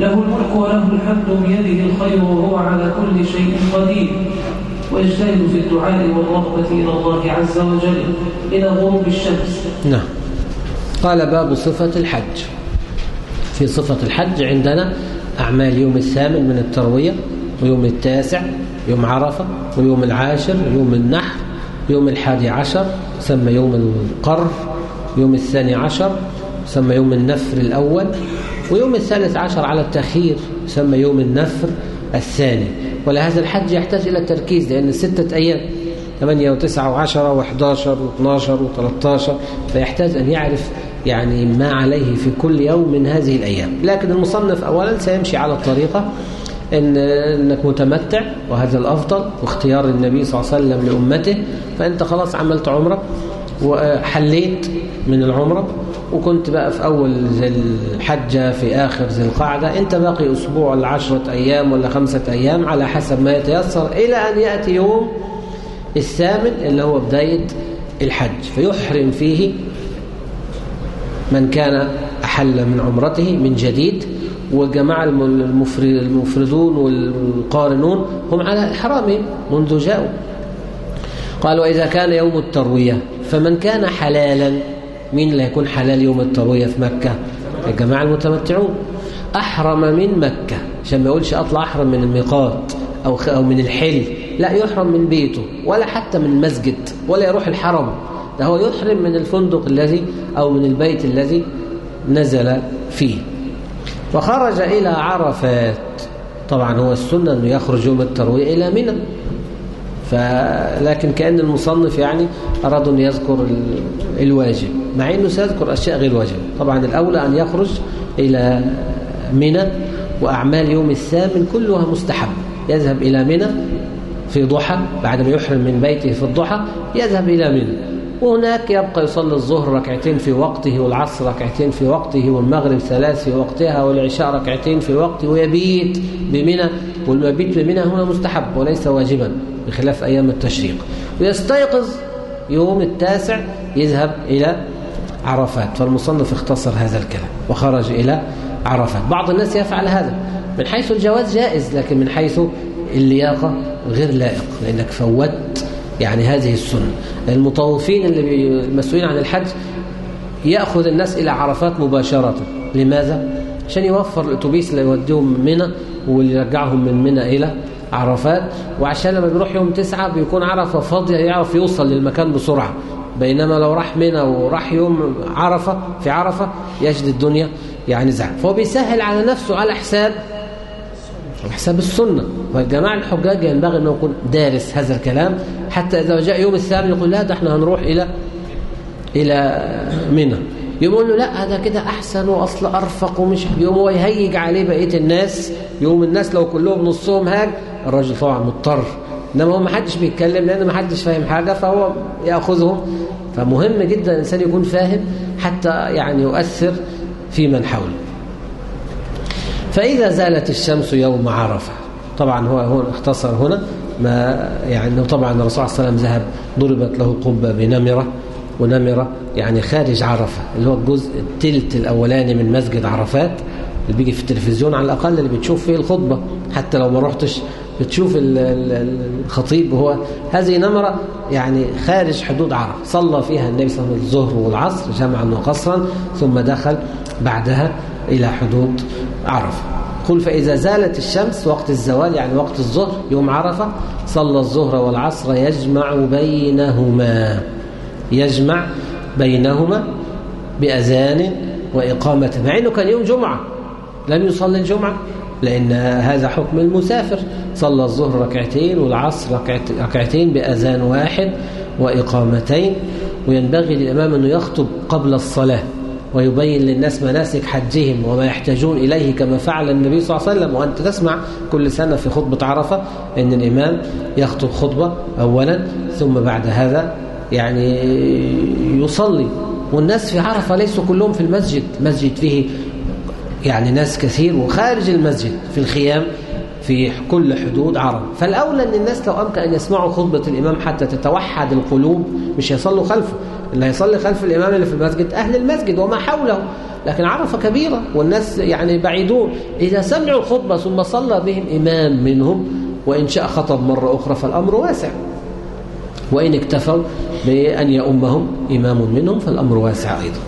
له الملك وله الحمد بيده الخير وهو على كل شيء قدير. ويجتهد في الدعاء والرغبة إلى الله عز وجل إلى غروب الشمس. نعم. قال باب صفة الحج. في صفة الحج عندنا أعمال يوم الثامن من التروية ويوم التاسع يوم عرفة ويوم العاشر ويوم النحر يوم الحادي عشر سمى يوم القر يوم الثاني عشر سمى يوم النفر الأول ويوم الثالث عشر على التأخير سمى يوم النفر الثاني. ولهذا الحج يحتاج إلى التركيز لأن ستة أيام 8 و9 و10 و11 و12 و13 فيحتاج أن يعرف يعني ما عليه في كل يوم من هذه الأيام. لكن المصنف أولا سيمشي على الطريقة إن إنك متمتع وهذا الأفضل واختيار النبي صلى الله عليه وسلم لأمته فأنت خلاص عملت عمرة وحليت من العمرة وكنت بقى في أول ذي الحجة في آخر ذي القعدة أنت باقي أسبوع ولا عشرة أيام ولا خمسة أيام على حسب ما يتيسر إلى أن يأتي يوم الثامن اللي هو بداية الحج. فيحرم فيه من كان أحل من عمرته من جديد وجماعة المفردون والقارنون هم على إحرامهم منذ جاءوا. قال وإذا كان يوم التروية فمن كان حلالا مين اللي هيكون حلال يوم التروية في مكة؟ الجماعة المتمتعون. أحرم من مكة. عشان ما يقولش أطلع أحرم من الميقات أو, أو من الحل. لا يحرم من بيته ولا حتى من المسجد ولا يروح الحرم. ده هو يحرم من الفندق الذي أو من البيت الذي نزل فيه. وخرج إلى عرفات. طبعا هو السنة أنه يخرج يوم التروية إلى منى. فلكن كأن المصنف يعني أراد أن يذكر الواجب مع أنه سيذكر أشياء غير واجبة. طبعا الأولى أن يخرج إلى منى وأعمال يوم الثامن كلها مستحب. يذهب إلى منى في ضحى بعد ما يحرم من بيته في الضحى يذهب إلى منى. وهناك يبقى يصلي الظهر ركعتين في وقته والعصر ركعتين في وقته والمغرب ثلاث في وقتها والعشاء ركعتين في وقته ويبيت بمنى والمبيت بمنى هنا مستحب وليس واجبا بخلاف أيام التشريق. ويستيقظ يوم التاسع يذهب إلى عرفات فالمصنف اختصر هذا الكلام وخرج إلى عرفات. بعض الناس يفعل هذا من حيث الجواز جائز لكن من حيث اللياقة غير لائق لأنك فوت يعني هذه السنة. المطوفين اللي المسؤولين عن الحج يأخذ الناس إلى عرفات مباشرة. لماذا؟ عشان يوفر الأتوبيس اللي يوديهم منى واللي يرجعهم من منى إلى عرفات. وعشان لما بيروح يوم تسعة بيكون عرفة فاضية يعرف يوصل للمكان بسرعة. بينما لو راح منى وراح يوم عرفة في عرفة يجد الدنيا يعني زعل. فهو بيسهل على نفسه على حساب حساب السنة. والجماعة الحجاج ينبغي أنه يكون دارس هذا الكلام حتى إذا جاء يوم الثامن يقول لا ده إحنا هنروح إلى إلى منى. يقول له لا هذا كده أحسن وأصل أرفق ومش يوم هو يهيج عليه بقية الناس يوم الناس لو كلهم نصهم هاج الراجل طبعا مضطر. إنما هو ما حدش بيتكلم لأن ما حدش فاهم حاجة فهو يأخذهم. فمهم جدا الإنسان يكون فاهم حتى يعني يؤثر في من حوله. فإذا زالت الشمس يوم عرفة. طبعا هو هو اختصر هنا ما يعني طبعا الرسول صلى الله عليه وسلم ذهب ضربت له قبة بنمرة ونمرة يعني خارج عرفة اللي هو الجزء التلت الأولاني من مسجد عرفات اللي بيجي في التلفزيون على الأقل اللي بتشوف فيه الخطبة. حتى لو ما رحتش بتشوف الخطيب هو هذه نمرة يعني خارج حدود عرفة. صلى فيها النبي صلى الله عليه وسلم الظهر والعصر جمعا وقصرا ثم دخل بعدها إلى حدود عرفة. قل فإذا زالت الشمس وقت الزوال يعني وقت الظهر يوم عرفة صلى الظهر والعصر يجمع بينهما. يجمع بينهما بأذان وإقامة. مع أنه كان يوم جمعة. لم يصلي الجمعة لأن هذا حكم المسافر. صلى الظهر ركعتين والعصر ركعتين بأذان واحد وإقامتين. وينبغي للإمام أنه يخطب قبل الصلاة. ويبين للناس مناسك حجهم وما يحتاجون إليه كما فعل النبي صلى الله عليه وسلم. وأنت تسمع كل سنة في خطبة عرفة أن الإمام يخطب خطبة أولا ثم بعد هذا يعني يصلي. والناس في عرفة ليسوا كلهم في المسجد. مسجد فيه يعني ناس كثير وخارج المسجد في الخيام في كل حدود عرب. فالأولى أن الناس لو أمكن أن يسمعوا خطبة الإمام حتى تتوحد القلوب مش يصلوا خلفه. اللي هيصلي خلف الإمام اللي في المسجد أهل المسجد وما حوله لكن عرفة كبيرة والناس يعني بعيدون. إذا سمعوا الخطبة ثم صلى بهم إمام منهم وإن شاء خطب مرة أخرى فالأمر واسع. وإن اكتفوا بأن يؤمهم إمام منهم فالأمر واسع أيضا.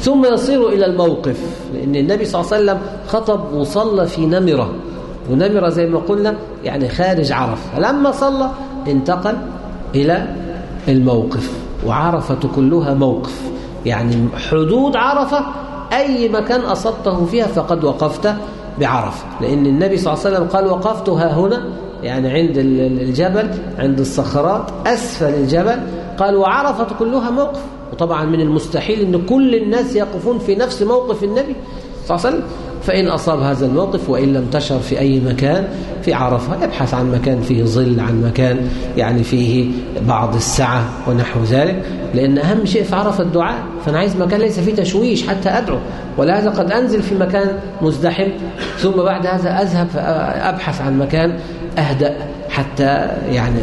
ثم يصير إلى الموقف لأن النبي صلى الله عليه وسلم خطب وصلى في نمرة ونمرة زي ما قلنا يعني خارج عرفة. فلما صلى انتقل إلى الموقف. وعرفة كلها موقف. يعني حدود عرفة أي مكان أصبته فيها فقد وقفت بعرفة. لأن النبي صلى الله عليه وسلم قال وقفت ها هنا يعني عند الجبل عند الصخرات أسفل الجبل. قال وعرفة كلها موقف. وطبعا من المستحيل أن كل الناس يقفون في نفس موقف النبي صلى الله عليه وسلم. فإن أصاب هذا الموقف وإن لم تشر في أي مكان في عرفة يبحث عن مكان فيه ظل عن مكان يعني فيه بعض السعة ونحو ذلك لأن أهم شيء في عرفة الدعاء فأنا عايز مكان ليس فيه تشويش حتى أدعو ولهذا قد أنزل في مكان مزدحم ثم بعد هذا أذهب أبحث عن مكان أهدأ حتى يعني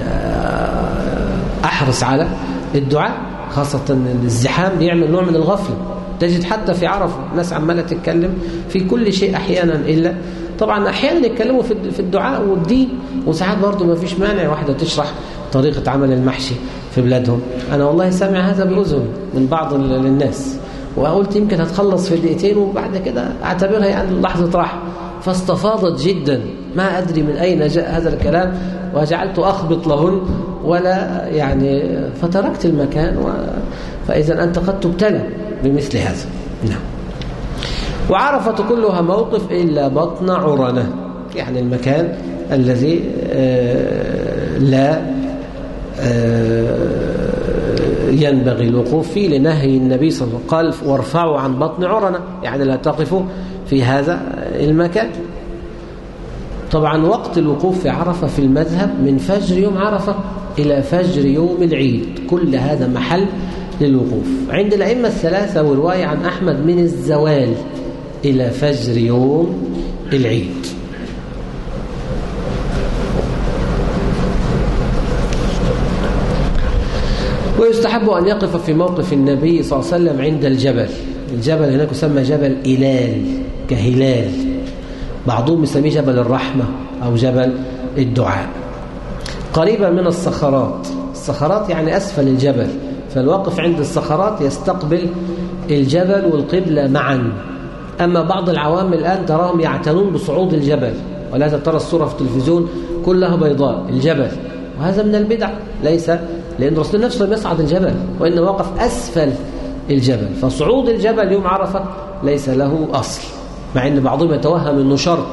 أحرص على الدعاء خاصة الزحام بيعمل نوع من الغفلة. تجد حتى في عرفة ناس عمالة تتكلم في كل شيء أحيانا إلا طبعا أحيانا يتكلموا في الدعاء والدين وساعات برضه ما فيش مانع واحدة تشرح طريقة عمل المحشي في بلادهم. أنا والله سامع هذا بأذن من بعض الناس وقلت يمكن هتخلص في دقيقتين وبعد كده أعتبرها يعني لحظة راحة. فاستفاضت جدا. ما أدري من أين جاء هذا الكلام وجعلت أخبط لهن ولا يعني فتركت المكان و... فإذا أنت قد تبتلى. بمثل هذا. نعم. وعرفة كلها موقف إلا بطن عرنة يعني المكان الذي لا ينبغي الوقوف فيه لنهي النبي صلى الله عليه وسلم. قال وارفعوا عن بطن عرنة. يعني لا تقفوا في هذا المكان. طبعا وقت الوقوف في عرفة في المذهب من فجر يوم عرفة إلى فجر يوم العيد. كل هذا محل للوقوف. عند الأئمة الثلاثة ورواية عن أحمد من الزوال إلى فجر يوم العيد. ويستحب أن يقف في موقف النبي صلى الله عليه وسلم عند الجبل. الجبل هناك يسمى جبل إلال كهلال. بعضهم يسميه جبل الرحمة أو جبل الدعاء. قريبا من الصخرات. الصخرات يعني أسفل الجبل. فالواقف عند الصخرات يستقبل الجبل والقبلة معا. أما بعض العوام الآن تراهم يعتنون بصعود الجبل ولا ترى الصورة في التلفزيون كلها بيضاء الجبل. وهذا من البدع. ليس لأن رسول نفسه لم يصعد الجبل وإنه وقف أسفل الجبل. فصعود الجبل يوم عرفة ليس له أصل مع أن بعضهم يتوهم أنه شرط.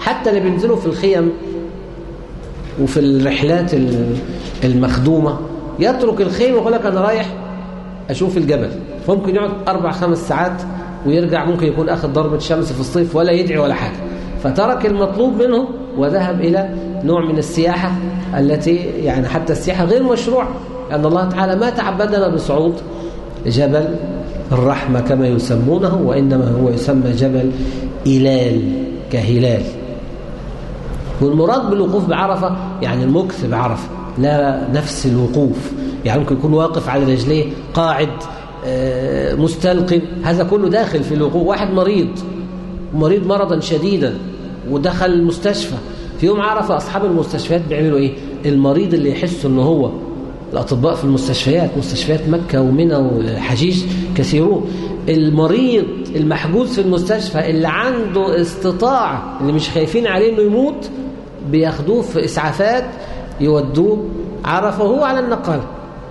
حتى اللي بينزلوا في الخيم وفي الرحلات المخدومة يترك الخيمة ويقول لك أنا رايح أشوف الجبل. فممكن يقعد أربع خمس ساعات ويرجع ممكن يكون أخذ ضربة شمس في الصيف ولا يدعي ولا حاجة. فترك المطلوب منه وذهب إلى نوع من السياحة التي يعني حتى السياحة غير مشروع لأن الله تعالى ما تعبدنا بصعود. جبل الرحمة كما يسمونه وإنما هو يسمى جبل إلال كهلال. والمراد بالوقوف بعرفة يعني المكث بعرفة. لا نفس الوقوف. يعني ممكن يكون واقف على رجليه قاعد آه، مستلقم هذا كله داخل في الوقوف. واحد مريض مريض مرضا شديدا ودخل المستشفى. في يوم عرفة أصحاب المستشفيات بيعملوا إيه؟ المريض اللي يحس أنه هو الأطباء في المستشفيات مستشفيات مكة ومنى وحجيج كثيرون. المريض المحجوز في المستشفى اللي عنده استطاعة اللي مش خايفين عليه أنه يموت بياخدوه في إسعافات يودوه عرفة وهو على النقالة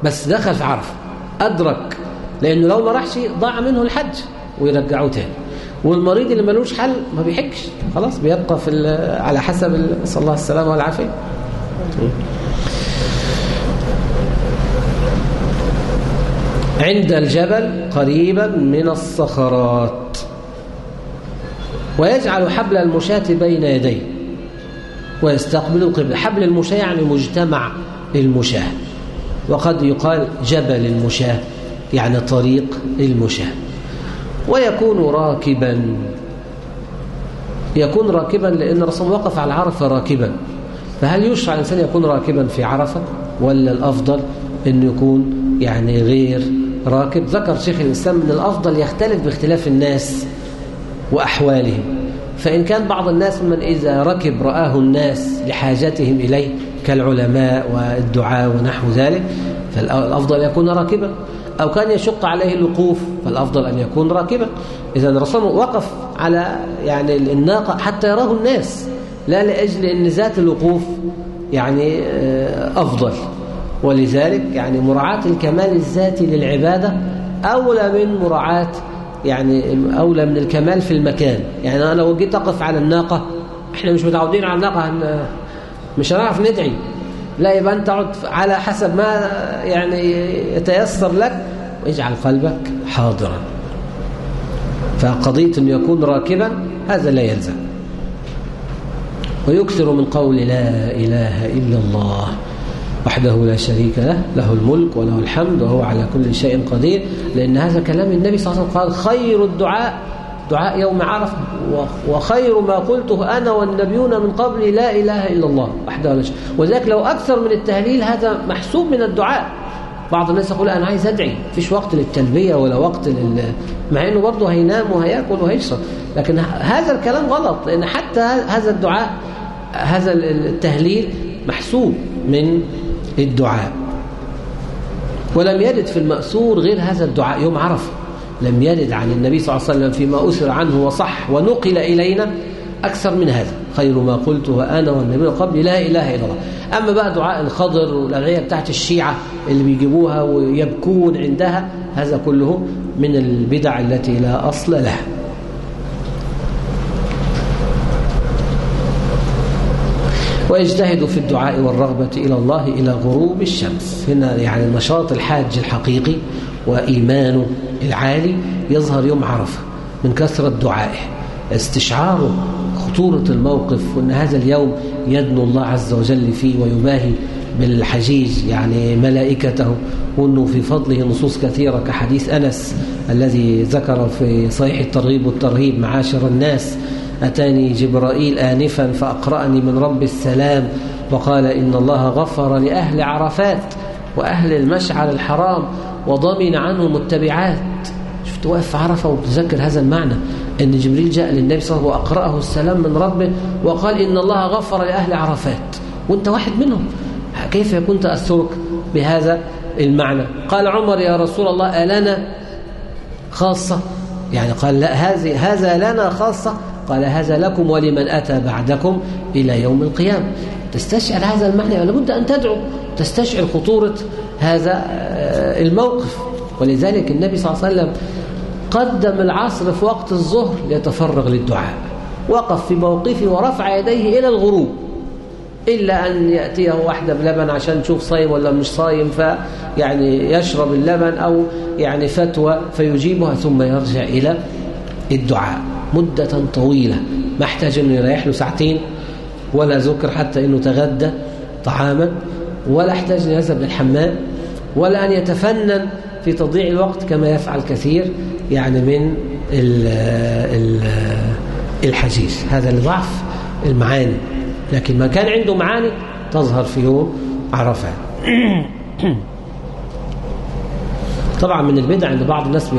بس دخل في عرفة أدرك لأنه لو ما راحش ضاع منه الحج ويرجعوه تاني. والمريض اللي ملوش حل ما بيحجش خلاص بيبقى في على حسب صلى الله السلامة والعافية. عند الجبل قريبا من الصخرات. ويجعل حبل المشاة بين يديه. ويستقبل القبلة. حبل المشاة يعني مجتمع المشاة وقد يقال جبل المشاة يعني طريق المشاة ويكون راكبا. يكون راكبا لأن الرسول وقف على عرفة راكبا. فهل يشرع الإنسان يكون راكبا في عرفة؟ ولا الأفضل أنه يكون يعني غير راكب؟ ذكر شيخ الإسلام أن الأفضل يختلف باختلاف الناس وأحوالهم. فإن كان بعض الناس من إذا ركب رآه الناس لحاجتهم إليه كالعلماء والدعاء ونحو ذلك فالأفضل يكون راكبا. أو كان يشق عليه الوقوف فالأفضل أن يكون راكبا. إذا الرسول وقف على يعني الناقة حتى يراه الناس لا لأجل أن ذات الوقوف يعني آه، أفضل. ولذلك يعني مراعاة الكمال الذاتي للعبادة أولى من مراعاة يعني أولى من الكمال في المكان. يعني أنا لو جيت أقف على الناقة إحنا مش متعودين على الناقة مش هنعرف ندعي. لا يبقى أنت تقعد على حسب ما يعني يتيسر لك واجعل قلبك حاضرا. فقضية أن يكون راكبا هذا لا يلزم. ويكثر من قول لا إله إلا الله. وحده لا شريك له له الملك وله الحمد وهو على كل شيء قدير. لأن هذا كلام النبي صلى الله عليه وسلم قال خير الدعاء دعاء يوم عرفة. وخير ما قلته أنا والنبيون من قبل لا إله إلا الله وحده لا شريك وذلك لو أكثر من التهليل هذا محسوب من الدعاء. بعض الناس يقول أنا عايز أدعي. فيش وقت للتلبية ولا وقت لل... مع أنه برضه هينام وهيأكل وهيشرب. لكن هذا الكلام غلط. لأن حتى هذا الدعاء هذا التهليل محسوب من الدعاء. ولم يرد في المأثور غير هذا الدعاء يوم عرفة. لم يرد عن النبي صلى الله عليه وسلم فيما أثر عنه وصح ونقل إلينا أكثر من هذا. خير ما قلته أنا والنبي قبل لا إله إلا الله. أما بقى دعاء الخضر والأدعية بتاعت الشيعة اللي بيجيبوها ويبكون عندها هذا كله من البدع التي لا أصل لها. ويجتهد في الدعاء والرغبة إلى الله إلى غروب الشمس. هنا يعني نشاط الحاج الحقيقي وإيمانه العالي يظهر يوم عرفة من كثرة دعائه. استشعاره خطورة الموقف وأن هذا اليوم يدنو الله عز وجل فيه ويباهي بالحجيج يعني ملائكته وأنه في فضله نصوص كثيرة كحديث أنس الذي ذكر في صحيح الترغيب والترهيب معاشر الناس. أتاني جبرائيل آنفا فأقرأني من رب السلام وقال إن الله غفر لأهل عرفات وأهل المشعر الحرام وضمن عنهم التبعات. شفت واقف في عرفة وتذكر هذا المعنى أن جبريل جاء للنبي صلى الله عليه وسلم وأقرأه السلام من ربه وقال إن الله غفر لأهل عرفات. وأنت واحد منهم. كيف يكون تأثرك بهذا المعنى؟ قال عمر يا رسول الله ألنا خاصة؟ يعني قال لا هذه هذا لنا خاصة قال هذا لكم ولمن أتى بعدكم إلى يوم القيامة. تستشعر هذا المعنى لابد أن تدعو تستشعر خطورة هذا آه، الموقف. ولذلك النبي صلى الله عليه وسلم قدم العصر في وقت الظهر ليتفرغ للدعاء. وقف في موقفه ورفع يديه إلى الغروب. إلا أن يأتيه واحدة بلبن عشان تشوف صايم ولا مش صايم فيعني يشرب اللبن أو يعني فتوى فيجيبها ثم يرجع إلى الدعاء. مدة طويلة. ما احتاج أنه يريح له ساعتين ولا ذكر حتى أنه تغدى طعاما ولا احتاج أن يذهب للحمام ولا أن يتفنن في تضييع الوقت كما يفعل كثير يعني من ال ال الحجيج. هذا لضعف المعاني. لكن ما كان عنده معاني تظهر في يوم عرفات طبعا من البدع ان بعض الناس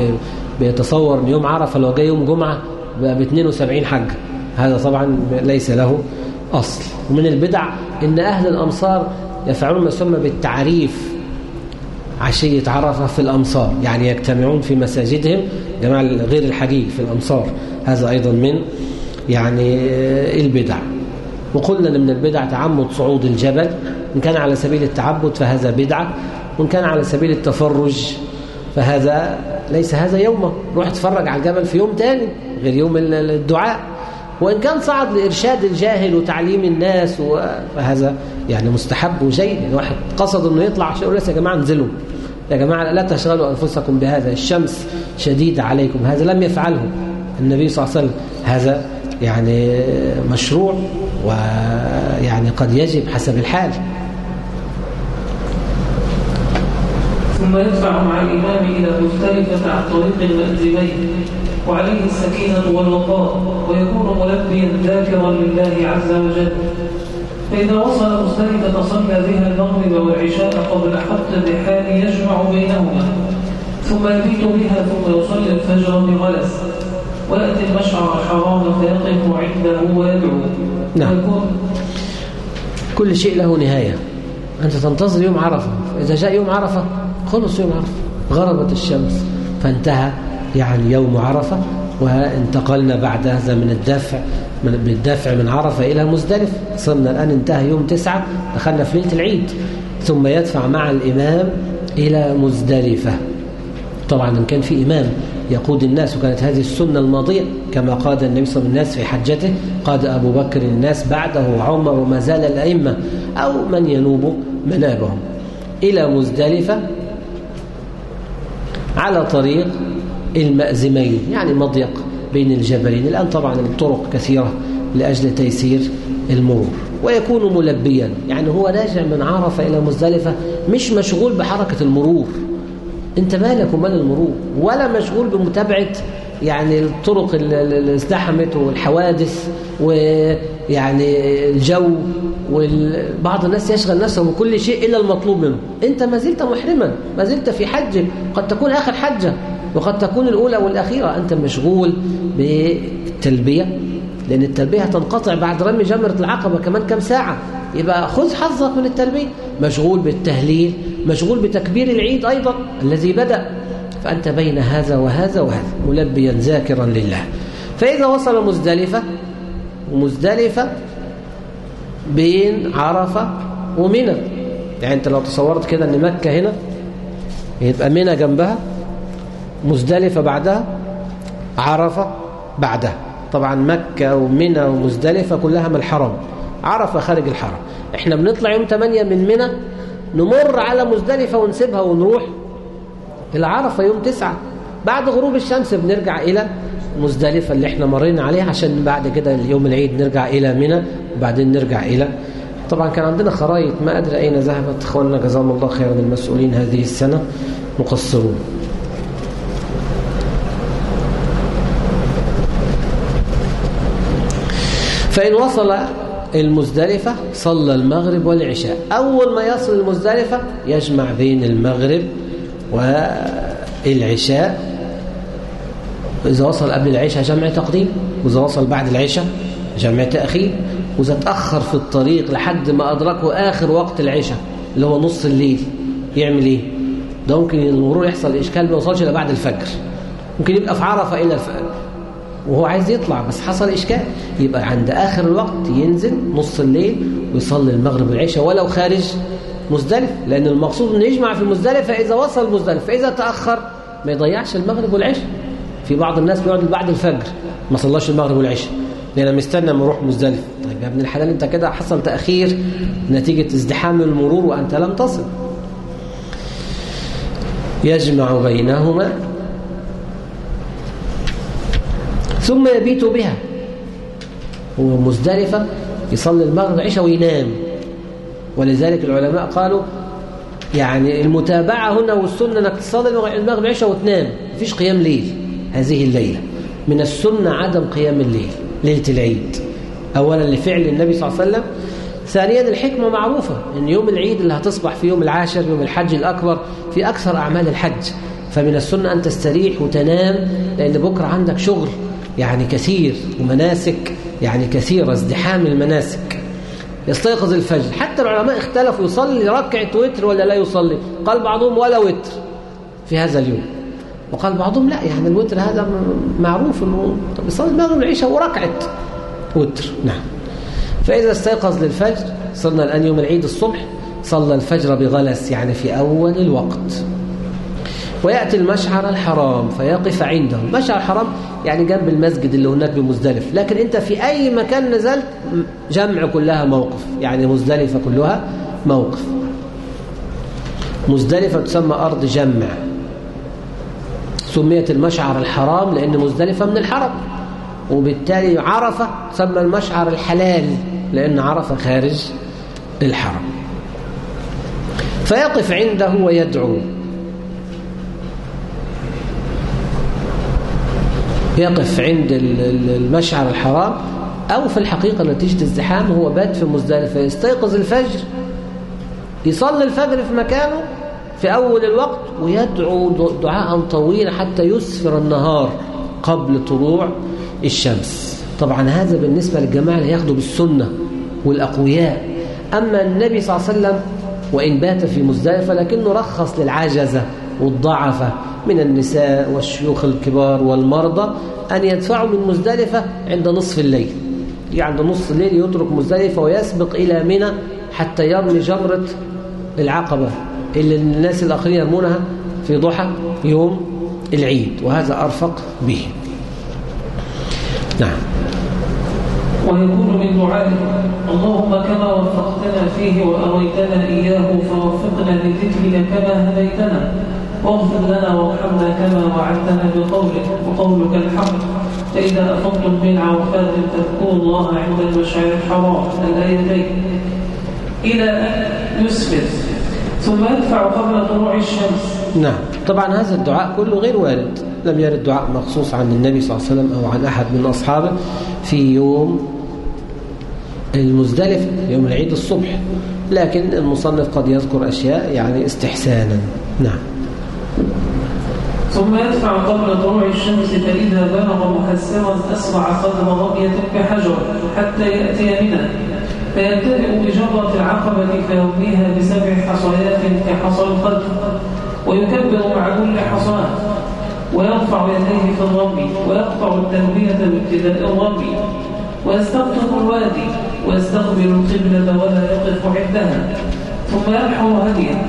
بيتصور إن يوم عرفة لو جاي يوم جمعة بقى ب 72 حج هذا طبعا ليس له أصل. ومن البدع إن أهل الأمصار يفعلون ما يسمى بالتعريف. عشية عرفة في الأمصار. يعني يجتمعون في مساجدهم. جماعة غير الحجيج في الأمصار. هذا أيضا من يعني البدع. وقلنا من البدع تعمد صعود الجبل. إن كان على سبيل التعبد فهذا بدعة. وإن كان على سبيل التفرج فهذا ليس هذا يومه. روح اتفرج على الجبل في يوم تاني غير يوم الدعاء. وإن كان صعد لإرشاد الجاهل وتعليم الناس فهذا يعني مستحب وجيد. يعني واحد قصد أنه يطلع يقول يا جماعة انزلوا. يا جماعة لا تشغلوا أنفسكم بهذا الشمس شديدة عليكم. هذا لم يفعله النبي صلى الله عليه وسلم. هذا يعني مشروع ويعني قد يجب حسب الحال. ثم يدفع مع الإمام إلى مختلفة عن طريق المأزمين وعليه السكينة والوقار ويكون ملبيا ذاكرا لله عز وجل. فإذا وصل مختلفة صلى بها المغرب والعشاء قبل حط الرحال يجمع بينهما. ثم يبيت بها ثم يصلي الفجر بغلس. ويأتي المشعر الحرام فيقف عنده ويدعو. نعم. كل شيء له نهاية. أنت تنتظر يوم عرفة. إذا جاء يوم عرفة خلص يوم عرفة غربت الشمس فانتهى يعني يوم عرفة وانتقلنا بعد هذا من الدافع من بالدافع من عرفة إلى مزدلف صرنا الآن انتهى يوم تسعة دخلنا في ليلة العيد ثم يدفع مع الإمام إلى مزدلفة. طبعا إن كان في إمام يقود الناس وكانت هذه السنة الماضية كما قاد النبي صلى الله عليه وسلم الناس في حجته قاد أبو بكر الناس بعده وعمر وما زال الأئمة أو من ينوب منابهم. إلى مزدلفة على طريق المأزمين يعني مضيق بين الجبلين الآن طبعا الطرق كثيرة لأجل تيسير المرور ويكون ملبيا يعني هو راجع من عرفة إلى مزدلفة مش مشغول بحركة المرور. أنت مالك ومال المرور؟ ولا مشغول بمتابعة يعني الطرق اللي ازدحمت والحوادث ويعني الجو وبعض الناس يشغل نفسه بكل شيء إلا المطلوب منه. أنت ما زلت محرما ما زلت في حج قد تكون آخر حجة وقد تكون الأولى والأخيرة. أنت مشغول بالتلبية لأن التلبية هتنقطع بعد رمي جمرة العقبة كمان كم ساعة. يبقى خذ حظك من التلبية. مشغول بالتهليل مشغول بتكبير العيد أيضا الذي بدأ. فأنت بين هذا وهذا وهذا ملبيا ذاكرا لله. فإذا وصل مزدلفة ومزدلفة بين عرفة ومنى. يعني أنت لو تصورت كده أن مكة هنا يبقى منى جنبها مزدلفة بعدها عرفة بعدها. طبعا مكة ومنى ومزدلفة كلها من الحرم. عرفة خارج الحرم. إحنا بنطلع يوم 8 من منى نمر على مزدلفة ونسيبها ونروح إلى عرفة يوم 9 بعد غروب الشمس بنرجع إلى مزدلفة اللي إحنا مرينا عليها عشان بعد كده يوم العيد نرجع إلى منى وبعدين نرجع إلى طبعا كان عندنا خرايط ما أدري أين ذهبت. إخواننا جزاهم الله خيرا المسؤولين هذه السنة. مقصرون. فإن وصل المزدلفة صلى المغرب والعشاء. أول ما يصل المزدلفة يجمع بين المغرب والعشاء. إذا وصل قبل العشاء جمع تقديم وإذا وصل بعد العشاء جمع تأخير وإذا تأخر في الطريق لحد ما أدركه آخر وقت العشاء اللي هو نص الليل يعمل إيه؟ ده ممكن المرور يحصل إشكال ما يوصلش إلى بعد الفجر ممكن يبقى في عرفة إلى الفجر وهو عايز يطلع بس حصل إشكال يبقى عند آخر الوقت ينزل نص الليل ويصلي المغرب والعشاء ولو خارج مزدلف لأن المقصود أنه يجمع في مزدلفة إذا وصل مزدلف فإذا تأخر ما يضيعش المغرب والعشاء في بعض الناس بيقعد بعد الفجر ما صلاش المغرب والعشاء. لأن مستنى ما يروح مزدلف طيب يا ابن الحلال أنت كده حصل تأخير نتيجة ازدحام المرور وأنت لم تصل. يجمع بينهما. ثم يبيت بها. هو مزدلفة يصلي المغرب والعشاء وينام. ولذلك العلماء قالوا يعني المتابعة هنا والسنة إنك تصلي المغرب والعشاء وتنام. مفيش قيام ليل. هذه الليلة. من السنة عدم قيام الليل ليلة العيد. أولا لفعل النبي صلى الله عليه وسلم. ثانيا الحكمة معروفة إن يوم العيد اللي هتصبح في يوم العاشر يوم الحج الأكبر في أكثر أعمال الحج. فمن السنة أن تستريح وتنام لأن بكرة عندك شغل يعني كثير ومناسك يعني كثيرة ازدحام المناسك. يستيقظ الفجر. حتى العلماء اختلفوا يصلي ركعة وتر ولا لا يصلي؟ قال بعضهم ولا وتر. في هذا اليوم. وقال بعضهم لا يعني الوتر هذا معروف إنه طب يصلي المغرب والعشاء وركعة وتر. نعم. فإذا استيقظ للفجر صرنا الآن يوم العيد الصبح صلى الفجر بغلس يعني في أول الوقت. ويأتي المشعر الحرام فيقف عنده. المشعر الحرام يعني جنب المسجد اللي هناك بمزدلف لكن أنت في أي مكان نزلت جمع كلها موقف. يعني مزدلفة كلها موقف. مزدلفة تسمى أرض جمع. سميت المشعر الحرام لأن مزدلفة من الحرم وبالتالي عرفة تسمى المشعر الحلال لأن عرفة خارج الحرم فيقف عنده ويدعو. يقف عند المشعر الحرام أو في الحقيقة نتيجة الزحام هو بات في مزدلفة يستيقظ الفجر يصلي الفجر في مكانه في أول الوقت ويدعو دعاء طويلا حتى يسفر النهار قبل طلوع الشمس. طبعا هذا بالنسبة للجماعة اللي ياخدوا بالسنة والأقوياء. أما النبي صلى الله عليه وسلم وإن بات في مزدلفة لكنه رخص للعجزة والضعفة من النساء والشيوخ الكبار والمرضى أن يدفعوا من مزدلفة عند نصف الليل. يعني عند نصف الليل يترك مزدلفة ويسبق إلى منى حتى يرمي جمرة العقبة. اللي الناس الآخرين يرمونها في ضحى يوم العيد وهذا أرفق به. نعم. ويكون من دعائه اللهم كما وفقتنا فيه وأريتنا إياه فوفقنا لذكرك كما هديتنا. واغفر لنا وارحمنا كما وعدتنا بقولك وقولك الحق. فإذا أفضتم من عرفات فاذكروا الله عند المشعر الحرام الآيتين. إلى أن يسفر ثم يدفع قبل طلوع الشمس. نعم. طبعا هذا الدعاء كله غير وارد. لم يرد دعاء مخصوص عن النبي صلى الله عليه وسلم أو عن أحد من أصحابه في يوم المزدلف يوم العيد الصبح. لكن المصنف قد يذكر أشياء يعني استحسانا. نعم. ثم يدفع قبل طلوع الشمس فإذا بلغ محسرا أسرع قدر رمية كحجر حتى يأتي منه. فيبتدئ بجرة العقبة فيرميها بسبع حصيات كحصى القدر ويكبر مع كل حصاة ويرفع يديه في الرمي ويقطع التنبيه بابتداء الرمي ويستقطب الوادي ويستقبل القبلة ولا يقف عندها ثم ينحر هديه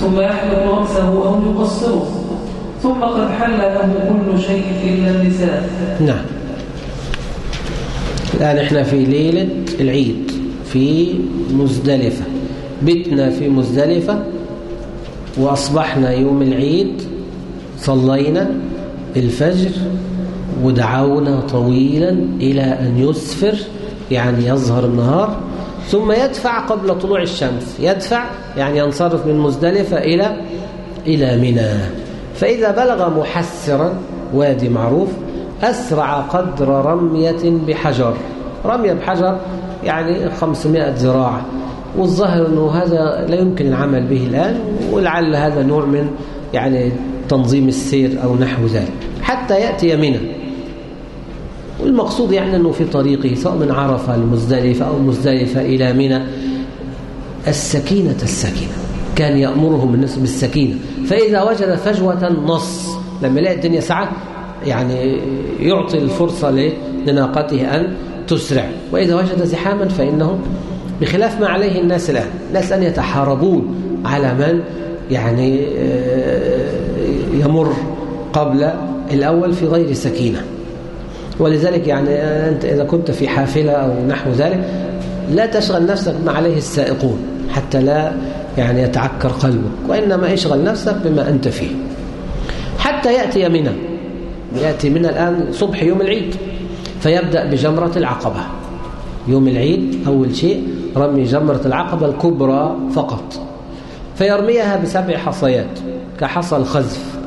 ثم يحلق رأسه أو يقصره ثم قد حل له كل شيء إلا النساء نعم. الآن إحنا في ليلة العيد. في مزدلفة بتنا في مزدلفة وأصبحنا يوم العيد صلينا الفجر ودعونا طويلا إلى أن يسفر يعني يظهر النهار ثم يدفع قبل طلوع الشمس يدفع يعني ينصرف من مزدلفة إلى إلى منى. فإذا بلغ محسرا وادي معروف أسرع قدر رمية بحجر. رمية بحجر يعني 500 ذراع والظاهر أنه هذا لا يمكن العمل به الآن ولعل هذا نوع من يعني تنظيم السير أو نحو ذلك حتى يأتي منى والمقصود يعني أنه في طريقه سواء من عرفة لمزدلفة أو مزدلفة إلى منى السكينة السكينة كان يأمرهم الناس بالسكينة فإذا وجد فجوة نص لما يلاقي الدنيا سعة يعني يعطي الفرصة لناقته أن تسرع. وإذا وجد زحاما فإنه بخلاف ما عليه الناس الآن الناس أن يتحاربون على من يعني يمر قبل الأول في غير سكينة. ولذلك يعني أنت إذا كنت في حافلة أو نحو ذلك لا تشغل نفسك ما عليه السائقون حتى لا يعني يتعكر قلبك وإنما اشغل نفسك بما أنت فيه. حتى يأتي منى يأتي منى الآن صبح يوم العيد. فيبدأ بجمرة العقبة. يوم العيد أول شيء رمي جمرة العقبة الكبرى فقط. فيرميها بسبع حصيات كحصى الخزف.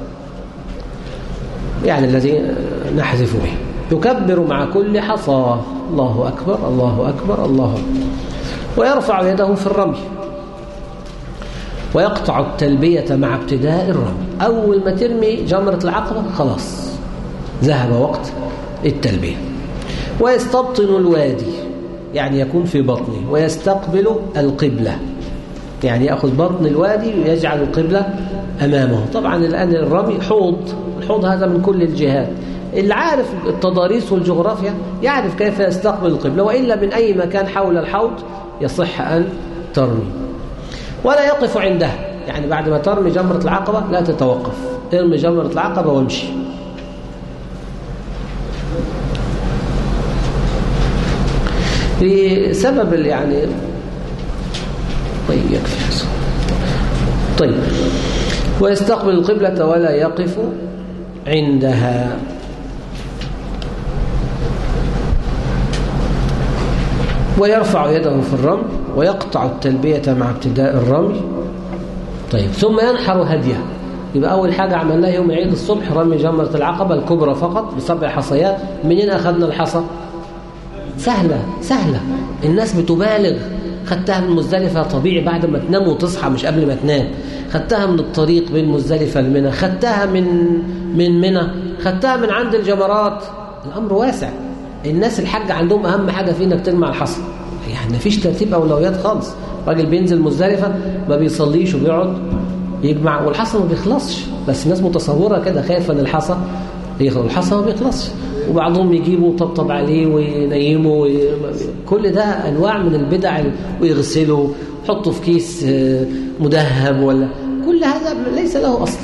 يعني الذي نحذف به. يكبر مع كل حصى. الله أكبر الله أكبر الله أكبر. ويرفع يده في الرمي. ويقطع التلبية مع ابتداء الرمي. أول ما ترمي جمرة العقبة خلاص ذهب وقت التلبية. ويستبطن الوادي يعني يكون في بطنه ويستقبل القبلة. يعني يأخذ بطن الوادي ويجعل القبلة أمامه. طبعا الآن الرمي حوض الحوض هذا من كل الجهات. اللي عارف التضاريس والجغرافيا يعرف كيف يستقبل القبلة وإلا من أي مكان حول الحوض يصح أن ترمي. ولا يقف عندها يعني بعد ما ترمي جمرة العقبة لا تتوقف. ارمي جمرة العقبة وامشي. لسبب يعني طيب يكفي. طيب. ويستقبل القبلة ولا يقف عندها. ويرفع يده في الرمي ويقطع التلبية مع ابتداء الرمي طيب. ثم ينحر هديه. يبقى أول حاجة عملناها يوم عيد الصبح رمي جمرة العقبة الكبرى فقط بسبع حصيات. منين أخذنا الحصى؟ سهلة سهلة. الناس بتبالغ. خدتها من مزدلفة طبيعي بعد ما تنام وتصحى مش قبل ما تنام. خدتها من الطريق بين مزدلفة لمنى خدتها من من منى. خدتها من عند الجمرات الأمر واسع. الناس الحاجة عندهم أهم حاجة في إنك تجمع الحصى. يعني مفيش ترتيب أولويات خالص. راجل بينزل مزدلفة ما بيصليش وبيقعد يجمع. والحصى ما بيخلصش. بس الناس متصورة كده خايفة إن الحصى يخلص. الحصى ما بيخلصش. وبعضهم يجيبوا وطبطب عليه وينيمه وي... كل ده أنواع من البدع ويغسله يحطه في كيس مدهب ولا كل هذا ليس له أصل.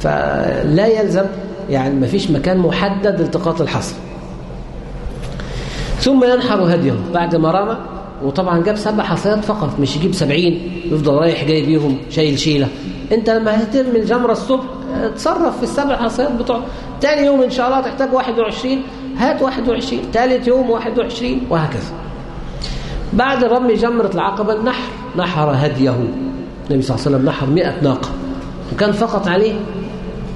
فلا يلزم يعني ما فيش مكان محدد لالتقاط الحصى ثم ينحر هديه بعد ما رمى وطبعا جاب سبع حصيات فقط مش يجيب سبعين يفضل رايح جاي بيهم شايل شيلة. أنت لما هترمي الجمرة الصبح تصرف في السبع حصيات بتوع تاني يوم إن شاء الله تحتاج 21 هات 21 ثالث يوم 21 وهكذا. بعد رمي جمرة العقبة النحر نحر هديه. النبي صلى الله عليه وسلم نحر 100 ناقة. وكان فقط عليه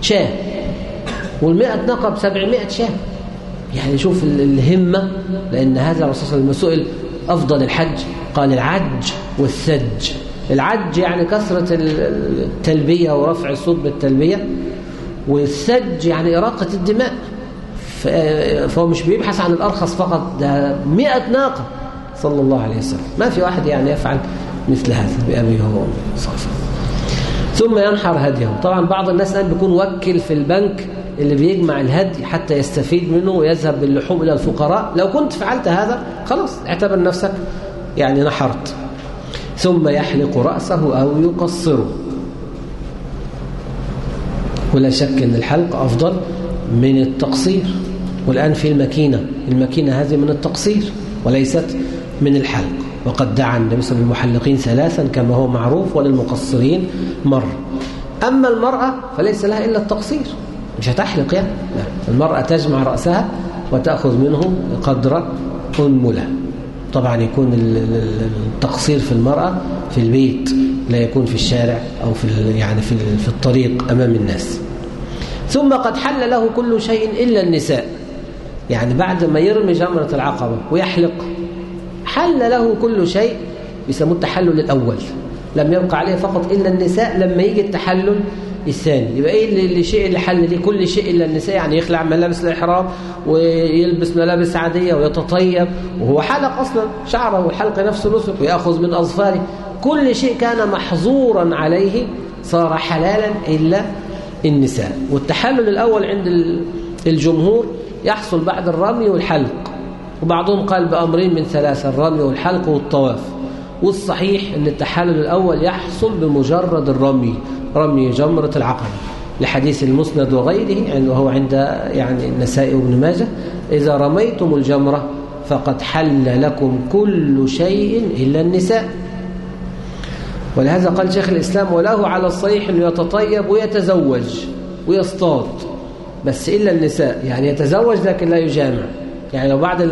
شاه. وال100 ناقة ب 700 شاه. يعني شوف الهمة لأن هذا الرسول صلى الله عليه وسلم سئل أفضل الحج. قال العج والثج. العج يعني كثرة التلبية ورفع الصوت بالتلبية. والثج يعني إراقة الدماء. فهو مش بيبحث عن الأرخص فقط ده مئة ناقة. صلى الله عليه وسلم. ما في واحد يعني يفعل مثل هذا بأبي هو صلى ثم ينحر هديه طبعا بعض الناس الآن بيكون وكل في البنك اللي بيجمع الهدي حتى يستفيد منه ويذهب باللحوم إلى الفقراء. لو كنت فعلت هذا خلاص اعتبر نفسك يعني نحرت. ثم يحلق رأسه أو يقصره. ولا شك أن الحلق أفضل من التقصير. والآن في المكينة المكينة هذه من التقصير وليست من الحلق. وقد دعا النبي صلى الله عليه وسلم ثلاثا كما هو معروف وللمقصرين مر. أما المرأة فليس لها إلا التقصير. مش هتحلق يعني. المرأة تجمع رأسها وتأخذ منه قدر أنملة. طبعا يكون التقصير في المرأة في البيت لا يكون في الشارع أو في يعني في الطريق أمام الناس. ثم قد حل له كل شيء إلا النساء. يعني بعد ما يرمي جمرة العقبة ويحلق حل له كل شيء بيسموه التحلل الأول. لم يبقى عليه فقط إلا النساء لما يجي التحلل الثاني. يبقى إيه الشيء اللي حل ليه؟ كل شيء إلا النساء يعني يخلع ملابس الإحرام ويلبس ملابس عادية ويتطيب. وهو حلق أصلا شعره والحلق نفسه نسك ويأخذ من أظفاره. كل شيء كان محظورا عليه صار حلالا إلا النساء. والتحلل الأول عند الجمهور يحصل بعد الرمي والحلق. وبعضهم قال بأمرين من ثلاثة الرمي والحلق والطواف. والصحيح إن التحلل الأول يحصل بمجرد الرمي. رمي جمرة العقبة لحديث المسند وغيره وهو عند يعني النسائي وابن ماجه إذا رميتم الجمرة فقد حل لكم كل شيء إلا النساء. ولهذا قال شيخ الإسلام وله على الصحيح أنه يتطيب ويتزوج ويصطاد بس إلا النساء. يعني يتزوج لكن لا يجامع. يعني لو بعد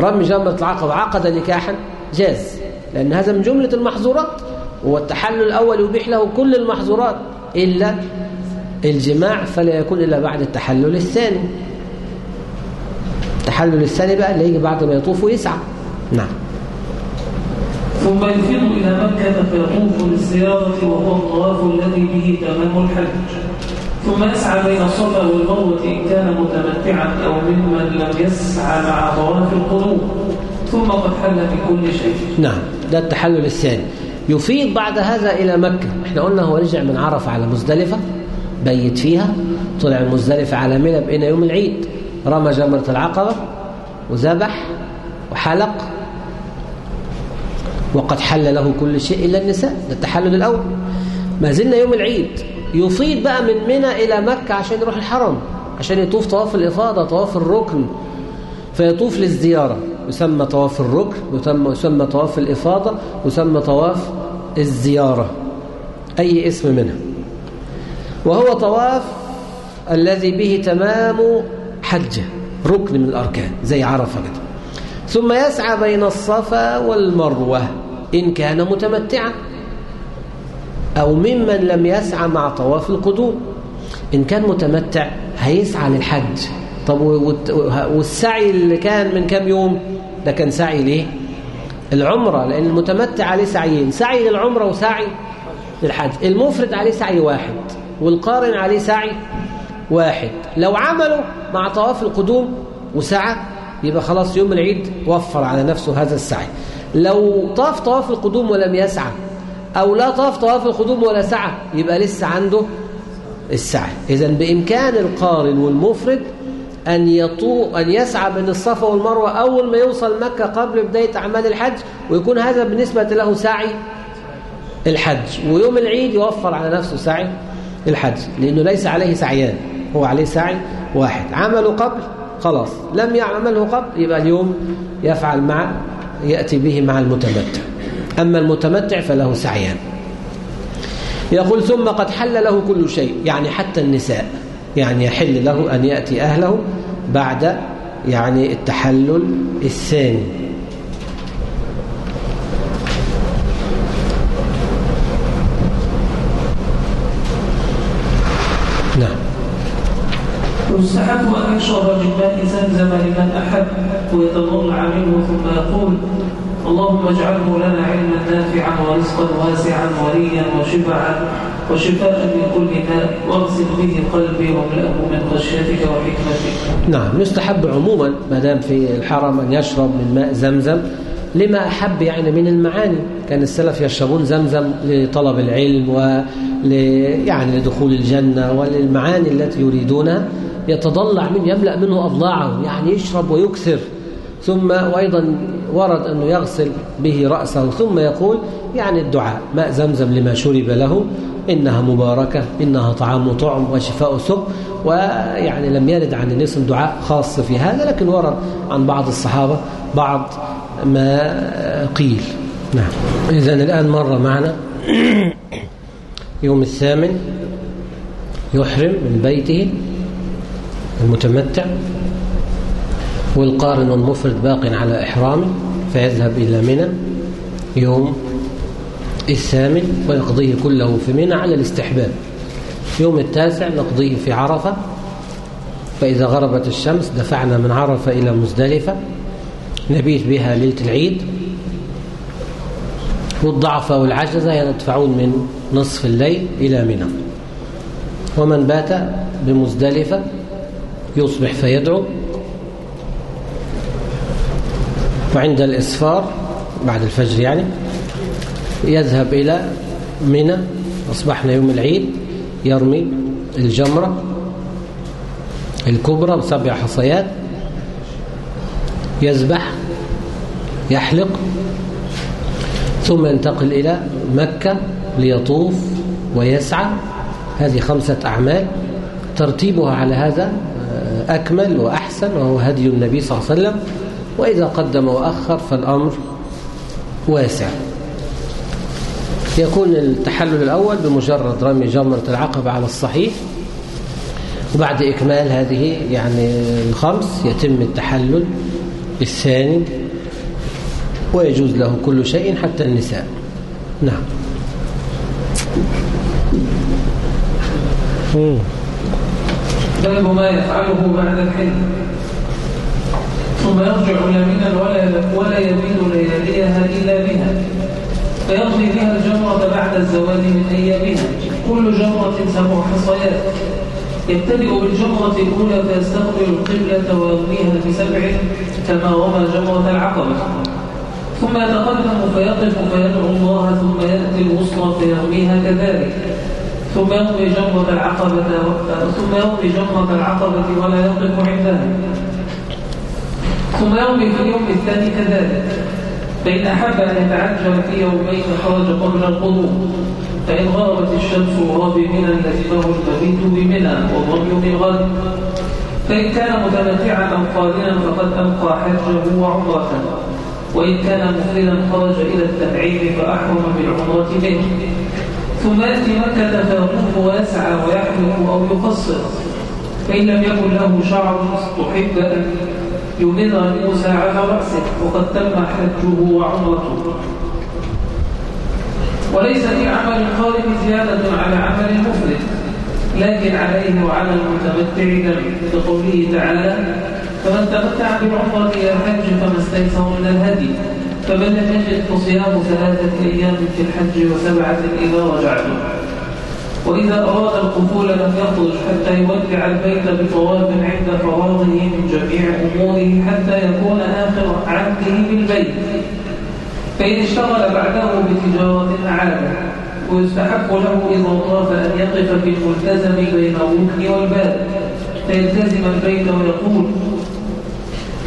رمي جمرة العقبة عقد نكاحا جاز. لأن هذا من جملة المحظورات. والتحلل الأول يبيح له كل المحظورات إلا الجماع فلا يكون إلا بعد التحلل الثاني. التحلل الثاني بقى اللي يجي بعد ما يطوف ويسعى. نعم. ثم يفيض إلى مكة فيطوف للزيارة وهو الطواف الذي به تمام الحج. ثم يسعى بين الصفا والمروة إن كان متمتعا أو ممن لم يسعى مع طواف القدوم. ثم قد حل في كل شيء. نعم. ده التحلل الثاني. يفيض بعد هذا إلى مكة. إحنا قلنا هو رجع من عرفة على مزدلفة بيت فيها طلع من مزدلفة على منى بقينا يوم العيد رمى جمرة العقبة وذبح وحلق وقد حل له كل شيء إلا النساء. ده التحلل الأول. ما زلنا يوم العيد. يفيض بقى من منى إلى مكة عشان يروح الحرم عشان يطوف طواف الإفاضة طواف الركن فيطوف للزيارة. يسمى طواف الركن يسمى, طواف الإفاضة يسمى طواف الزيارة. أي اسم منها وهو طواف الذي به تمام حجة ركن من الأركان زي عرفة كده. ثم يسعى بين الصفا والمروة إن كان متمتعا أو ممن لم يسعى مع طواف القدوم. إن كان متمتع هيسعى للحج. طب والسعي اللي كان من كام يوم؟ ده كان سعي ليه العمرة لأن المتمتع عليه سعيين. سعي للعمرة وسعي للحج المفرد عليه سعي واحد والقارن عليه سعي واحد. لو عملوا مع طواف القدوم وسعى يبقى خلاص يوم العيد وفر على نفسه هذا السعي. لو طاف طواف القدوم ولم يسعى أو لا طاف طواف القدوم ولا سعى يبقى لسه عنده السعي. إذا بإمكان القارن والمفرد أن يطو أن يسعى بين الصفا والمروة أول ما يوصل مكة قبل بداية أعمال الحج ويكون هذا بالنسبة له سعي الحج. ويوم العيد يوفر على نفسه سعي الحج لأنه ليس عليه سعيان هو عليه سعي واحد. عمله قبل خلاص. لم يعمله قبل يبقى اليوم يفعل مع يأتي به مع المتمتع. أما المتمتع فله سعيان. يقول ثم قد حل له كل شيء يعني حتى النساء. يعني يحل له أن يأتي أهله بعد يعني التحلل الثاني. نعم. يستحب أن يشرب من ماء زمزم لمن أحب ويتضلع منه ثم يقول اللهم اجعله لنا علما نافعا ورزقا واسعا وريا وشفعا وشفاء من كل داء واغسل به قلبي واملأه من خشيتك وحكمتك. نعم يستحب عموما ما دام في الحرم أن يشرب من ماء زمزم لما أحب يعني من المعاني. كان السلف يشربون زمزم لطلب العلم ول يعني لدخول الجنة وللمعاني التي يريدونها. يتضلع منه يملأ منه أضلاعه يعني يشرب ويكثر. ثم وأيضا ورد أنه يغسل به رأسه ثم يقول يعني الدعاء ماء زمزم لما شرب له إنها مباركة إنها طعام طعم وشفاء سب ويعني لم يرد عن الناس دعاء خاص في هذا لكن ورد عن بعض الصحابة بعض ما قيل. نعم. إذا الآن مر معنا يوم الثامن يحرم من بيته المتمتع والقارن المفرد باق على إحرامه فيذهب إلى منى يوم الثامن ويقضيه كله في منى على الاستحباب. يوم التاسع نقضيه في عرفة. فإذا غربت الشمس دفعنا من عرفة إلى مزدلفة. نبيت بها ليلة العيد. والضعفة والعجزة يدفعون من نصف الليل إلى منى. ومن بات بمزدلفة يصبح فيدعو. وعند الإسفار بعد الفجر يعني يذهب إلى منى أصبحنا يوم العيد يرمي الجمرة الكبرى بسبع حصيات يذبح يحلق ثم ينتقل إلى مكة ليطوف ويسعى. هذه خمسة أعمال ترتيبها على هذا أكمل وأحسن وهو هدي النبي صلى الله عليه وسلم. وإذا قدم وأخر فالأمر واسع. يكون التحلل الأول بمجرد رمي جمرة العقبة على الصحيح وبعد إكمال هذه يعني الخمس يتم التحلل الثاني ويجوز له كل شيء حتى النساء. نعم. باب ما يفعله بعد الحلم. ثم يرجع إلى منى ولا ولا يبيت لياليها إلا بها فيقضي بها الجمرة بعد الزوال من أيامها. كل جمرة سبع حصيات. يبتدئ بالجمرة الأولى فيستقبل القبلة ويرميها بسبع كما رمى جمرة العقبة. ثم يتقدم فيقف فيدعو الله ثم يأتي الوسطى فيرميها كذلك. ثم يرمي جمرة العقبة ثم يرمي جمرة العقبة ولا يقف عندها. ثم يرمي في اليوم الثاني كذلك فإن أحب أن يتعجل في يومين خرج قبل القدوم. فإن غربت الشمس وهو بمنى لزمه المبيت بمنى والرمي بالغد فإن كان متمتعا أو قادنا فقد ألقى حجه وعمرة. وإن كان مفردا خرج إلى التبعيد فأحرم بالعمرة منه. ثم يأتي مكة فيطوف ويسعى ويحلق أو يقصر. فإن لم يكن له شعر استحب أن يمر موسى على رأسه وقد تم حجه وعمرته. وليس في عمل الخالق زيادة على عمل المفرد لكن عليه وعلى المتمتع دم. بقوله تعالى فمن تمتع بالعمرة إلى الحج فما استيسر من الهدي فمن لم يجد فصيام ثلاثة أيام في الحج وسبعة إذا رجعتم وإذا أراد القفول لم يخرج حتى يودع البيت بطواف عند فراغه من جميع أموره حتى يكون آخر عهده بالبيت. فإن اشتغل بعده بتجارة عادة ويستحق له إذا طاف أن يقف في الملتزم بين الركن والباب. فيلتزم البيت ويقول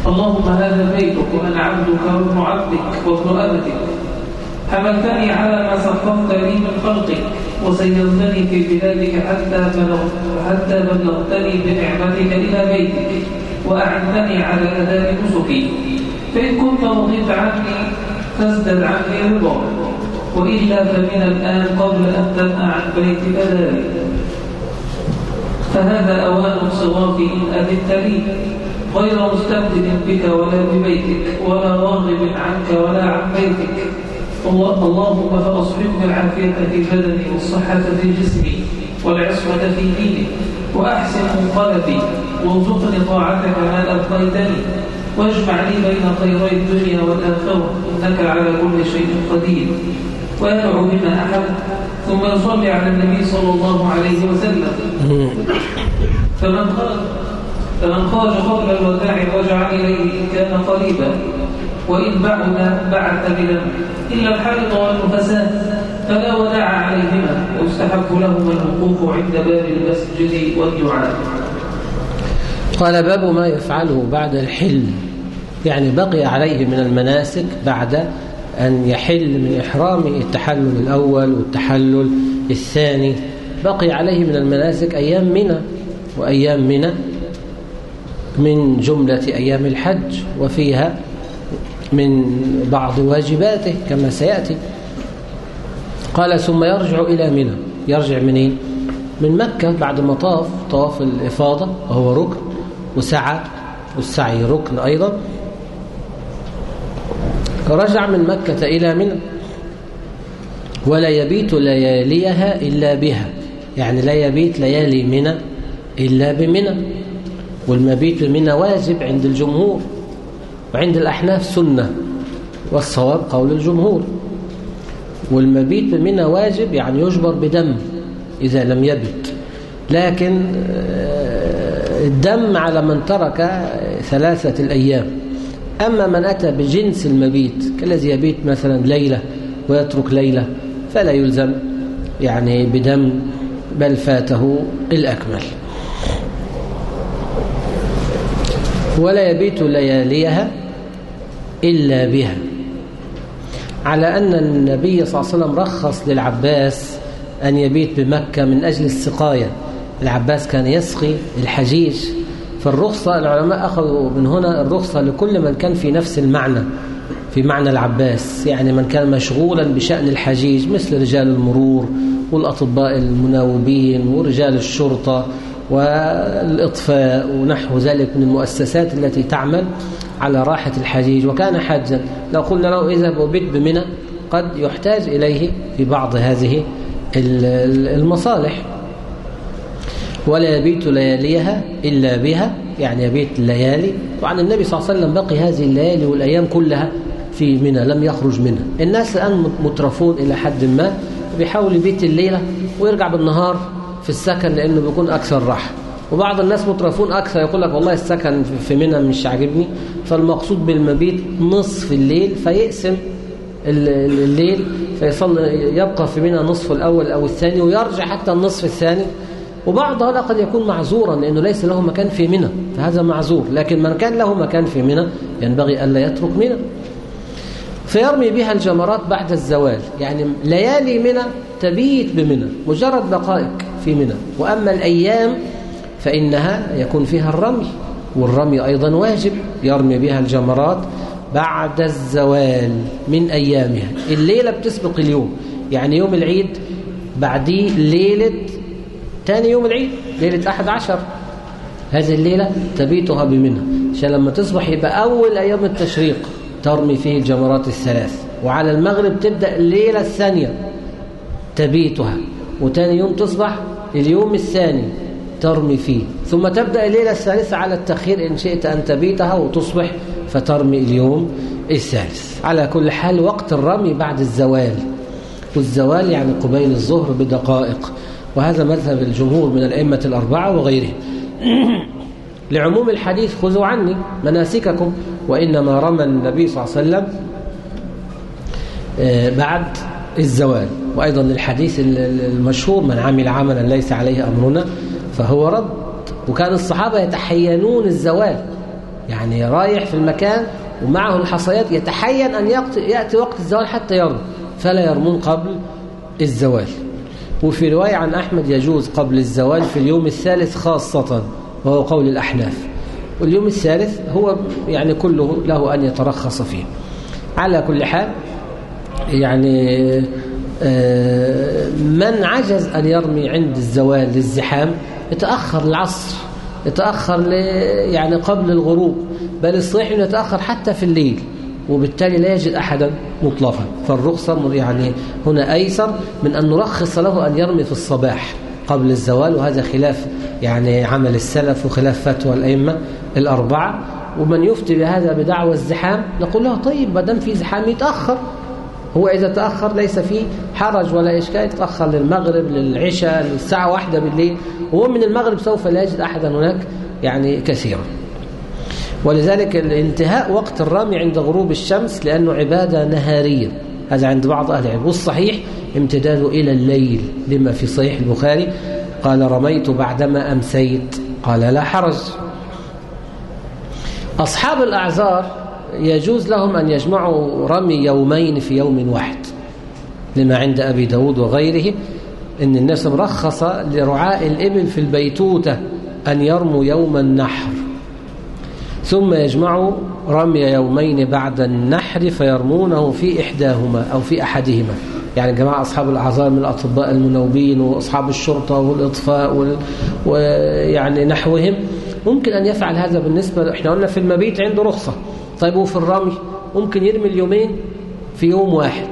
اللهم هذا بيتك وأنا عبدك وابن عبدك وابن أمتك حملتني على ما سخرت لي من خلقك وسيرتني في بلادك حتى حتى بلغتني بنعمتك إلى بيتك وأعنتني على أداء نسكي فإن كنت رضيت عني فازدد عني رضا. وإلا فمن الآن قبل أن تنأى عن بيت أدائي فهذا أوان انصرافي إن أذنت لي. غير مستبدل بك ولا ببيتك ولا راغب عنك ولا عن بيتك. اللهم فأصحبني العافية في بدني والصحة في جسمي والعصمة في ديني وأحسن منقلبي وارزقني طاعتك ما أبقيتني واجمع لي بين خيري الدنيا والآخرة. إنك على كل شيء قدير. ويدعو بما أحب. ثم يصلي على النبي صلى الله عليه وسلم. فمن خرج فمن خرج قبل الوداع رجع إليه إن كان قريبا. وإن بعد بعث بلم إلا الحائط والنفساء فلا وداع عليهما ويستحب لهما الوقوف عند باب المسجد والدعاء. قال باب ما يفعله بعد الحل يعني بقي عليه من المناسك بعد أن يحل من إحرام التحلل الأول والتحلل الثاني. بقي عليه من المناسك أيام منى وأيام منى من جملة أيام الحج وفيها من بعض واجباته كما سيأتي. قال ثم يرجع إلى منى. يرجع منين من مكة بعد ما طاف طواف الإفاضة وهو ركن وسعى والسعي ركن أيضا. رجع من مكة إلى منى. ولا يبيت لياليها إلا بها. يعني لا يبيت ليالي منى إلا بمنى. والمبيت بمنى واجب عند الجمهور. وعند الأحناف سنة والصواب قول الجمهور. والمبيت بمنى واجب يعني يجبر بدم إذا لم يبت. لكن الدم على من ترك ثلاثة الأيام. أما من أتى بجنس المبيت كالذي يبيت مثلا ليلة ويترك ليلة فلا يلزم يعني بدم بل فاته الأكمل. ولا يبيت لياليها إلا بها. على أن النبي صلى الله عليه وسلم رخص للعباس أن يبيت بمكة من أجل السقاية. العباس كان يسقي الحجيج. فالرخصة العلماء أخذوا من هنا الرخصة لكل من كان في نفس المعنى في معنى العباس. يعني من كان مشغولا بشأن الحجيج مثل رجال المرور والأطباء المناوبين ورجال الشرطة. والإطفاء ونحو ذلك من المؤسسات التي تعمل على راحة الحجيج. وكان حاجا لو قلنا له اذهب وبت بمنى قد يحتاج إليه في بعض هذه المصالح. ولا يبيت لياليها إلا بها يعني يبيت الليالي. طبعا النبي صلى الله عليه وسلم بقي هذه الليالي والأيام كلها في منى لم يخرج منها. الناس الآن مترفون إلى حد ما بيحاول يبيت الليلة ويرجع بالنهار في السكن لأنه بيكون أكثر راحة. وبعض الناس مترفون أكثر يقول لك والله السكن في منى مش عاجبني فالمقصود بالمبيت نصف الليل فيقسم الليل فيصلي يبقى في منى نصف الأول أو الثاني ويرجع حتى النصف الثاني. وبعض هذا قد يكون معذورا لأنه ليس له مكان في منى. فهذا معذور لكن من كان له مكان في منى ينبغي ألا يترك منى. فيرمي بها الجمرات بعد الزوال. يعني ليالي منى تبيت بمنى مجرد دقائق. في منى. وأما الأيام فإنها يكون فيها الرمي والرمي أيضا واجب يرمي بها الجمرات بعد الزوال من أيامها. الليلة بتسبق اليوم يعني يوم العيد بعديه ليلة ثاني يوم العيد ليلة أحد عشر. هذه الليلة تبيتها بمنى. عشان لما تصبح يبقى أول أيام التشريق ترمي فيه الجمرات الثلاث. وعلى المغرب تبدأ الليلة الثانية تبيتها. وتاني يوم تصبح اليوم الثاني ترمي فيه. ثم تبدأ الليلة الثالثة على التخير إن شئت أن تبيتها وتصبح فترمي اليوم الثالث. على كل حال وقت الرمي بعد الزوال. والزوال يعني قبيل الظهر بدقائق. وهذا مذهب الجمهور من الأئمة الأربعة وغيرهم. لعموم الحديث خذوا عني مناسككم وإنما رمى النبي صلى الله عليه وسلم آه، بعد الزوال. وأيضا الحديث المشهور من عمل عملا ليس عليه أمرنا فهو رد. وكان الصحابة يتحينون الزوال. يعني رايح في المكان ومعه الحصيات يتحين أن يأتي وقت الزوال حتى يرمي فلا يرمون قبل الزوال. وفي رواية عن أحمد يجوز قبل الزوال في اليوم الثالث خاصة وهو قول الأحناف. واليوم الثالث هو يعني كله له أن يترخص فيه. على كل حال يعني آه، من عجز أن يرمي عند الزوال للزحام؟ يتأخر العصر يتأخر يعني قبل الغروب بل الصحيح أنه يتأخر حتى في الليل وبالتالي لا يجد أحدا مطلقا. فالرخصة يعني هنا أيسر من أن نرخص له أن يرمي في الصباح قبل الزوال وهذا خلاف يعني عمل السلف وخلاف فتوى الأئمة الأربعة. ومن يفتي بهذا بدعوى الزحام نقول له طيب ما دام في زحام يتأخر. هو إذا تأخر ليس فيه حرج ولا إشكال يتأخر للمغرب للعشاء للساعة واحدة بالليل. وهو من المغرب سوف لا يجد أحدا هناك يعني كثيرا. ولذلك الانتهاء وقت الرمي عند غروب الشمس لأنه عبادة نهارية. هذا عند بعض أهل العلم. والصحيح امتداده إلى الليل لما في صحيح البخاري. قال رميت بعدما أمسيت. قال لا حرج. أصحاب الأعذار يجوز لهم أن يجمعوا رمي يومين في يوم واحد لما عند أبي داود وغيره أن الناس مرخصة لرعاء الإبل في البيتوتة أن يرموا يوم النحر. ثم يجمعوا رمي يومين بعد النحر فيرمونه في إحداهما أو في أحدهما. يعني جماعة أصحاب الأعذار من الأطباء المنوبين وأصحاب الشرطة والإطفاء ويعني نحوهم ممكن أن يفعل هذا بالنسبة إحنا قلنا في المبيت عنده رخصة. طيب وفي الرمي ممكن يرمي اليومين في يوم واحد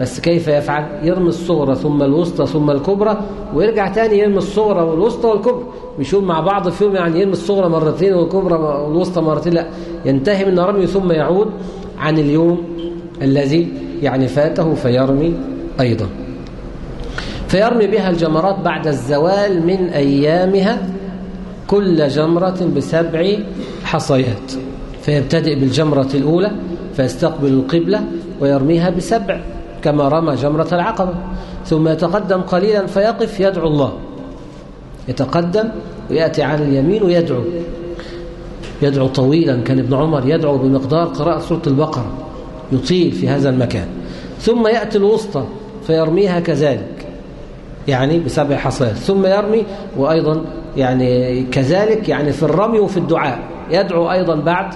بس كيف يفعل؟ يرمي الصغرى ثم الوسطى ثم الكبرى ويرجع تاني يرمي الصغرى والوسطى والكبرى. مش يقول مع بعض في يوم يعني يرمي الصغرى مرتين والكبرى والوسطى مرتين لا ينتهي من رمي ثم يعود عن اليوم الذي يعني فاته فيرمي أيضا. فيرمي بها الجمرات بعد الزوال من أيامها كل جمرة بسبع حصيات. فيبتدئ بالجمرة الأولى فيستقبل القبلة ويرميها بسبع كما رمى جمرة العقبة. ثم يتقدم قليلا فيقف يدعو الله. يتقدم ويأتي على اليمين ويدعو. يدعو طويلا كان ابن عمر يدعو بمقدار قراءة سورة البقرة. يطيل في هذا المكان. ثم يأتي الوسطى فيرميها كذلك. يعني بسبع حصيات. ثم يرمي وأيضا يعني كذلك يعني في الرمي وفي الدعاء. يدعو أيضا بعد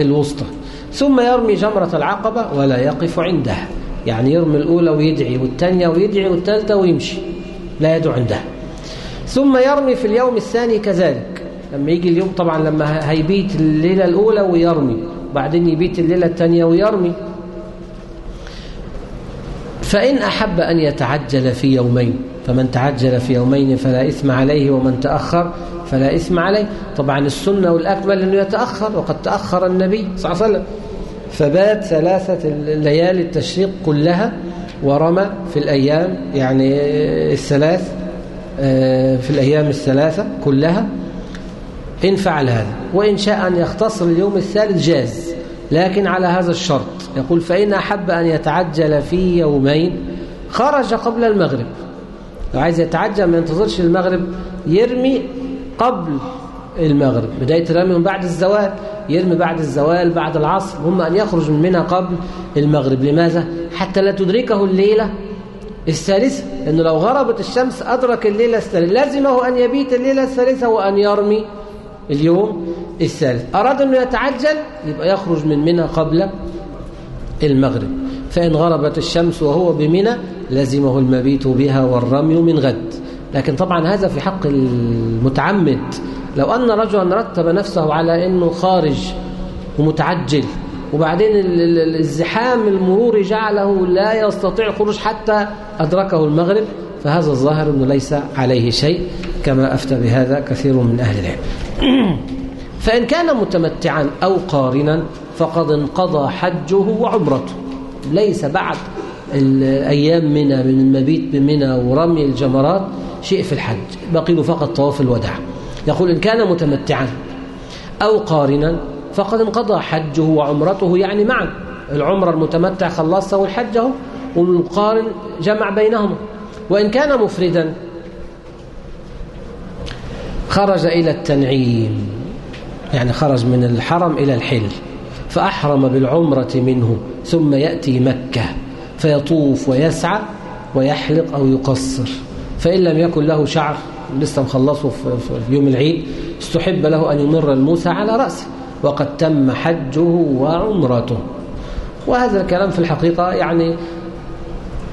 الوسطى. ثم يرمي جمرة العقبة ولا يقف عندها. يعني يرمي الأولى ويدعي والثانية ويدعي والثالثة ويمشي. لا يدعو عندها. ثم يرمي في اليوم الثاني كذلك. لما يجي اليوم طبعا لما هيبيت الليلة الأولى ويرمي. بعدين يبيت الليلة الثانية ويرمي. فإن أحب أن يتعجل في يومين. فمن تعجل في يومين فلا إثم عليه ومن تأخر فلا إثم عليه. طبعا السنة والأكمل أنه يتأخر وقد تأخر النبي صلى الله عليه وسلم. فبات ثلاثة ليالي التشريق كلها ورمى في الأيام يعني الثلاث آه، في الأيام الثلاثة كلها. إن فعل هذا وإن شاء أن يختصر اليوم الثالث جاز لكن على هذا الشرط. يقول فإن أحب أن يتعجل في يومين خرج قبل المغرب. لو عايز يتعجل ما ينتظرش المغرب يرمي قبل المغرب. بداية الرمي من بعد الزوال يرمي بعد الزوال بعد العصر. هم أن يخرج من منها قبل المغرب. لماذا؟ حتى لا تدركه الليلة الثالثة لأنه لو غربت الشمس أدرك الليلة الثالثة لازمه أن يبيت الليلة الثالثة وأن يرمي اليوم الثالث. أراد أنه يتعجل يبقى يخرج من منى قبل المغرب. فإن غربت الشمس وهو بمنى لزمه المبيت بها والرمي من غد. لكن طبعا هذا في حق المتعمد. لو أن رجلا رتب نفسه على أنه خارج ومتعجل وبعدين الزحام المروري جعله لا يستطيع الخروج حتى أدركه المغرب فهذا الظاهر أنه ليس عليه شيء كما أفتى بهذا كثير من أهل العلم. فإن كان متمتعا أو قارنا فقد انقضى حجه وعمرته. ليس بعد الأيام منى من المبيت بمنى ورمي الجمرات شيء في الحج بقي له فقط طواف الوداع. يقول إن كان متمتعا أو قارنا فقد انقضى حجه وعمرته يعني معا العمرة المتمتع خلصها والحج اهو والقارن جمع بينهما وإن كان مفردا خرج إلى التنعيم يعني خرج من الحرم إلى الحل فأحرم بالعمرة منه ثم يأتي مكة فيطوف ويسعى ويحلق أو يقصر. فإن لم يكن له شعر لسه مخلصه في يوم العيد استحب له أن يمر الموسى على رأسه. وقد تم حجه وعمرته. وهذا الكلام في الحقيقة يعني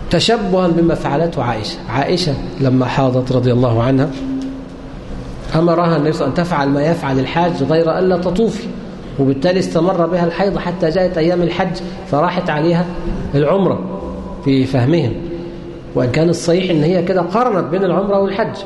تشبها بما فعلته عائشة. عائشة لما حاضت رضي الله عنها أمرها النبي أن تفعل ما يفعل الحاج غير ألا تطوفي وبالتالي استمر بها الحيض حتى جاءت أيام الحج فراحت عليها العمرة في فهمهم. وإن كان الصحيح أن هي كده قارنت بين العمرة والحج.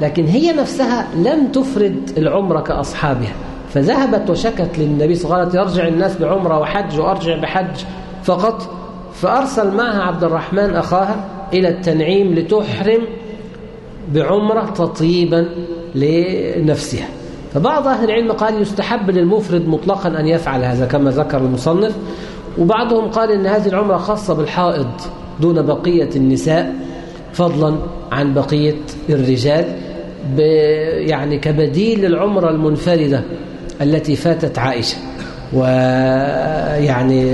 لكن هي نفسها لم تفرد العمرة كأصحابها. فذهبت وشكت للنبي صلى الله عليه وسلم يرجع الناس بعمرة وحج وأرجع بحج فقط فأرسل معها عبد الرحمن أخاها إلى التنعيم لتحرم بعمرة تطيبا لنفسها. فبعض أهل العلم قال يستحب للمفرد مطلقا أن يفعل هذا كما ذكر المصنف وبعضهم قال أن هذه العمرة خاصة بالحائض. دون بقية النساء فضلا عن بقية الرجال يعني كبديل للعمرة المنفردة التي فاتت عائشة. ويعني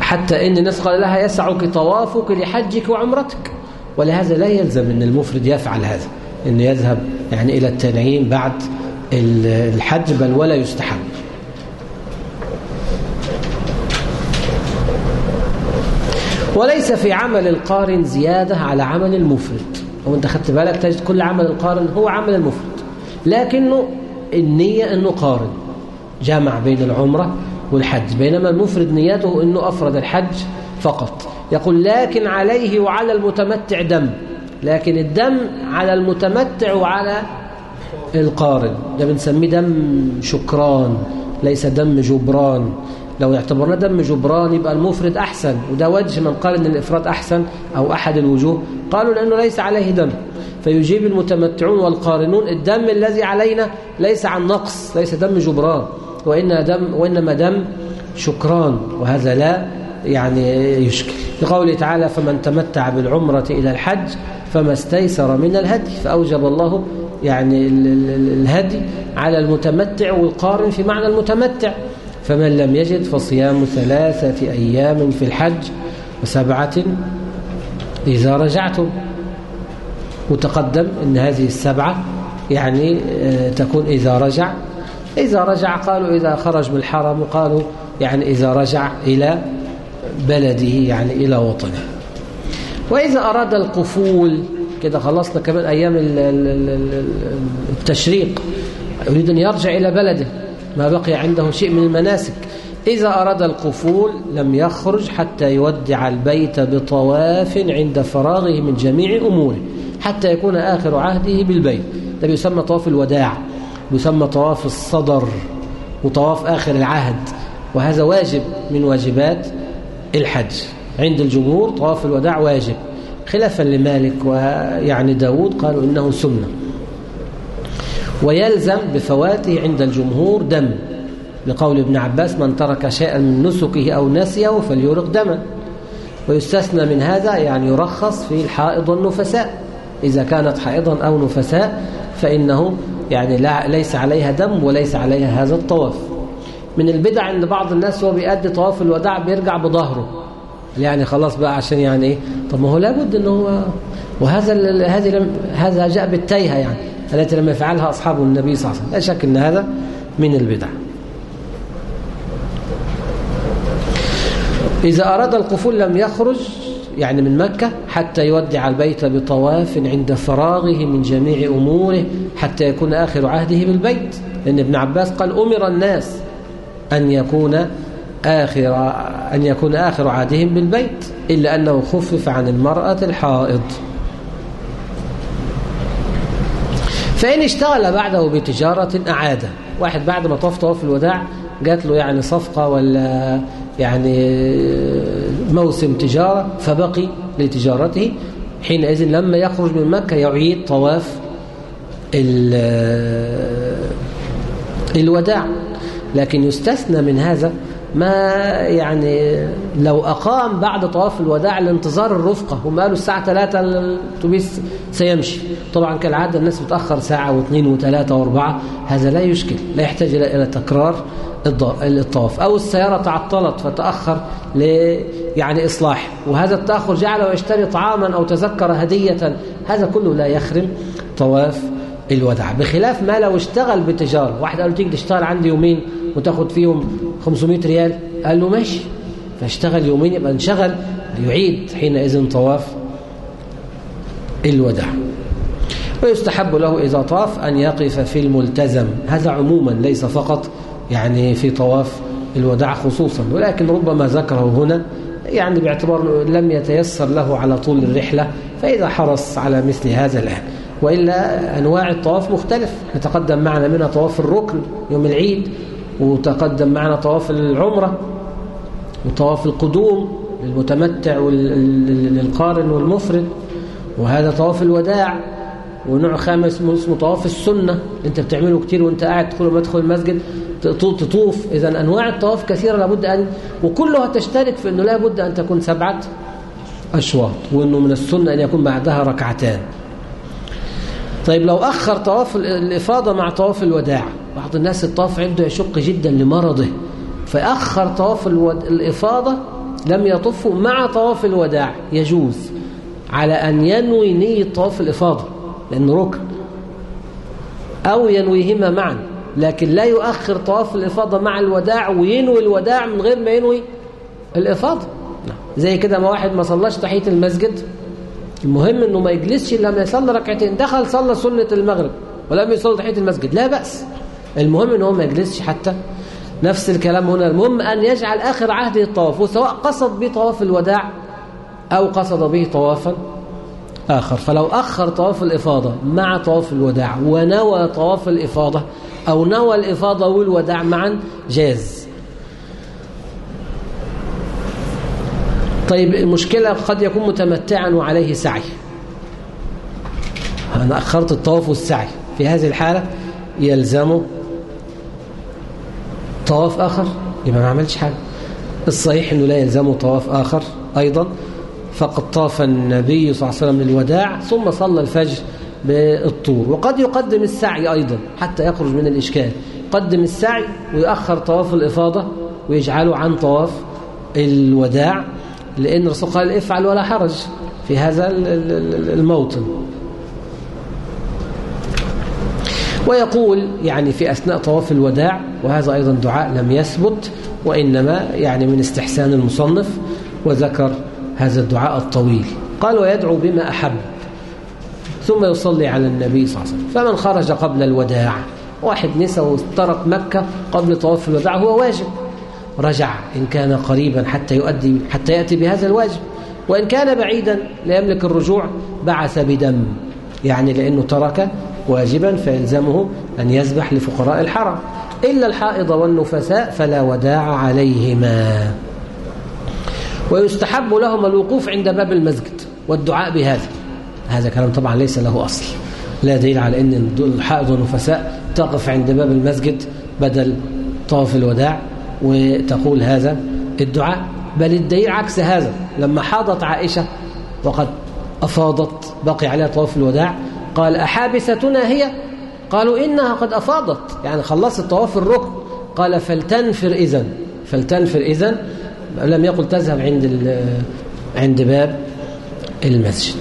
حتى إن الناس قال لها يسعك طوافك لحجك وعمرتك. ولهذا لا يلزم أن المفرد يفعل هذا أنه يذهب يعني إلى التنعيم بعد الحج بل ولا يستحب. وليس في عمل القارن زيادة على عمل المفرد وانت خدت بالك تجد كل عمل القارن هو عمل المفرد لكنه النية أنه قارن. جمع بين العمرة والحج. بينما المفرد نيته أنه أفرد الحج فقط. يقول لكن عليه وعلى المتمتع دم. لكن الدم على المتمتع وعلى القارن. ده بنسميه دم شكران. ليس دم جبران. لو اعتبرنا دم جبران يبقى المفرد أحسن وده وجه من قال أن الإفراد أحسن أو أحد الوجوه. قالوا لأنه ليس عليه دم. فيجيب المتمتعون والقارنون الدم الذي علينا ليس عن نقص ليس دم جبران وإنما دم, وإنما دم شكران وهذا لا يعني يشكل. لقوله تعالى فمن تمتع بالعمرة إلى الحج فما استيسر من الهدي فأوجب الله يعني الهدي على المتمتع والقارن في معنى المتمتع. فمن لم يجد فصيام ثلاثة أيام في الحج وسبعة إذا رجعتم. وتقدم أن هذه السبعة يعني آه، تكون إذا رجع. إذا رجع قالوا إذا خرج من الحرم وقالوا يعني إذا رجع إلى بلده يعني إلى وطنه. وإذا أراد القفول كده خلصنا كمان أيام التشريق يريد أن يرجع إلى بلده. ما بقي عنده شيء من المناسك. إذا أراد القفول لم يخرج حتى يودع البيت بطواف عند فراغه من جميع أموره حتى يكون آخر عهده بالبيت. ده بيسمى طواف الوداع بيسمى طواف الصدر وطواف آخر العهد وهذا واجب من واجبات الحج. عند الجمهور طواف الوداع واجب خلافا لمالك ويعني داود قالوا إنه سنة. ويلزم بفواته عند الجمهور دم لقول ابن عباس من ترك شيئا من نسكه أو نسيه فليرق دما ويستثنى من هذا يعني يرخص في الحائض والنفساء إذا كانت حائضا أو نفساء فإنه يعني لا ليس عليها دم وليس عليها هذا الطواف. من البدع ان بعض الناس هو بيأدي طواف الوداع بيرجع بظهره. يعني خلاص بقى عشان يعني إيه طب ما هو لابد ان هو وهذا هذه هذا جاء بالتيهه يعني التي لم يفعلها أصحاب النبي صلى الله عليه وسلم. لا شك إن هذا من البدع. إذا أراد القفول لم يخرج يعني من مكة حتى يودع البيت بطواف عند فراغه من جميع أموره حتى يكون آخر عهده بالبيت. لأن ابن عباس قال أمر الناس أن يكون آخر أن يكون آخر عهدهم بالبيت. إلا أنه خفف عن المرأة الحائض. فإن اشتغل بعده بتجارة أعاده. واحد بعد ما طاف طواف الوداع جات له يعني صفقة ولا يعني موسم تجارة فبقي لتجارته. حينئذ لما يخرج من مكة يعيد طواف الوداع. لكن يستثنى من هذا ما يعني لو أقام بعد طواف الوداع لانتظار الرفقة هم الساعة 3 الأتوبيس سيمشي. طبعا كالعادة الناس بتأخر ساعة واثنين وثلاثة وأربعة هذا لا يشكل لا يحتاج إلى تكرار الطواف. أو السيارة تعطلت فتأخر ل يعني إصلاح. وهذا التأخر جعله يشتري طعاما أو تذكر هدية هذا كله لا يخرم طواف الوداع بخلاف ما لو اشتغل بتجارة. واحد قال له تيجي تشتغل عندي يومين وتاخد فيهم 500 ريال. قال له ماشي. فاشتغل يومين يبقى انشغل يعيد حينئذ طواف الوداع ويستحب له إذا طاف أن يقف في الملتزم. هذا عموما ليس فقط يعني في طواف الوداع خصوصا ولكن ربما ذكره هنا يعني باعتبار لم يتيسر له على طول الرحلة فإذا حرص على مثل هذا الآن وإلا أنواع الطواف مختلف. يتقدم معنا منها طواف الركن يوم العيد وتقدم معنا طواف العمرة وطواف القدوم للمتمتع والقارن والمفرد وهذا طواف الوداع ونوع خامس اسمه طواف السنة. انت بتعمله كتير وانت قاعد تدخل ومدخل المسجد تطوف. إذا أنواع الطواف كثيرة لابد ان وكلها تشترك في إنه لابد أن تكون سبعة أشواط وإنه من السنة أن يكون بعدها ركعتان. طيب لو أخر طواف الإفاضة مع طواف الوداع بعض الناس الطواف عنده يشق جدا لمرضه فأخر طواف. الإفاضة لم يطفه مع طواف الوداع يجوز على أن ينوي نية طواف الإفاضة لأنه ركن أو ينويهما معا لكن لا يؤخر طواف الإفاضة مع الوداع وينوي الوداع من غير ما ينوي الإفاضة زي كده ما واحد ما صلاش تحية المسجد المهم إنه ما يجلسش إلا لما يصلي ركعتين دخل صلى سنة المغرب ولم يصلي تحيه المسجد لا بأس. المهم ان هو ما يجلسش حتى نفس الكلام هنا. المهم أن يجعل آخر عهده الطواف وسواء قصد به طواف الوداع أو قصد به طوافا آخر. فلو أخر طواف الإفاضة مع طواف الوداع ونوى طواف الإفاضة أو نوى الإفاضة والوداع معا جاز. طيب المشكلة قد يكون متمتعا وعليه سعي. أنا أخرت الطواف والسعي. في هذه الحالة يلزمه طواف آخر يبقى ما عملش حاجة. الصحيح أنه لا يلزمه طواف آخر أيضا. فقد طاف النبي صلى الله عليه وسلم للوداع ثم صلى الفجر بالطور. وقد يقدم السعي أيضا حتى يخرج من الإشكال. يقدم السعي ويأخر طواف الإفاضة ويجعله عن طواف الوداع. لأن الرسول قال افعل ولا حرج في هذا الموطن. ويقول يعني في أثناء طواف الوداع وهذا أيضا دعاء لم يثبت وإنما يعني من استحسان المصنف وذكر هذا الدعاء الطويل. قال ويدعو بما أحب. ثم يصلي على النبي صلى الله عليه وسلم. فمن خرج قبل الوداع واحد نسى وترك مكة قبل طواف الوداع هو واجب. رجع إن كان قريبا حتى يؤدي حتى يأتي بهذا الواجب. وإن كان بعيدا لا يملك الرجوع بعث بدم. يعني لأنه ترك واجبا فيلزمه أن يذبح لفقراء الحرم. إلا الحائض والنفساء فلا وداع عليهما. ويستحب لهم الوقوف عند باب المسجد والدعاء بهذا. هذا كلام طبعا ليس له أصل. لا دليل على أن الحائض والنفساء تقف عند باب المسجد بدل طواف الوداع. وتقول هذا الدعاء بل الدليل عكس هذا. لما حاضت عائشة وقد أفاضت بقي عليها طواف الوداع قال أحابستنا هي؟ قالوا إنها قد أفاضت يعني خلصت طواف الركن. قال فلتنفر إذن. فلتنفر إذن لم يقل تذهب عند عند باب المسجد.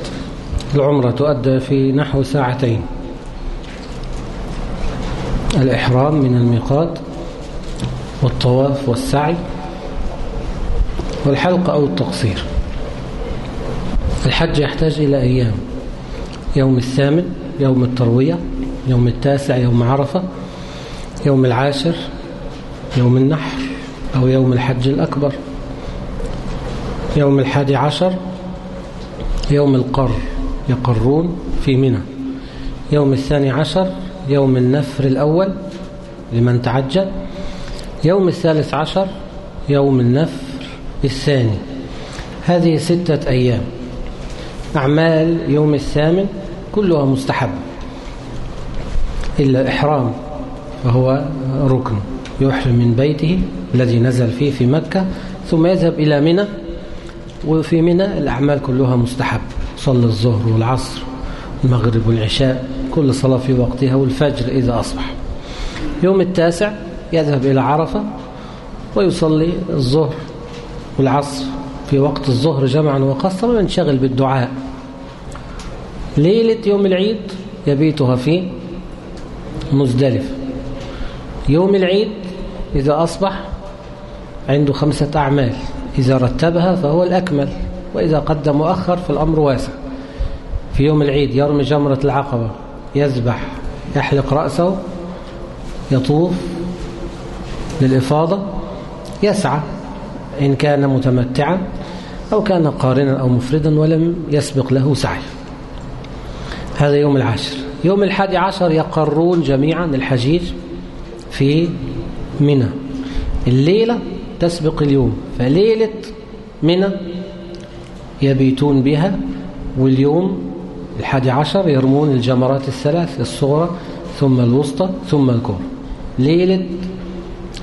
العمرة تؤدى في نحو ساعتين. الإحرام من الميقات والطواف والسعي والحلق أو التقصير. الحج يحتاج إلى أيام. يوم الثامن يوم التروية يوم التاسع يوم عرفة يوم العاشر يوم النحر أو يوم الحج الأكبر يوم الحادي عشر يوم القر يقرون في منى يوم الثاني عشر يوم النفر الأول لمن تعجل يوم الثالث عشر يوم النفر الثاني. هذه ستة أيام. أعمال يوم الثامن كلها مستحب. إلا الإحرام وهو ركن يحرم من بيته الذي نزل فيه في مكة ثم يذهب إلى منى وفي منى الأعمال كلها مستحب. صلى الظهر والعصر المغرب والعشاء كل صلاة في وقتها والفجر إذا أصبح. يوم التاسع يذهب إلى عرفة ويصلي الظهر والعصر. في وقت الظهر جمعا وقصرا وينشغل بالدعاء. ليلة يوم العيد يبيتها في مزدلف يوم العيد إذا أصبح عنده خمسة أعمال. إذا رتبها فهو الأكمل وإذا قدم مؤخر فالأمر واسع. في يوم العيد يرمي جمرة العقبة يذبح يحلق رأسه يطوف للإفاضة يسعى إن كان متمتعا أو كان قارنا أو مفردا ولم يسبق له سعي. هذا يوم العاشر. يوم الحادي عشر يقرون جميعا الحجيج في منى. الليلة تسبق اليوم فليلة منى يبيتون بها واليوم الحادي عشر يرمون الجمرات الثلاث الصغرى ثم الوسطى ثم الكبرى. ليلة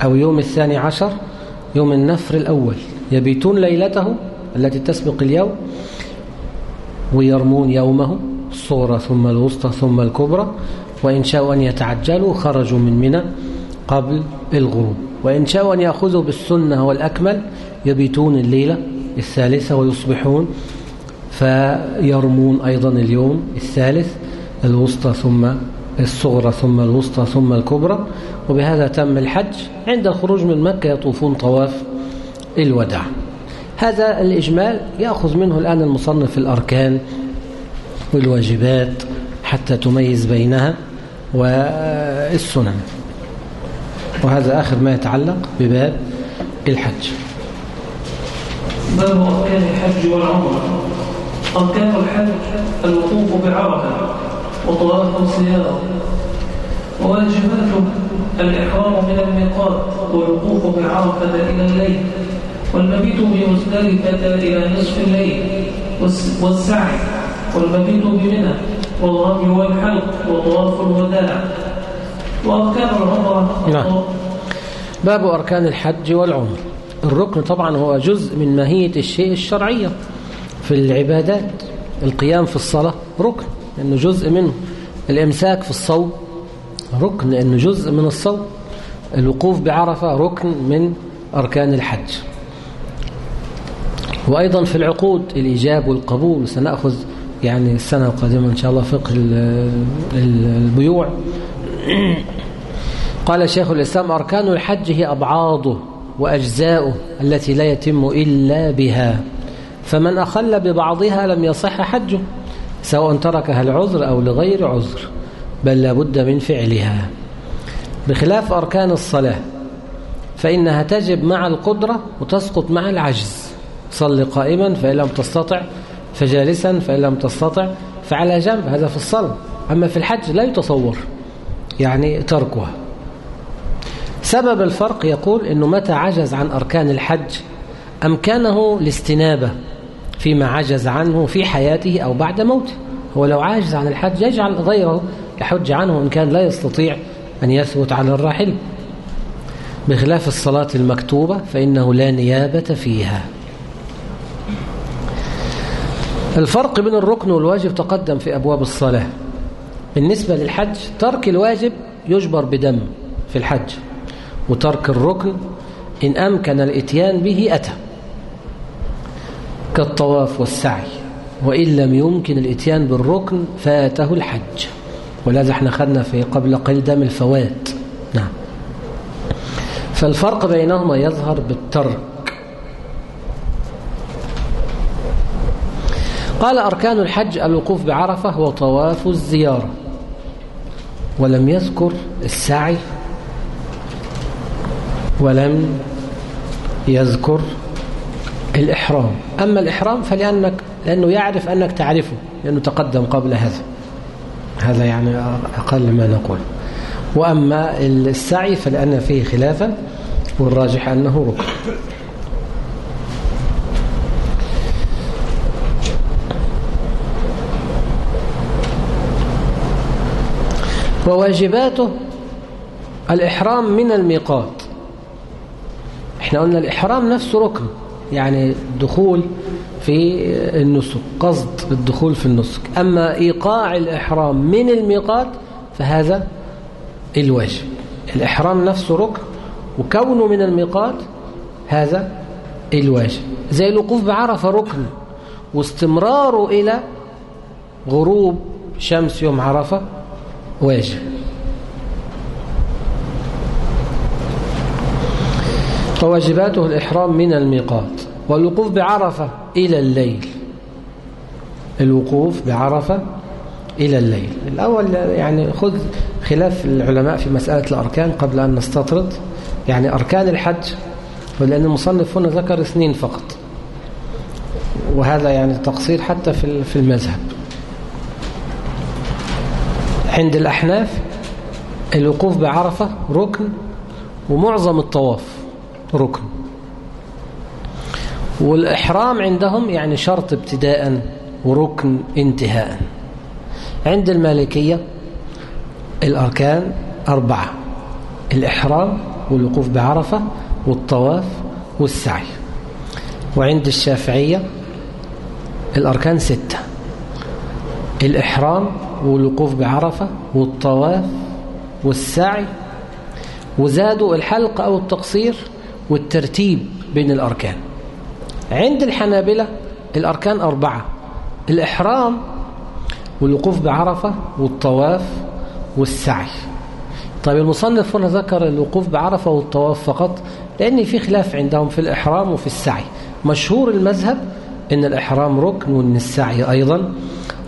أو يوم الثاني عشر يوم النفر الأول. يبيتون ليلته التي تسبق اليوم ويرمون يومه الصغرى ثم الوسطى ثم الكبرى. وإن شاءوا أن يتعجلوا خرجوا من منى قبل الغروب. وإن شاءوا أن يأخذوا بالسنة والأكمل يبيتون الليلة الثالثة ويصبحون فيرمون أيضا اليوم الثالث الوسطى ثم الصغرى ثم الوسطى ثم الكبرى وبهذا تم الحج. عند الخروج من مكة يطوفون طواف الوداع. هذا الإجمال يأخذ منه الآن المصنف الأركان والواجبات حتى تميز بينها والسنن. وهذا آخر ما يتعلق بباب الحج. باب أركان الحج والعمرة؟ أركان الحج الوقوف بعرفة. وطواف السيارة وواجباته الإحرام من الميقات والوقوف بعرفة إلى الليل والمبيت بمزدلفة إلى نصف الليل والسعي والمبيت بمنى والرمي والحلق وطواف الوداع. وأركان العمرة نعم. باب أركان الحج والعمر. الركن طبعا هو جزء من ماهية الشيء الشرعية في العبادات. القيام في الصلاة ركن. لأنه جزء منه. الإمساك في الصوم ركن لأنه جزء من الصوم. الوقوف بعرفة ركن من أركان الحج. وأيضا في العقود الإيجاب والقبول. سنأخذ يعني السنة القادمة إن شاء الله فقه البيوع. قال شيخ الإسلام أركان الحج هي أبعاضه وأجزاؤه التي لا يتم إلا بها. فمن أخل ببعضها لم يصح حجه. سواء تركها العذر أو لغير عذر بل لابد من فعلها. بخلاف أركان الصلاة فإنها تجب مع القدرة وتسقط مع العجز. صل قائما فإن لم تستطع فجالسا فإن لم تستطع فعلى جنب. هذا في الصلاة. أما في الحج لا يتصور يعني تركها. سبب الفرق يقول أنه متى عجز عن أركان الحج؟ أمكنه الاستنابة فيما عجز عنه في حياته أو بعد موته. هو لو عاجز عن الحج يجعل غيره يحج عنه إن كان لا يستطيع أن يثبت على الراحل. بخلاف الصلاة المكتوبة فإنه لا نيابة فيها. الفرق بين الركن والواجب تقدم في أبواب الصلاة. بالنسبة للحج ترك الواجب يجبر بدم في الحج وترك الركن إن أمكن الإتيان به أتى. كالطواف والسعي وإن لم يمكن الإتيان بالركن فاته الحج. ولذا إحنا خدنا في قبل قليل دم الفوات. نعم. فالفرق بينهما يظهر بالترك. قال أركان الحج الوقوف بعرفة وطواف الزيارة. ولم يذكر السعي ولم يذكر الإحرام. أما الإحرام فلأنك لأنه يعرف أنك تعرفه لأنه تقدم قبل هذا. هذا يعني أقل ما نقول. وأما السعي فلأن فيه خلافا والراجح أنه ركن. وواجباته الإحرام من الميقات. إحنا قلنا الإحرام نفسه ركن. يعني الدخول في النسك قصد الدخول في النسك. أما إيقاع الإحرام من الميقات فهذا الواجب الإحرام نفسه ركن وكونه من الميقات هذا الواجب زي الوقوف بعرفة ركن واستمراره إلى غروب شمس يوم عرفة واجب وواجباته الإحرام من الميقات والوقوف بعرفة إلى الليل. الوقوف بعرفة إلى الليل. الأول يعني خذ خلاف العلماء في مسألة الأركان قبل أن نستطرد. يعني أركان الحج ولأن المصنف هنا ذكر اثنين فقط. وهذا يعني تقصير حتى في المذهب. عند الأحناف الوقوف بعرفة ركن ومعظم الطواف. ركن. والإحرام عندهم يعني شرط ابتداء وركن انتهاء. عند المالكية الأركان أربعة الإحرام والوقوف بعرفة والطواف والسعي. وعند الشافعية الأركان ستة الإحرام والوقوف بعرفة والطواف والسعي. وزادوا الحلق أو التقصير والترتيب بين الأركان. عند الحنابلة الأركان أربعة الإحرام والوقوف بعرفة والطواف والسعي. طيب المصنف هنا ذكر الوقوف بعرفة والطواف فقط لأن في خلاف عندهم في الإحرام وفي السعي. مشهور المذهب أن الإحرام ركن وأن السعي أيضا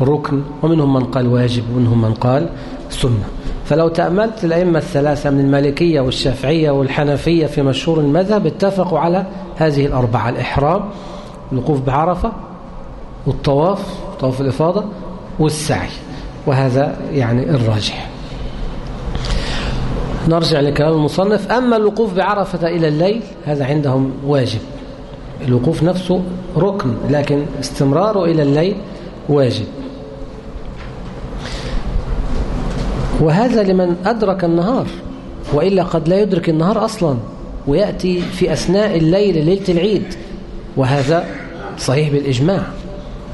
ركن ومنهم من قال واجب ومنهم من قال سنة. فلو تأملت الأئمة الثلاثة من المالكية والشافعية والحنفية في مشهور المذهب اتفقوا على هذه الأربعة الإحرام الوقوف بعرفة والطواف طواف الإفاضة والسعي. وهذا يعني الراجح. نرجع لكلام المصنف أما الوقوف بعرفة إلى الليل هذا عندهم واجب. الوقوف نفسه ركن لكن استمراره إلى الليل واجب. وهذا لمن أدرك النهار وإلا قد لا يدرك النهار أصلا ويأتي في أثناء الليل ليلة العيد وهذا صحيح بالإجماع.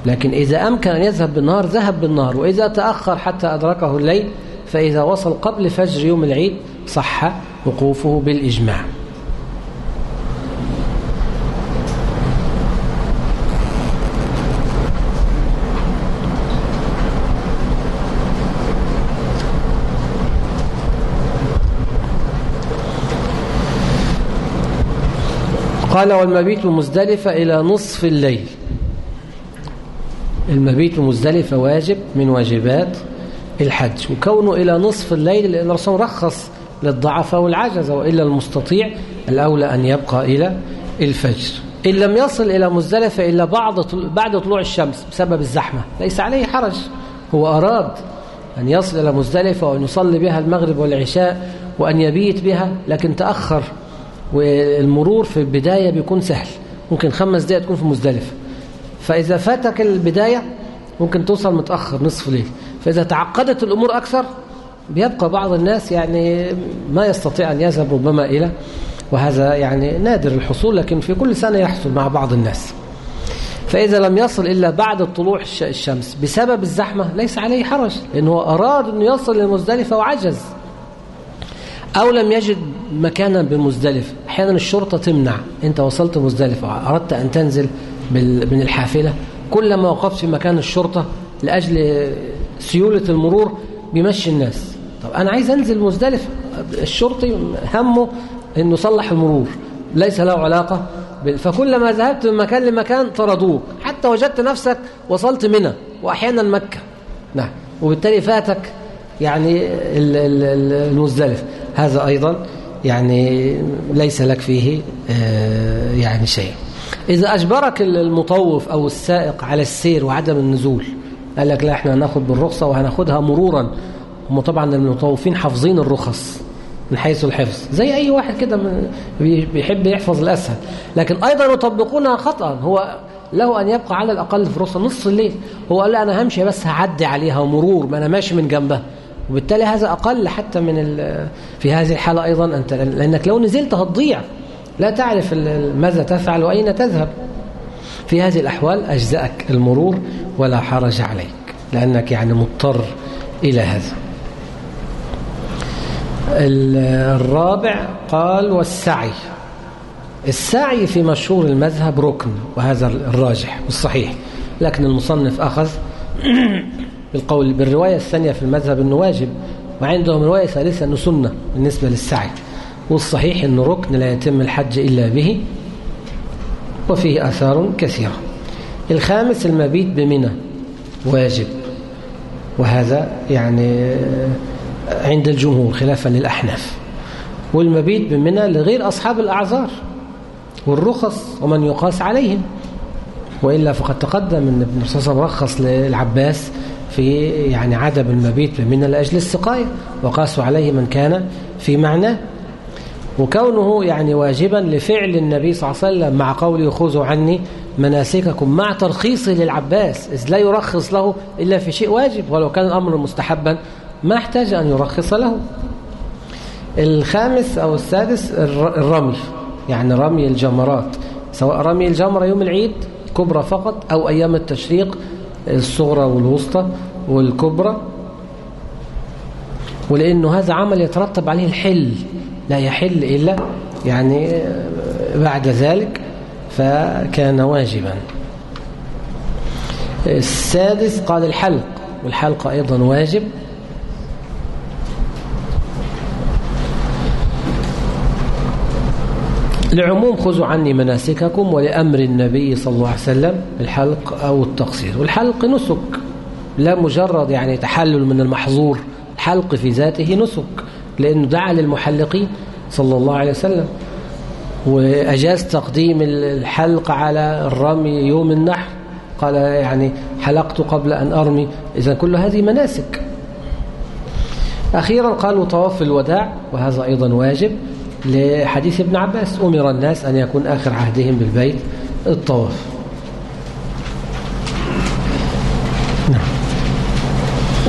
لكن إذا أمكن أن يذهب بالنهار ذهب بالنهار وإذا تأخر حتى أدركه الليل فإذا وصل قبل فجر يوم العيد صح وقوفه بالإجماع. قال والمبيت مزدلفة إلى نصف الليل. المبيت مزدلفة واجب من واجبات الحج وكونه إلى نصف الليل لأن الرسول رخص للضعف والعجز وإلا المستطيع الأولى أن يبقى إلى الفجر. إن لم يصل إلى مزدلفة إلا بعد بعد طلوع الشمس بسبب الزحمة ليس عليه حرج. هو أراد أن يصل إلى مزدلفة وأن يصلي بها المغرب والعشاء وأن يبيت بها لكن تأخر. والمرور في البداية بيكون سهل. ممكن خمس دقائق تكون في مزدلفة. فإذا فاتك البداية ممكن توصل متأخر نصف ليل. فإذا تعقدت الأمور أكثر بيبقى بعض الناس يعني ما يستطيع أن يذهب ربما إلى وهذا يعني نادر الحصول لكن في كل سنة يحصل مع بعض الناس. فإذا لم يصل إلا بعد طلوع الشمس بسبب الزحمة ليس عليه حرج لأنه أراد أن يصل للمزدلفة وعجز. أو لم يجد مكانا بمزدلفة أحيانا الشرطة تمنع. أنت وصلت مزدلفة أردت أن تنزل من الحافلة. كلما وقفت في مكان الشرطة لأجل سيولة المرور بيمشي الناس. طب أنا عايز أنزل مزدلفة الشرطي همه أنه يصلح المرور. ليس له علاقة فكلما ذهبت من مكان لمكان طردوك. حتى وجدت نفسك وصلت منى وأحيانا مكة. نعم. وبالتالي فاتك يعني المزدلف. هذا أيضا يعني ليس لك فيه يعني شيء. إذا أجبرك المطوف أو السائق على السير وعدم النزول قال لك لا إحنا هناخد بالرخصة وهناخدها مرورا. هم طبعا المطوفين حافظين الرخص من حيث الحفظ زي أي واحد كده بيحب يحفظ الأسهل. لكن أيضا يطبقونها خطأ. هو له أن يبقى على الأقل في رخصة نص الليل. هو قال لا أنا همشي بس هعدي عليها مرور ما أنا ماشي من جنبها. وبالتالي هذا أقل حتى من في هذه الحالة أيضا أنت لأنك لو نزلت هتضيع. لا تعرف ماذا تفعل وأين تذهب. في هذه الأحوال أجزأك المرور ولا حرج عليك لأنك يعني مضطر إلى هذا. الرابع قال والسعي. السعي في مشهور المذهب ركن وهذا الراجح والصحيح لكن المصنف أخذ بالقول بالرواية الثانية في المذهب أنه واجب وعندهم رواية ثالثة أنه سنة بالنسبة للسعي والصحيح أنه ركن لا يتم الحج إلا به وفيه آثار كثيرة. الخامس المبيت بمنى واجب. وهذا يعني عند الجمهور خلافا للأحناف. والمبيت بمنى لغير أصحاب الأعذار والرخص ومن يقاس عليهم. وإلا فقد تقدم أن ابن رخص للعباس في يعني عدم المبيت بمنى لأجل السقاية وقاسوا عليه من كان في معناه وكونه يعني واجبا لفعل النبي صلى الله عليه وسلم مع قوله خذوا عني مناسككم مع ترخيصه للعباس إذ لا يرخص له إلا في شيء واجب ولو كان الأمر مستحبا ما احتاج أن يرخص له. الخامس أو السادس الرمي يعني رمي الجمرات سواء رمي الجمرة يوم العيد كبرى فقط أو أيام التشريق الصغرى والوسطى والكبرى ولأنه هذا عمل يترتب عليه الحل لا يحل إلا يعني بعد ذلك فكان واجبا. السادس قال الحلق والحلق أيضا واجب. لعموم خذوا عني مناسككم ولأمر النبي صلى الله عليه وسلم الحلق أو التقصير. والحلق نسك لا مجرد يعني تحلل من المحظور الحلق في ذاته نسك لأنه دعا للمحلقين صلى الله عليه وسلم. وأجاز تقديم الحلق على الرمي يوم النحر. قال يعني حلقت قبل أن أرمي. إذا كل هذه مناسك. أخيرا قالوا طواف الوداع وهذا أيضا واجب. لحديث ابن عباس. أمر الناس أن يكون آخر عهدهم بالبيت الطواف.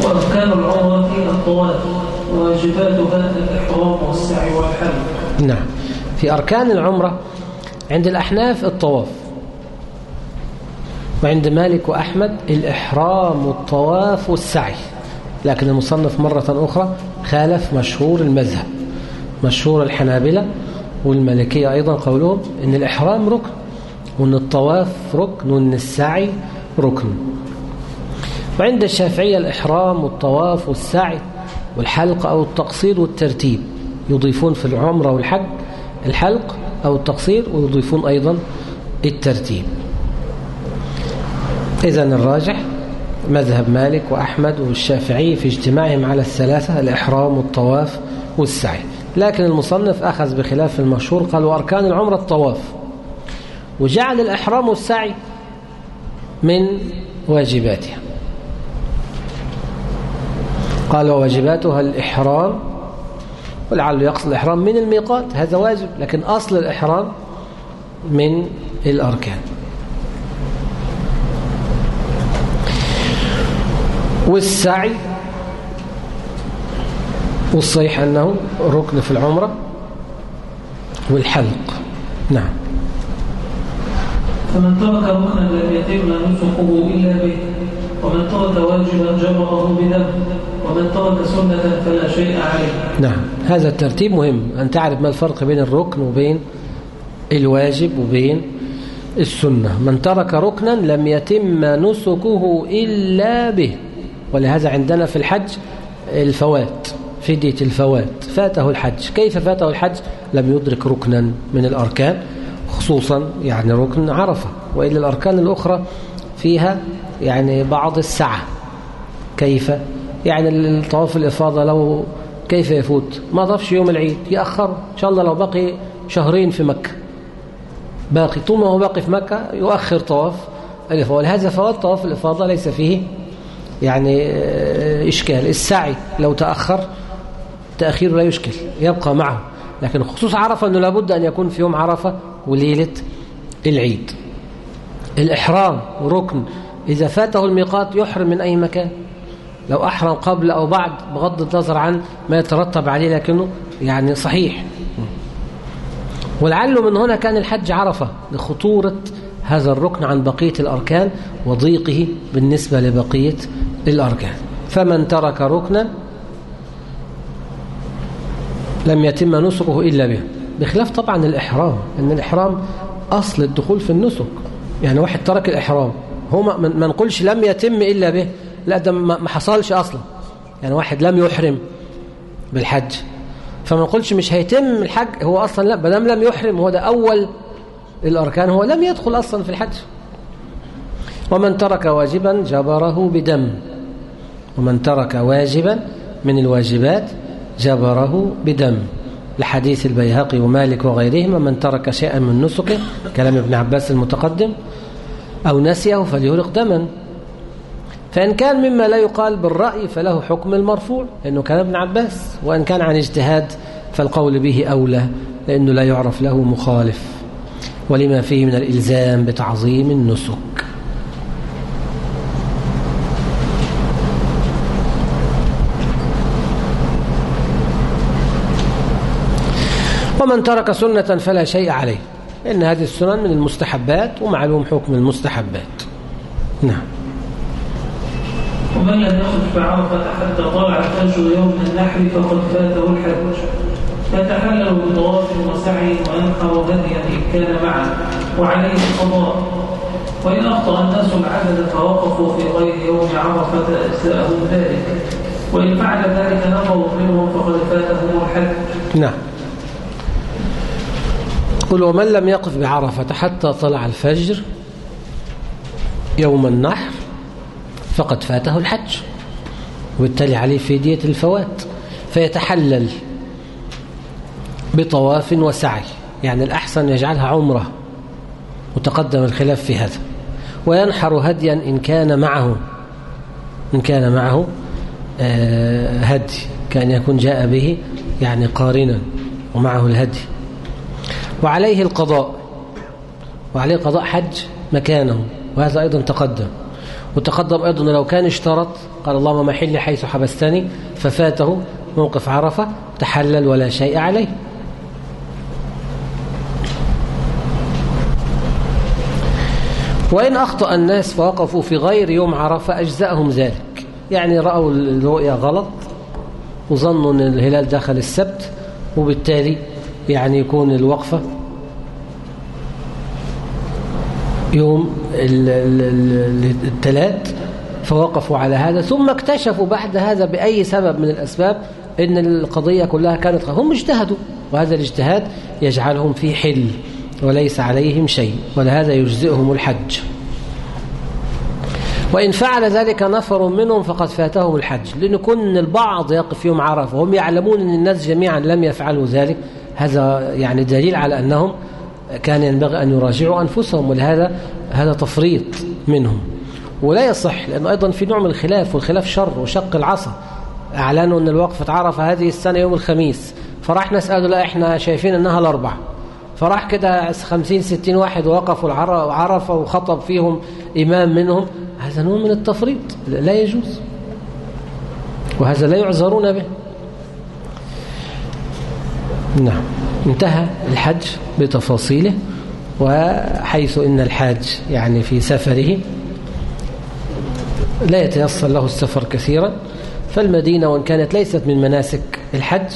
وأركان العمرة الطواف واجباتها الإحرام والسعي والحلق نعم. في أركان العمرة عند الأحناف الطواف. وعند مالك وأحمد الإحرام والطواف والسعي. لكن المصنف مرة أخرى خالف مشهور المذهب. مشهور الحنابلة والمالكية أيضا قولهم إن الإحرام ركن وإن الطواف ركن وإن السعي ركن. وعند الشافعية الإحرام والطواف والسعي والحلق أو التقصير والترتيب يضيفون في العمرة والحج الحلق أو التقصير ويضيفون أيضا الترتيب. إذا الراجح مذهب مالك وأحمد والشافعي في اجتماعهم على الثلاثة الإحرام والطواف والسعي. لكن المصنف أخذ بخلاف المشهور قال وأركان العمرة الطواف وجعل الإحرام والسعي من واجباتها. قال وواجباتها الإحرام ولعله يقصد الإحرام من الميقات هذا واجب لكن أصل الإحرام من الأركان. والسعي والصحيح أنه ركن في العمرة والحلق. نعم. فمن ترك ركنا لم يتم نسخه إلا به ومن ترك واجبا جبره بدم ومن ترك سنة فلا شيء عليه. نعم. هذا الترتيب مهم. أن تعرف ما الفرق بين الركن وبين الواجب وبين السنة. من ترك ركنا لم يتم نسكه إلا به. ولهذا عندنا في الحج الفوات. فدية الفوات. فاته الحج. كيف فاته الحج؟ لم يدرك ركنا من الأركان خصوصا يعني ركن عرفة وإلا الأركان الأخرى فيها يعني بعض السعة. كيف؟ يعني الطواف الإفاضة لو كيف يفوت؟ ما ضافش يوم العيد يأخر. إن شاء الله لو بقي شهرين في مكة. باقي طول ما هو باقي في مكة يؤخر طواف الإفاضة. ولهذا فوات طواف الإفاضة ليس فيه يعني إشكال. السعي لو تأخر تأخير لا يشكل يبقى معه. لكن خصوص عرفة أنه لابد أن يكون في يوم عرفة وليلة العيد. الإحرام ركن إذا فاته الميقات يحرم من أي مكان. لو أحرم قبل أو بعد بغض النظر عن ما يترتب عليه لكنه يعني صحيح. ولعله من هنا كان الحج عرفة لخطورة هذا الركن عن بقية الأركان وضيقه بالنسبة لبقية الأركان. فمن ترك ركنا لم يتم نسكه إلا به. بخلاف طبعا الإحرام أن الإحرام أصل الدخول في النسك. يعني واحد ترك الإحرام هو ما نقولش لم يتم إلا به لا ده ما حصلش أصلا. يعني واحد لم يحرم بالحج فما نقولش مش هيتم الحج هو أصلا لا بدم لم يحرم هو ده أول الأركان هو لم يدخل أصلا في الحج. ومن ترك واجبا جبره بدم. ومن ترك واجبا من الواجبات جبره بدم. لحديث البيهقي ومالك وغيرهما من ترك شيئا من نسكه كلام ابن عباس المتقدم أو نسيه فليهرق دما فإن كان مما لا يقال بالرأي فله حكم المرفوع لأنه كان ابن عباس وإن كان عن اجتهاد فالقول به أولى لأنه لا يعرف له مخالف. ولما فيه من الإلزام بتعظيم النسك. ومن ترك سنة فلا شيء عليه. إن هذه السنن من المستحبات ومعلوم حكم المستحبات. نعم. ومن لم يخرج بعرفة حتى طلع الفجر يوم النحر فقد فاته الحج. فتحلل بطواف وسعي وينحر هديا إن كان معه وعليه القضاء. وإن أخطأ الناس العدد فوقفوا في غير يوم عرفة أجزاءهم ذلك. وإن فعل ذلك نفر منهم فقد فاتهم الحج. نعم. قل ومن لم يقف بعرفة حتى طلع الفجر يوم النحر فقد فاته الحج وبالتالي عليه فدية الفوات فيتحلل بطواف وسعي يعني الأحسن يجعلها عمرة وتقدم الخلاف في هذا وينحر هديا إن كان معه إن كان معه هدي كأن يكون جاء به يعني قارنا ومعه الهدي. وعليه القضاء وعليه قضاء حج مكانه وهذا أيضا تقدم. وتقدم أيضا لو كان اشترط قال اللهم محل حيث حبستني ففاته موقف عرفة تحلل ولا شيء عليه. وإن أخطأ الناس فوقفوا في غير يوم عرفة أجزأهم ذلك. يعني رأوا الرؤيا غلط وظنوا أن الهلال دخل السبت وبالتالي يعني يكون الوقفة. يوم الثلاث فوقفوا على هذا ثم اكتشفوا بعد هذا بأي سبب من الأسباب أن القضية كلها كانت هم اجتهدوا وهذا الاجتهاد يجعلهم في حل وليس عليهم شيء ولهذا يجزئهم الحج. وإن فعل ذلك نفر منهم فقد فاتهم الحج. لأن كن البعض يقف يوم عرفة وهم يعلمون أن الناس جميعا لم يفعلوا ذلك. هذا يعني دليل على أنهم كان ينبغي أن يراجعوا أنفسهم ولهذا هذا تفريط منهم. ولا يصح لأنه أيضا في نوع من الخلاف والخلاف شر وشق العصا. أعلنوا أن الوقفة عرفة هذه السنة يوم الخميس فراح نسأله لا إحنا شايفين أنها الأربعة فراح كده خمسين ستين واحد وقفوا عرفة وخطب فيهم إمام منهم. هذا نوع من التفريط لا يجوز. وهذا لا يعذرون به. نعم. انتهى الحج بتفاصيله وحيث إن الحاج يعني في سفره لا يتيسر له السفر كثيرا فالمدينة وإن كانت ليست من مناسك الحج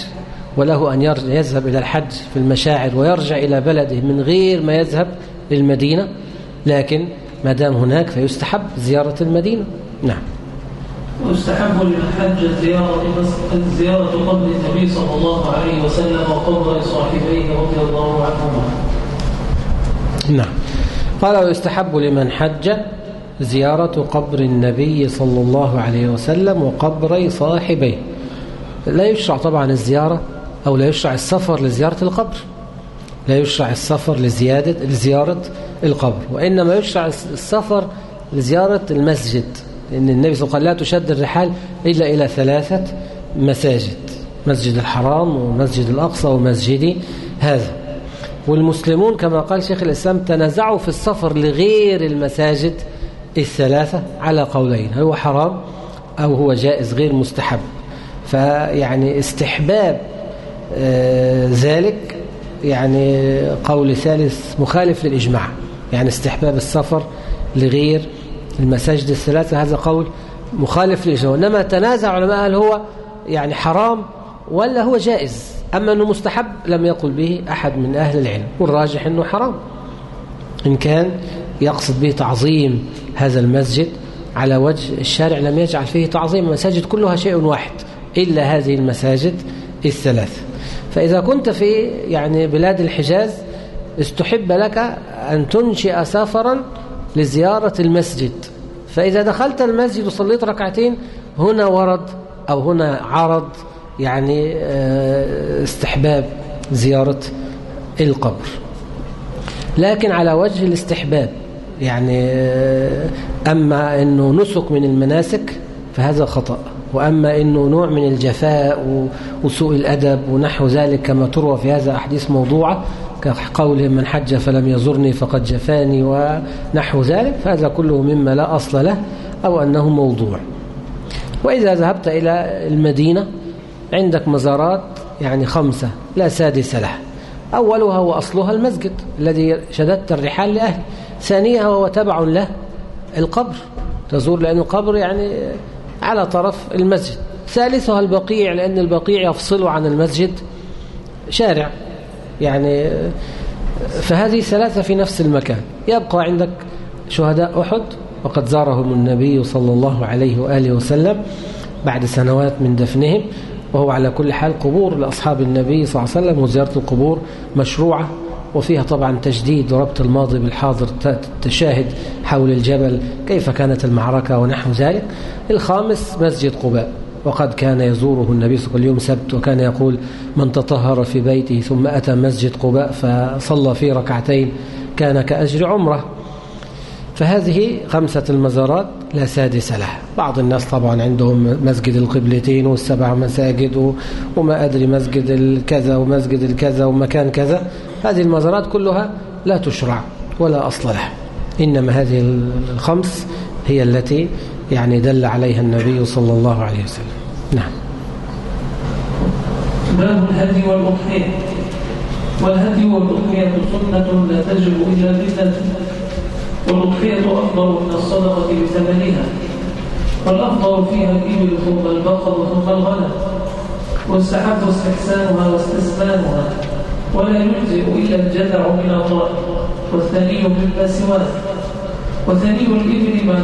وله أن يذهب إلى الحج في المشاعر ويرجع إلى بلده من غير ما يذهب للمدينة لكن ما دام هناك فيستحب زيارة المدينة. نعم. ويستحب للحج زيارة زيارة قبر النبي صلى الله عليه وسلم وقبر صاحبيه رضي الله عنهما. نعم. قال ويستحب لمن حج زيارة قبر النبي صلى الله عليه وسلم وقبر صاحبيه. لا يشرع طبعا الزيارة أو لا يشرع السفر لزيارة القبر. لا يشرع السفر لزيادة لزيارة القبر. وإنما يشرع السفر لزيارة المسجد. لأن النبي صلى الله عليه وسلم لا تشد الرحال إلا إلى ثلاثة مساجد مسجد الحرام ومسجد الأقصى ومسجد هذا. والمسلمون كما قال شيخ الإسلام تنازعوا في السفر لغير المساجد الثلاثة على قولين هو حرام أو هو جائز غير مستحب؟ فيعني استحباب آه ذلك يعني قول ثالث مخالف للإجماع يعني استحباب السفر لغير المساجد الثلاثة هذا قول مخالف للإجماع إنما تنازع علماء هل هو يعني حرام ولا هو جائز. أما أنه مستحب لم يقل به أحد من أهل العلم. والراجح أنه حرام. إن كان يقصد به تعظيم هذا المسجد على وجه الشارع لم يجعل فيه تعظيم. المساجد كلها شيء واحد إلا هذه المساجد الثلاث. فإذا كنت في يعني بلاد الحجاز استحب لك أن تنشئ سفرا لزيارة المسجد. فإذا دخلت المسجد وصليت ركعتين هنا ورد أو هنا عرض يعني استحباب زيارة القبر. لكن على وجه الاستحباب يعني أما أنه نسك من المناسك فهذا خطأ. وأما أنه نوع من الجفاء وسوء الأدب ونحو ذلك كما تروى في هذا أحاديث موضوعة كقوله من حج فلم يزرني فقد جفاني ونحو ذلك فهذا كله مما لا أصل له أو أنه موضوع. وإذا ذهبت إلى المدينة عندك مزارات يعني خمسة لا سادس لها. أولها وأصلها المسجد الذي شددت الرحال لأهل. ثانيها وهو تبع له القبر. تزور لأن القبر يعني على طرف المسجد. ثالثها البقيع لأن البقيع يفصل عن المسجد شارع. يعني فهذه ثلاثة في نفس المكان. يبقى عندك شهداء أحد وقد زارهم النبي صلى الله عليه وآله وسلم بعد سنوات من دفنهم وهو على كل حال قبور لأصحاب النبي صلى الله عليه وسلم وزيارة القبور مشروعة وفيها طبعا تجديد وربط الماضي بالحاضر تشاهد حول الجبل كيف كانت المعركة ونحو ذلك. الخامس مسجد قباء. وقد كان يزوره النبي صلى الله عليه وسلم يوم سبت وكان يقول من تطهر في بيته ثم أتى مسجد قباء فصلى فيه ركعتين كان كأجر عمرة. فهذه خمسة المزارات لا سادس لها. بعض الناس طبعا عندهم مسجد القبلتين والسبع مساجد وما أدري مسجد الكذا ومسجد الكذا ومكان كذا. هذه المزارات كلها لا تشرع ولا أصل لها. إنما هذه الخمس هي التي يعني دل عليها النبي صلى الله عليه وسلم. نعم. باب الهدي والأضحية؟ والهدي والأضحية سنة لا تجب إلا بذاته والأضحية أفضل من الصدقة بثمنها. والأفضل فيها الإبل ثم البقر ثم الغنم. واستحب استحسانها واستسلامها ولا يجزئ إلا الجدع من الله والثاني مما سواه وثاني الإبل ما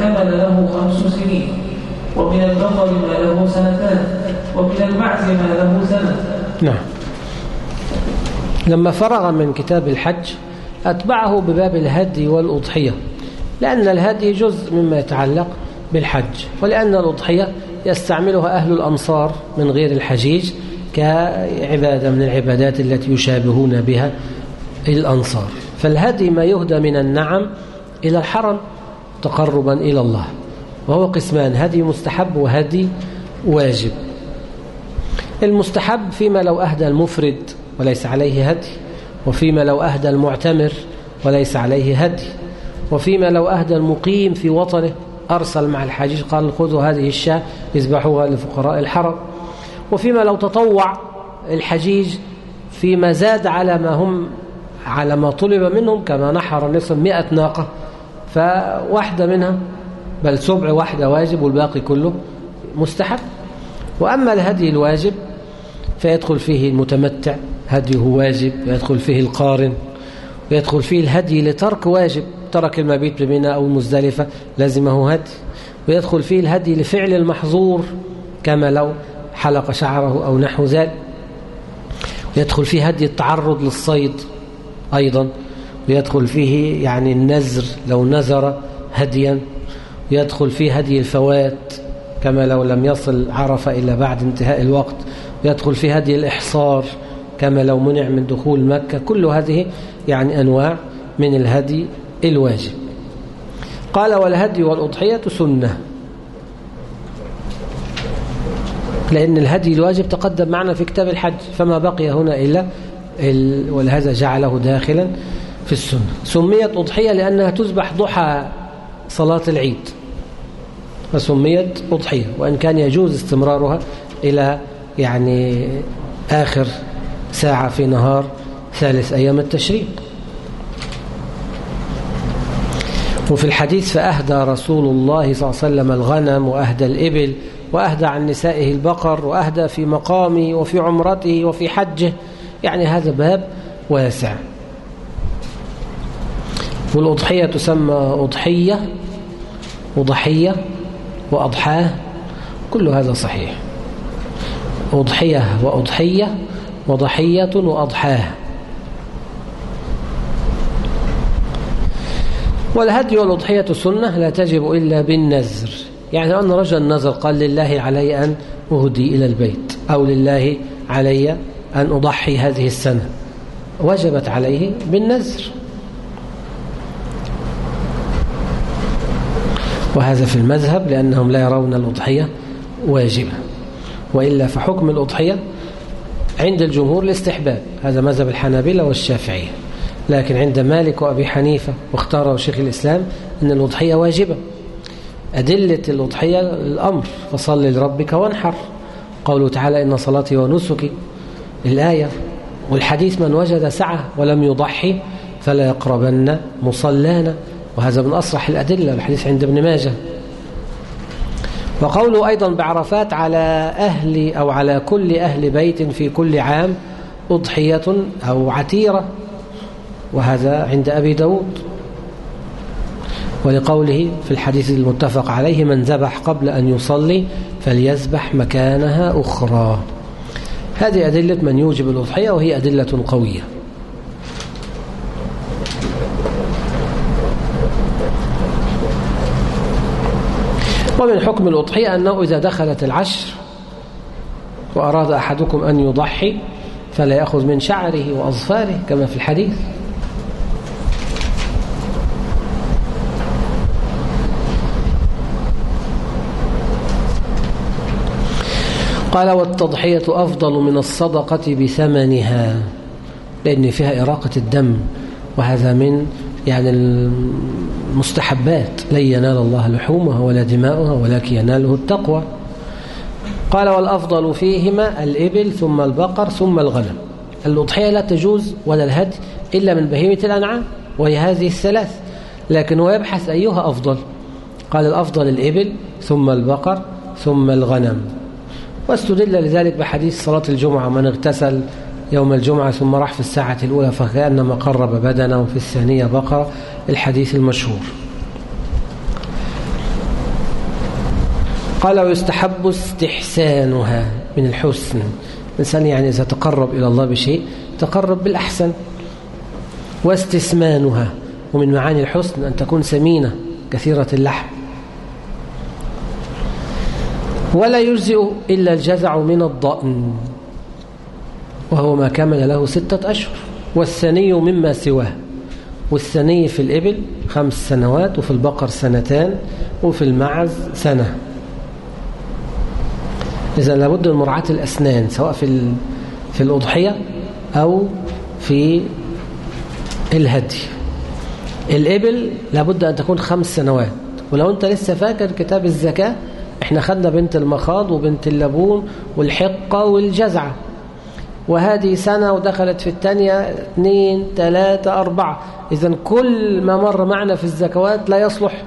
كمل له خمس سنين ومن البقر ما له سنتان ومن المعز ما له سنة. نعم. لما فرغ من كتاب الحج أتبعه بباب الهدي والأضحية لأن الهدي جزء مما يتعلق بالحج ولأن الأضحية يستعملها أهل الأمصار من غير الحجيج كعبادة من العبادات التي يشابهون بها الأنصار. فالهدي ما يهدى من النعم إلى الحرم تقربا إلى الله. وهو قسمان هدي مستحب وهدي واجب. المستحب فيما لو أهدى المفرد وليس عليه هدي وفيما لو أهدى المعتمر وليس عليه هدي وفيما لو أهدى المقيم في وطنه أرسل مع الحجيج قال خذوا هذه الشاة اذبحوها لفقراء الحرم. وفيما لو تطوع الحجيج فيما زاد على ما هم على ما طلب منهم كما نحر النصف مئة ناقة فواحدة منها بل سبع واحدة واجب والباقي كله مستحب. وأما الهدي الواجب فيدخل فيه المتمتع هديه واجب ويدخل فيه القارن ويدخل فيه الهدي لترك واجب ترك المبيت بمنى أو المزدلفة لازمه هدي. ويدخل فيه الهدي لفعل المحظور كما لو حلق شعره أو نحو ذلك. ويدخل فيه هدي التعرض للصيد أيضا. ويدخل فيه يعني النزر لو نزر هديا يدخل فيه هدي الفوات كما لو لم يصل عرفة إلا بعد انتهاء الوقت يدخل فيه هدي الإحصار كما لو منع من دخول مكة. كل هذه يعني أنواع من الهدي الواجب. قال والهدي والأضحية سنة. لأن الهدي الواجب تقدم معنا في كتاب الحج فما بقي هنا إلا ولهذا جعله داخلا. في السنة. سميت أضحية لأنها تذبح ضحى صلاة العيد. فسميت أضحية وإن كان يجوز استمرارها إلى يعني آخر ساعة في نهار ثالث أيام التشريق. وفي الحديث فأهدى رسول الله صلى الله عليه وسلم الغنم وأهدى الإبل وأهدى عن نسائه البقر وأهدى في مقامه وفي عمرته وفي حجه. يعني هذا باب واسع. والأضحية تسمى أضحية وضحية وأضحاة كل هذا صحيح. أضحية وأضحية وضحية وأضحاة. والهدي والأضحية سنة لا تجب إلا بالنذر. يعني أن رجل نذر قال لله علي أن أهدي إلى البيت أو لله علي أن أضحي هذه السنة وجبت عليه بالنذر. وهذا في المذهب لأنهم لا يرون الأضحية واجبة وإلا فحكم الأضحية عند الجمهور الاستحباب هذا مذهب الحنابلة والشافعية لكن عند مالك وأبي حنيفة واختاره شيخ الإسلام أن الأضحية واجبة. أدلة الأضحية الأمر فصل لربك وانحر. قوله تعالى إن صلاتي ونسكي الآية والحديث من وجد سعة ولم يضحي فلا يقربن مصلانا وهذا من أصرح الأدلة الحديث عند ابن ماجه. وقوله أيضا بعرفات على أهل أو على كل أهل بيت في كل عام أضحية أو عتيرة وهذا عند أبي داود. ولقوله في الحديث المتفق عليه من ذبح قبل أن يصلي فليذبح مكانها أخرى. هذه أدلة من يوجب الأضحية وهي أدلة قوية. ومن حكم الأضحية أنه إذا دخلت العشر وأراد أحدكم أن يضحي فلا يأخذ من شعره وأظفاره كما في الحديث. قال والتضحية أفضل من الصدقة بثمنها لأن فيها إراقة الدم وهذا من يعني المستحبات. لن ينال الله لحومها ولا دماؤها ولكن يناله التقوى. قال والأفضل فيهما الإبل ثم البقر ثم الغنم. الأضحية لا تجوز ولا الهدي إلا من بهيمة الأنعام وهي هذه الثلاث لكن هو يبحث أيها أفضل. قال الأفضل الإبل ثم البقر ثم الغنم. واستدل لذلك بحديث صلاة الجمعة من اغتسل يوم الجمعة ثم راح في الساعة الأولى فكأنما قرب بدنه في الثانية بقرة الحديث المشهور. قال ويستحب استحسانها من الحسن. الإنسان يعني إذا تقرب إلى الله بشيء تقرب بالأحسن. واستثمانها ومن معاني الحسن أن تكون سمينة كثيرة اللحم. ولا يجزئ إلا الجزع من الضأن. وهو ما كمل له ستة أشهر والثني مما سواه. والثني في الإبل خمس سنوات وفي البقر سنتان وفي المعز سنة. إذا لابد من مراعاة الأسنان سواء في في الأضحية أو في الهدي. الإبل لابد أن تكون خمس سنوات. ولو أنت لسه فاكر كتاب الزكاة إحنا خدنا بنت المخاض وبنت اللبون والحقة والجزعة. وهذه سنة ودخلت في الثانية اثنين ثلاثة أربعة. إذا كل ما مر معنا في الزكوات لا يصلح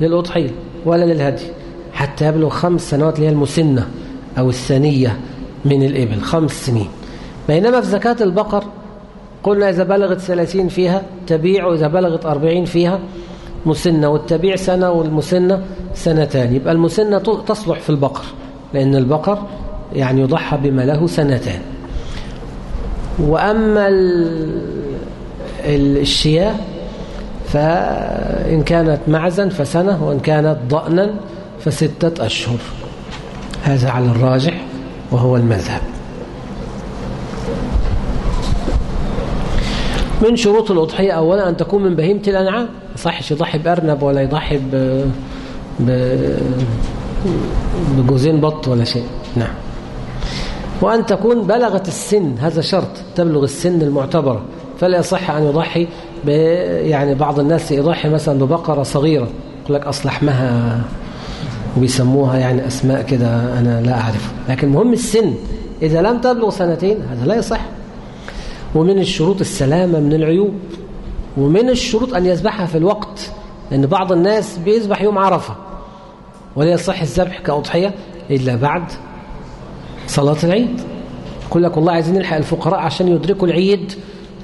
للأضحية ولا للهدي. حتى يبلغ خمس سنوات اللي هي المسنة أو الثانية من الإبل. خمس سنين. بينما في زكاة البقر قلنا إذا بلغت ثلاثين فيها تبيع وإذا بلغت أربعين فيها مسنة. والتبيع سنة والمسنة سنتان. يبقى المسنة تصلح في البقر لأن البقر يعني يضحى بما له سنتان. وأما الشياه فإن كانت معزا فسنة وإن كانت ضأنا فستة أشهر. هذا على الراجح وهو المذهب. من شروط الأضحية أولا أن تكون من بهيمة الأنعام. صحش يضحي بأرنب ولا يضحي. بجوزين بط ولا شيء. نعم. وأن تكون بلغت السن هذا شرط تبلغ السن المعتبرة فلا يصح أن يضحي. يعني بعض الناس يضحي مثلا ببقرة صغيرة يقول لك أصل لحمها وبيسموها يعني أسماء كده أنا لا أعرف لكن مهم السن إذا لم تبلغ سنتين هذا لا يصح. ومن الشروط السلامة من العيوب ومن الشروط أن يذبحها في الوقت لأن بعض الناس بيذبح يوم عرفة. ولا يصح الذبح كأضحية إلا بعد صلاة العيد. يقول لك والله عايزين نلحق الفقراء عشان يدركوا العيد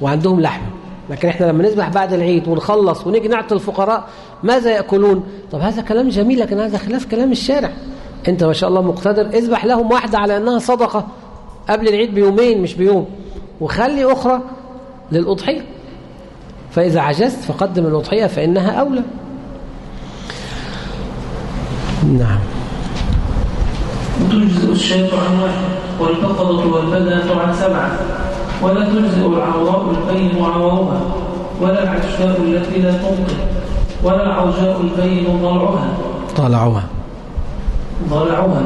وعندهم لحم لكن إحنا لما نذبح بعد العيد ونخلص ونيجي نعطي الفقراء ماذا يأكلون؟ طب هذا كلام جميل لكن هذا خلاف كلام الشارع. أنت ما شاء الله مقتدر. اذبح لهم واحدة على أنها صدقة قبل العيد بيومين مش بيوم. وخلي أخرى للأضحية. فإذا عجزت فقدم الأضحية فإنها أولى. نعم. الشاة عن واحد والبقرة والبدنة عن سبعة ولا تجزئ العوراء البين عورها ولا العشاء التي لا تنقل ولا العوجاء البين ضلعها. طالعوها ضلعها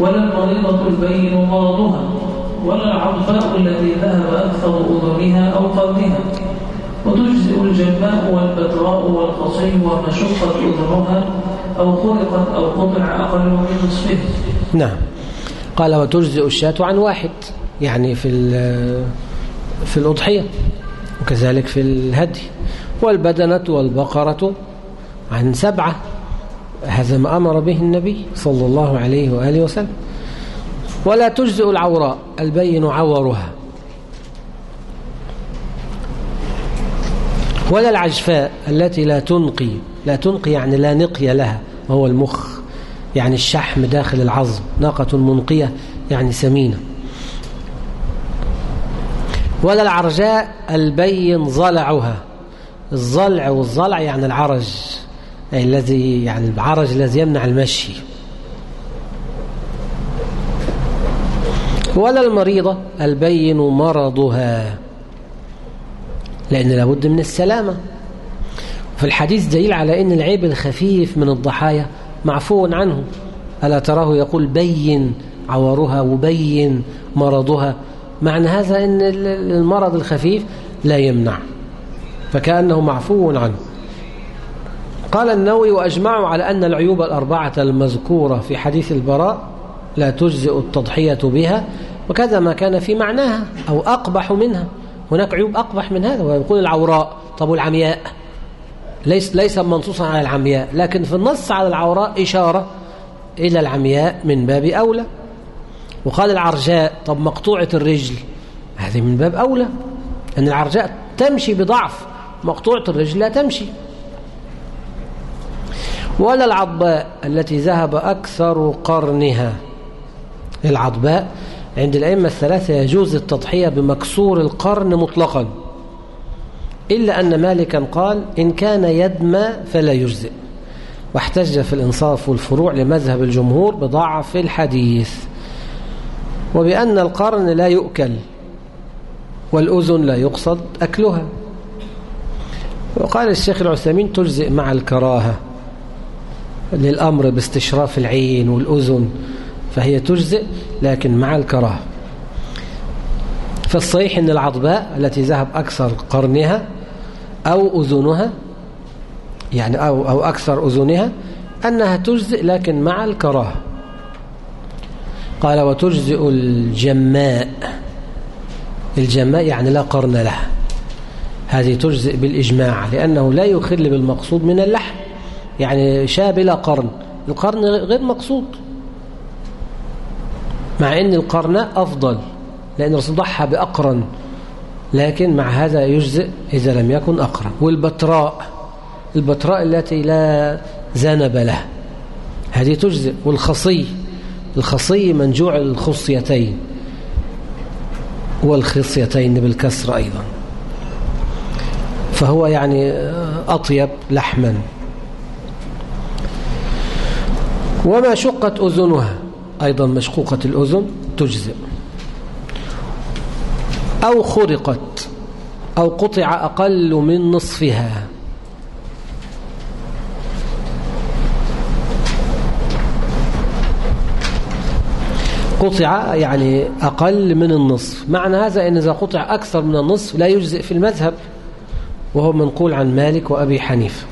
ولا المريضة البين مرضها ولا العضفاء التي ذهب أكثر أذنها أو قرنها وتجزئ الجماء والبتراء والقصي وما شقت أذنها أو خلقت أو قطع أقل من نصفه نعم. قال وتجزئ الشاة عن واحد يعني في في الأضحية وكذلك في الهدي. والبدنة والبقرة عن سبعة هذا ما أمر به النبي صلى الله عليه وآله وسلم. ولا تجزئ العوراء البين عورها. ولا العجفاء التي لا تنقي لا تنقي يعني لا نقي لها وهو المخ. يعني الشحم داخل العظم ناقة منقية يعني سمينة ولا العرجاء البين ضلعها الضلع والضلع يعني العرج أي الذي يعني العرج الذي يمنع المشي. ولا المريضة البين مرضها لأن لابد من السلامة. في الحديث دليل على أن العيب الخفيف من الضحايا معفو عنه. ألا تراه يقول بين عورها وبين مرضها؟ معنى هذا أن المرض الخفيف لا يمنع فكأنه معفو عنه. قال النووي وأجمعوا على أن العيوب الأربعة المذكورة في حديث البراء لا تجزئ التضحية بها وكذا ما كان في معناها أو أقبح منها. هناك عيوب أقبح من هذا ويقول العوراء طب العمياء ليس, ليس منصوصا على العمياء لكن في النص على العوراء إشارة إلى العمياء من باب أولى. وقال العرجاء طب مقطوعة الرجل هذه من باب أولى. أن العرجاء تمشي بضعف مقطوعة الرجل لا تمشي. ولا العضباء التي ذهب أكثر قرنها. العضباء عند الأئمة الثلاثة يجوز التضحية بمكسور القرن مطلقا. إلا أن مالكا قال إن كان يدمى فلا يجزئ. واحتج في الإنصاف والفروع لمذهب الجمهور بضعف الحديث. وبأن القرن لا يؤكل والأذن لا يقصد أكلها. وقال الشيخ العثيمين تجزئ مع الكراهة للأمر باستشراف العين والأذن فهي تجزئ لكن مع الكراهة. فالصحيح أن العضباء التي ذهب أكثر قرنها أو أذنها يعني أو, أو أكثر أذنها أنها تجزئ لكن مع الكراهة. قال وتجزئ الجماء. الجماء يعني لا قرن لها. هذه تجزئ بالإجماع لأنه لا يخل بالمقصود من اللحم يعني شاة بلا قرن. القرن غير مقصود مع أن القرن أفضل لأن الرسول ضحى بأقرن. لكن مع هذا يجزئ إذا لم يكن أقرن والبتراء البتراء التي لا ذنب له هذه تجزئ. والخصي الخصي منجوع الخصيتين والخصيتين بالكسر أيضا. فهو يعني أطيب لحما. وما شقت أذنها أيضا مشقوقة الأذن تجزئ. أو خرقت أو قطع أقل من نصفها. قطع يعني أقل من النصف. معنى هذا أن إذا قطع أكثر من النصف لا يجزئ في المذهب وهو منقول عن مالك وأبي حنيفة.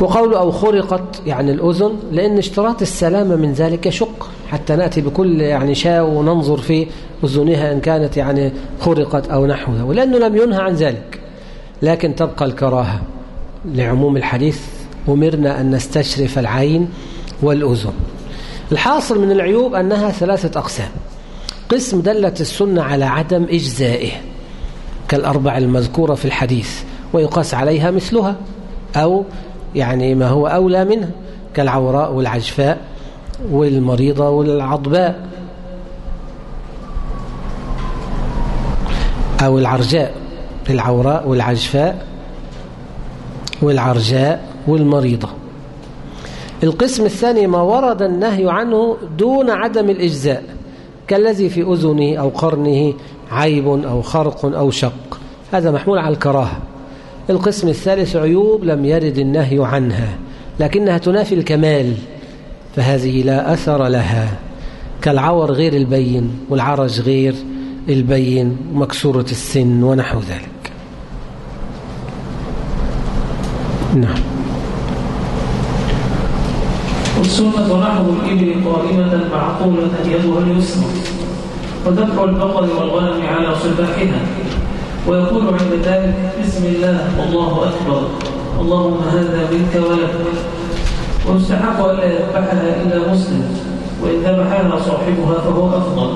وقول أو خرقت يعني الأذن لأن اشتراط السلامة من ذلك شق. حتى نأتي بكل يعني شاء وننظر في أذنها إن كانت يعني خرقت أو نحوها ولأنه لم ينهى عن ذلك لكن تبقى الكراهة. لعموم الحديث أمرنا أن نستشرف العين والأذن. الحاصل من العيوب أنها ثلاثة أقسام. قسم دلت السنة على عدم إجزائه كالأربع المذكورة في الحديث ويقاس عليها مثلها أو يعني ما هو أولى منها كالعوراء والعجفاء والمريضة والعضباء أو العرجاء العوراء والعجفاء والعرجاء والمريضة. القسم الثاني ما ورد النهي عنه دون عدم الإجزاء كالذي في أذنه أو قرنه عيب أو خرق أو شق. هذا محمول على الكراهة. القسم الثالث عيوب لم يرد النهي عنها لكنها تنافي الكمال. فهذه لا أثر لها. كالعور غير البين والعرج غير البين مكسورة السن ونحو ذلك. نعم. والسنة نحو الإبل قائمة معقولة يدها اليسرى. وذبح البقر والغنم على صباحها. ويقول عند ذلك بسم الله والله أكبر. اللهم هذا منك ولك. ويستحق ألا يذبحها إلا مسلم وإن ذبحها صاحبها فهو أفضل.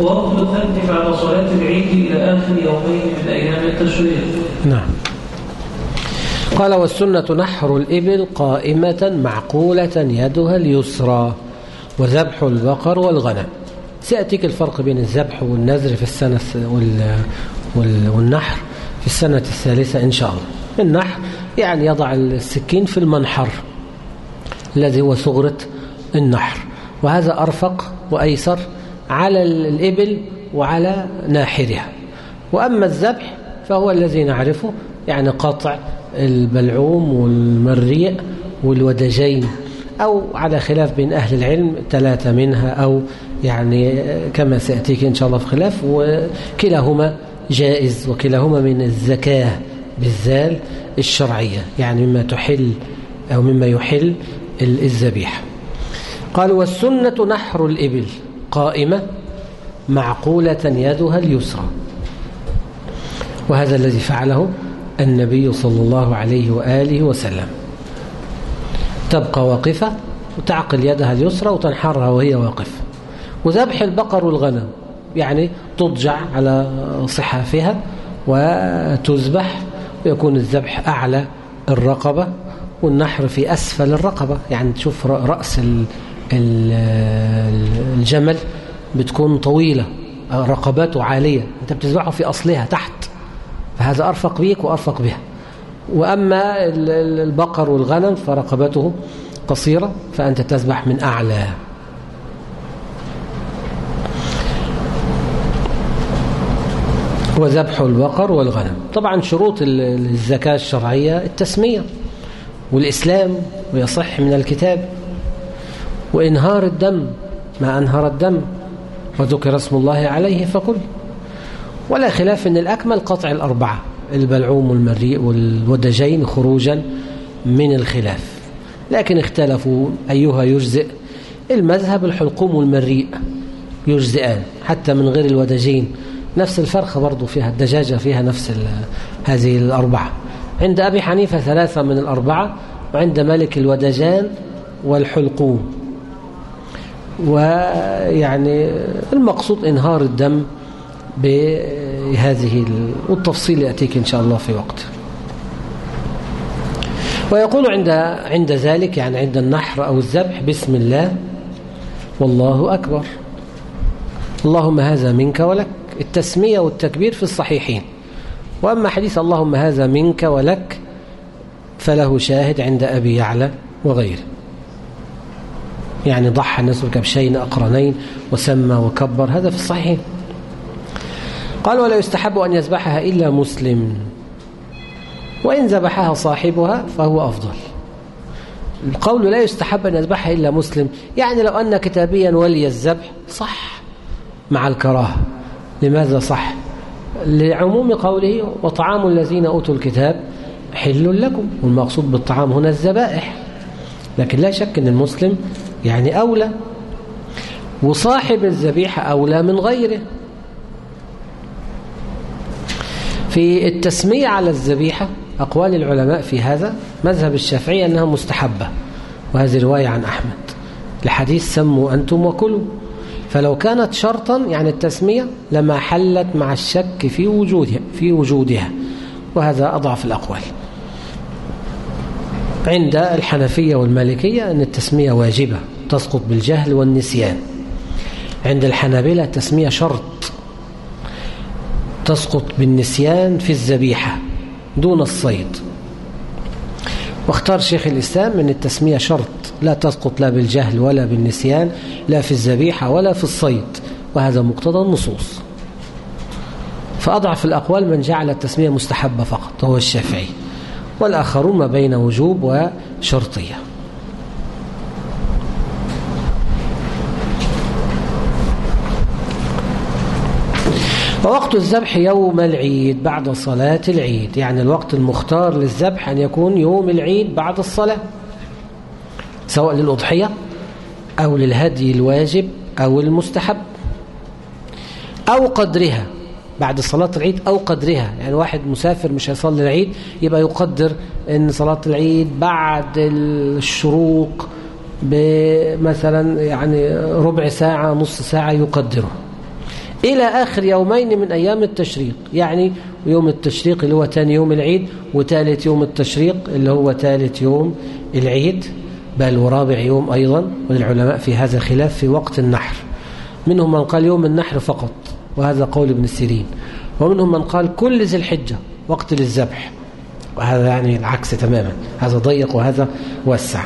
ووقت الذبح بعد صلاة العيد إلى آخر يومين من أيام التشريق. نعم. قال والسنة نحر الإبل قائمة معقولة يدها اليسرى وذبح البقر والغنم. سيأتيك الفرق بين الذبح والنذر في السنة والنحر في السنة الثالثة إن شاء الله. النحر يعني يضع السكين في المنحر الذي هو ثغرة النحر. وهذا أرفق وأيسر على الإبل وعلى ناحرها. وأما الذبح فهو الذي نعرفه يعني قطع البلعوم والمريء والودجين أو على خلاف بين أهل العلم ثلاثة منها أو يعني كما سيأتيك إن شاء الله في خلاف وكلاهما جائز وكلاهما من الزكاة بالذال. الشرعية يعني مما تحل أو مما يحل الذبيحة. قال والسنة نحر الإبل قائمة معقولة يدها اليسرى. وهذا الذي فعله النبي صلى الله عليه وآله وسلم. تبقى واقفة وتعقل يدها اليسرى وتنحرها وهي واقفة. وذبح البقر والغنم يعني تضجع على صحافها وتذبح ويكون الذبح أعلى الرقبة والنحر في أسفل الرقبة. يعني تشوف رأس الجمل بتكون طويلة رقباته عالية أنت بتذبحه في أصلها تحت فهذا أرفق بيك وأرفق بها. وأما البقر والغنم فرقبته قصيرة فأنت تذبح من أعلى. وذبح البقر والغنم. طبعا شروط الزكاة الشرعية التسمية والإسلام ويصح من الكتاب. وإنهار الدم ما أنهر الدم وذكر اسم الله عليه فكل. ولا خلاف أن الأكمل قطع الأربعة البلعوم والمريء والودجين خروجا من الخلاف. لكن اختلفوا أيها يجزئ المذهب الحلقوم والمريء يجزئان حتى من غير الودجين نفس الفرخة برضو فيها الدجاجة فيها نفس هذه الأربعة. عند أبي حنيفة ثلاثة من الأربعة وعند مالك الودجان والحلقوم. ويعني المقصود إنهار الدم بهذه والتفصيل يأتيك إن شاء الله في وقت. ويقول عند عند ذلك يعني عند النحر أو الذبح بسم الله والله أكبر. اللهم هذا منك ولك. التسمية والتكبير في الصحيحين. وأما حديث اللهم هذا منك ولك فله شاهد عند أبي يعلى وغيره. يعني ضحى الناس بكبشين أقرنين وسمى وكبر هذا في الصحيحين. قال ولا يستحب أن يذبحها إلا مسلم وإن ذبحها صاحبها فهو أفضل. القول لا يستحب أن يذبحها إلا مسلم. يعني لو أن كتابيا ولي الذبح صح مع الكراهة. لماذا صح؟ لعموم قوله وطعام الذين أوتوا الكتاب حل لكم والمقصود بالطعام هنا الذبائح. لكن لا شك أن المسلم يعني أولى وصاحب الذبيحة أولى من غيره. في التسمية على الذبيحة أقوال العلماء في هذا مذهب الشافعي أنها مستحبة وهذه رواية عن أحمد. الحديث سموا أنتم وكلوا. فلو كانت شرطا يعني التسمية لما حلت مع الشك في وجودها في وجودها. وهذا أضعف الأقوال. عند الحنفية والمالكية أن التسمية واجبة تسقط بالجهل والنسيان. عند الحنابلة التسمية شرط تسقط بالنسيان في الذبيحة دون الصيد. واختار شيخ الإسلام أن التسمية شرط لا تسقط لا بالجهل ولا بالنسيان لا في الذبيحة ولا في الصيد وهذا مقتضى النصوص. فأضعف الأقوال من جعل التسمية مستحبة فقط وهو الشافعي. والآخرون ما بين وجوب وشرطية. ووقت الذبح يوم العيد بعد صلاة العيد. يعني الوقت المختار للذبح أن يكون يوم العيد بعد الصلاة سواء للأضحية أو للهدي الواجب أو المستحب أو قدرها بعد صلاة العيد أو قدرها. يعني واحد مسافر مش هيصلي العيد يبقى يقدر أن صلاة العيد بعد الشروق بمثلا يعني ربع ساعة نص ساعة يقدره. إلى آخر يومين من أيام التشريق. يعني يوم التشريق اللي هو ثاني يوم العيد وثالث يوم التشريق اللي هو ثالث يوم العيد بل ورابع يوم أيضا. وللعلماء في هذا خلاف في وقت النحر. منهم من قال يوم النحر فقط وهذا قول ابن السيرين ومنهم من قال كل ذي الحجة وقت للذبح. وهذا يعني العكس تماما. هذا ضيق وهذا وسع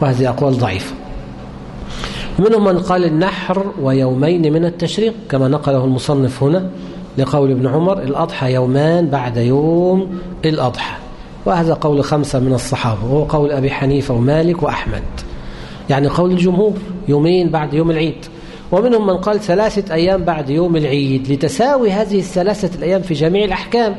وهذه أقوال ضعيفة. منهم من قال النحر ويومين من التشريق كما نقله المصنف هنا لقول ابن عمر الأضحى يومان بعد يوم الأضحى. وهذا قول خمسة من الصحابة وهو قول أبي حنيفة ومالك وأحمد. يعني قول الجمهور يومين بعد يوم العيد. ومنهم من قال ثلاثة أيام بعد يوم العيد. لتساوي هذه الثلاثة الأيام في جميع الأحكام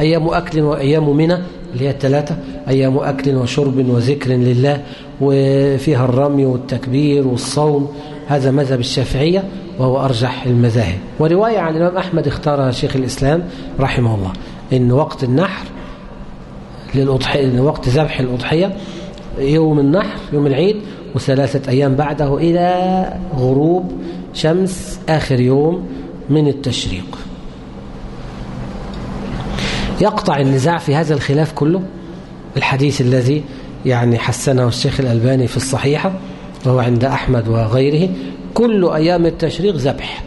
أيام أكل وأيام منى اللي هي الثلاثة أيام أكل وشرب وذكر لله. وفيها الرمي والتكبير والصوم هذا مذهب الشافعية وهو أرجح المذاهب. ورواية عن الإمام أحمد اختارها شيخ الإسلام رحمه الله إن وقت النحر للأضحية وقت ذبح الأضحية يوم النحر يوم العيد وثلاثة أيام بعده إلى غروب شمس آخر يوم من التشريق. يقطع النزاع في هذا الخلاف كله الحديث الذي يعني حسنه الشيخ الألباني في الصحيحة وهو عند أحمد وغيره كل أيام التشريق ذبح.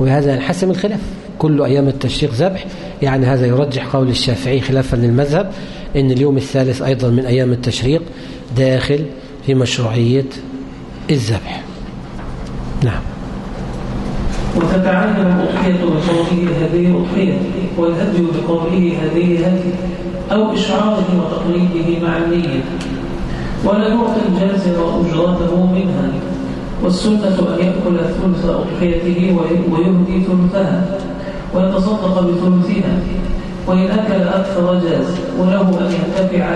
وبهذا ينحسم الخلاف كل أيام التشريق ذبح. يعني هذا يرجح قول الشافعي خلافا للمذهب أن اليوم الثالث أيضا من أيام التشريق داخل في مشروعية الذبح. نعم. وتتعين الأضحية بقوله هذه أضحية والهدي بقوله هذه هدي أو إشعاره وتقليده مع النية. ولا يعطي الجازر أجرته منها والسنة أن يأكل ثلث أضحيته ويهدي ثلثها ويتصدق بثلثها وإن أكل أكثر جاز وله أن ينتفع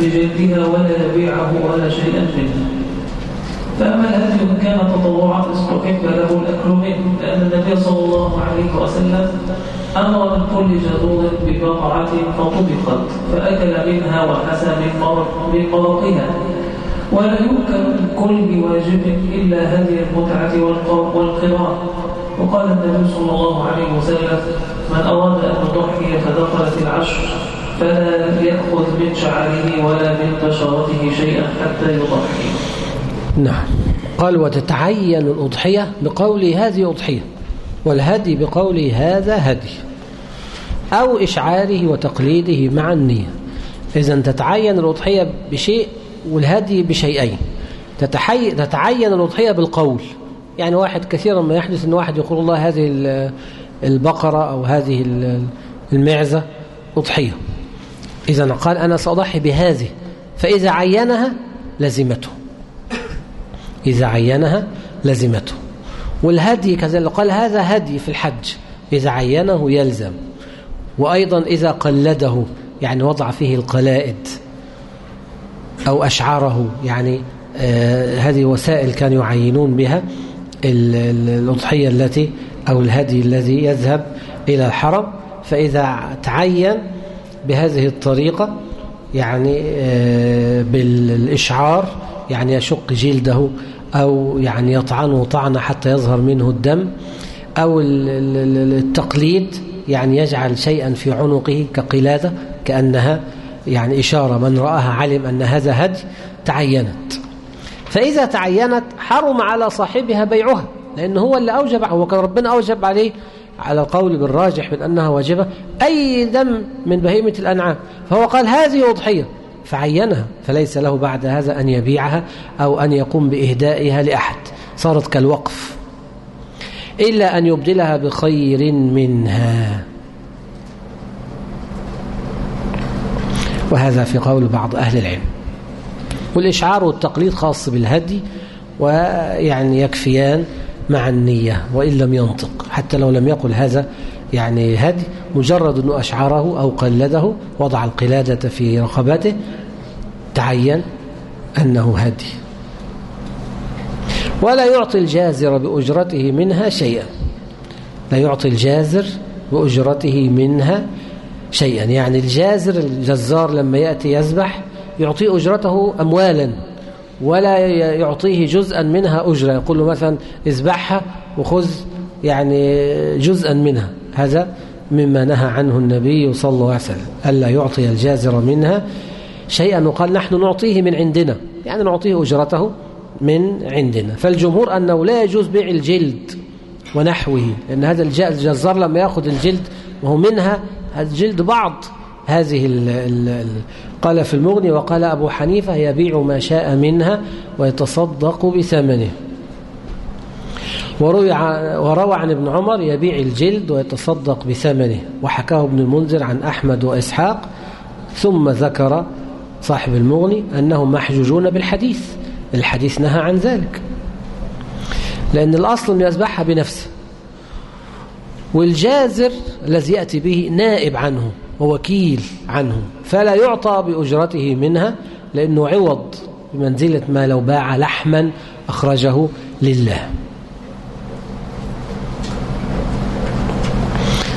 بجلدها ولا يبيعه ولا شيئا منها. فأما إن كان تطوعا استحب له الأكل منه لأن النبي صلى الله عليه وسلم أمر من كل جذور ببقعة فطبخت فأكل منها وحسى من مرقها ولا يؤكل من كل واجب إلا هذه المتعة والقرار وقال النبي صلى الله عليه وسلم من أراد أن يضحي فدخلت العشر فلا يأخذ من شعره ولا من بشرته شيئا حتى يضحي. نعم. قال وتتعين الأضحية بقول هذه أضحية والهدي بقول هذا هدي أو إشعاره وتقليده مع النية. إذا تتعين الأضحية بشيء والهدي بشيئين. تتحي... تتعين الأضحية بالقول. يعني واحد كثيرا ما يحدث أن واحد يقول الله هذه البقرة أو هذه المعزة أضحية. إذا قال أنا سأضحي بهذه فإذا عينها لزمته. إذا عينها لزمته. والهدي كذلك قال هذا هدي في الحج إذا عينه يلزم. وأيضا إذا قلده يعني وضع فيه القلائد أو أشعاره يعني آه هذه وسائل كانوا يعينون بها الأضحية التي أو الهدي الذي يذهب إلى الحرم. فإذا تعين بهذه الطريقة يعني آه بالإشعار يعني يشق جلده أو يعني يطعنه طعنة حتى يظهر منه الدم أو التقليد يعني يجعل شيئا في عنقه كقلادة كأنها يعني إشارة من رآها علم أن هذا هدي تعينت. فإذا تعينت حرم على صاحبها بيعها لأنه هو اللي أوجب هو كان ربنا أوجب عليه على القول بالراجح من أنها واجبة أي دم من بهيمة الأنعام. فهو قال هذه أضحية. فعينها فليس له بعد هذا أن يبيعها أو أن يقوم بإهدائها لأحد. صارت كالوقف. إلا أن يبدلها بخير منها. وهذا في قول بعض أهل العلم. والإشعار والتقليد خاص بالهدي ويعني يكفيان مع النية وإن لم ينطق حتى لو لم يقل هذا يعني هدي مجرد أنه أشعره أو قلده وضع القلادة في رقبته تعين أنه هدي. ولا يعطي الجازر بأجرته منها شيئا. لا يعطي الجازر بأجرته منها شيئا. يعني الجازر الجزار لما يأتي يذبح يعطيه أجرته أموالا ولا يعطيه جزءا منها أجرة. يقول له مثلا اذبحها وخذ يعني جزءا منها. هذا مما نهى عنه النبي صلى الله عليه وسلم. ألا يعطي الجازر منها شيئا. وقال نحن نعطيه من عندنا. يعني نعطيه أجرته من عندنا. فالجمهور أنه لا يجوز بيع الجلد ونحوه لأن هذا الجزار لما يأخذ الجلد وهو منها الجلد بعض هذه ال ال قال في المغني وقال أبو حنيفة يبيع ما شاء منها ويتصدق بثمنه. وروي وروى عن ابن عمر يبيع الجلد ويتصدق بثمنه. وحكاه ابن المنذر عن أحمد وإسحاق ثم ذكر صاحب المغني أنهم محجوجون بالحديث. الحديث نهى عن ذلك. لأن الأصل أن يذبحها بنفسه. والجازر الذي يأتي به نائب عنه ووكيل عنه فلا يعطى بأجرته منها لأنه عوض بمنزلة ما لو باع لحما أخرجه لله.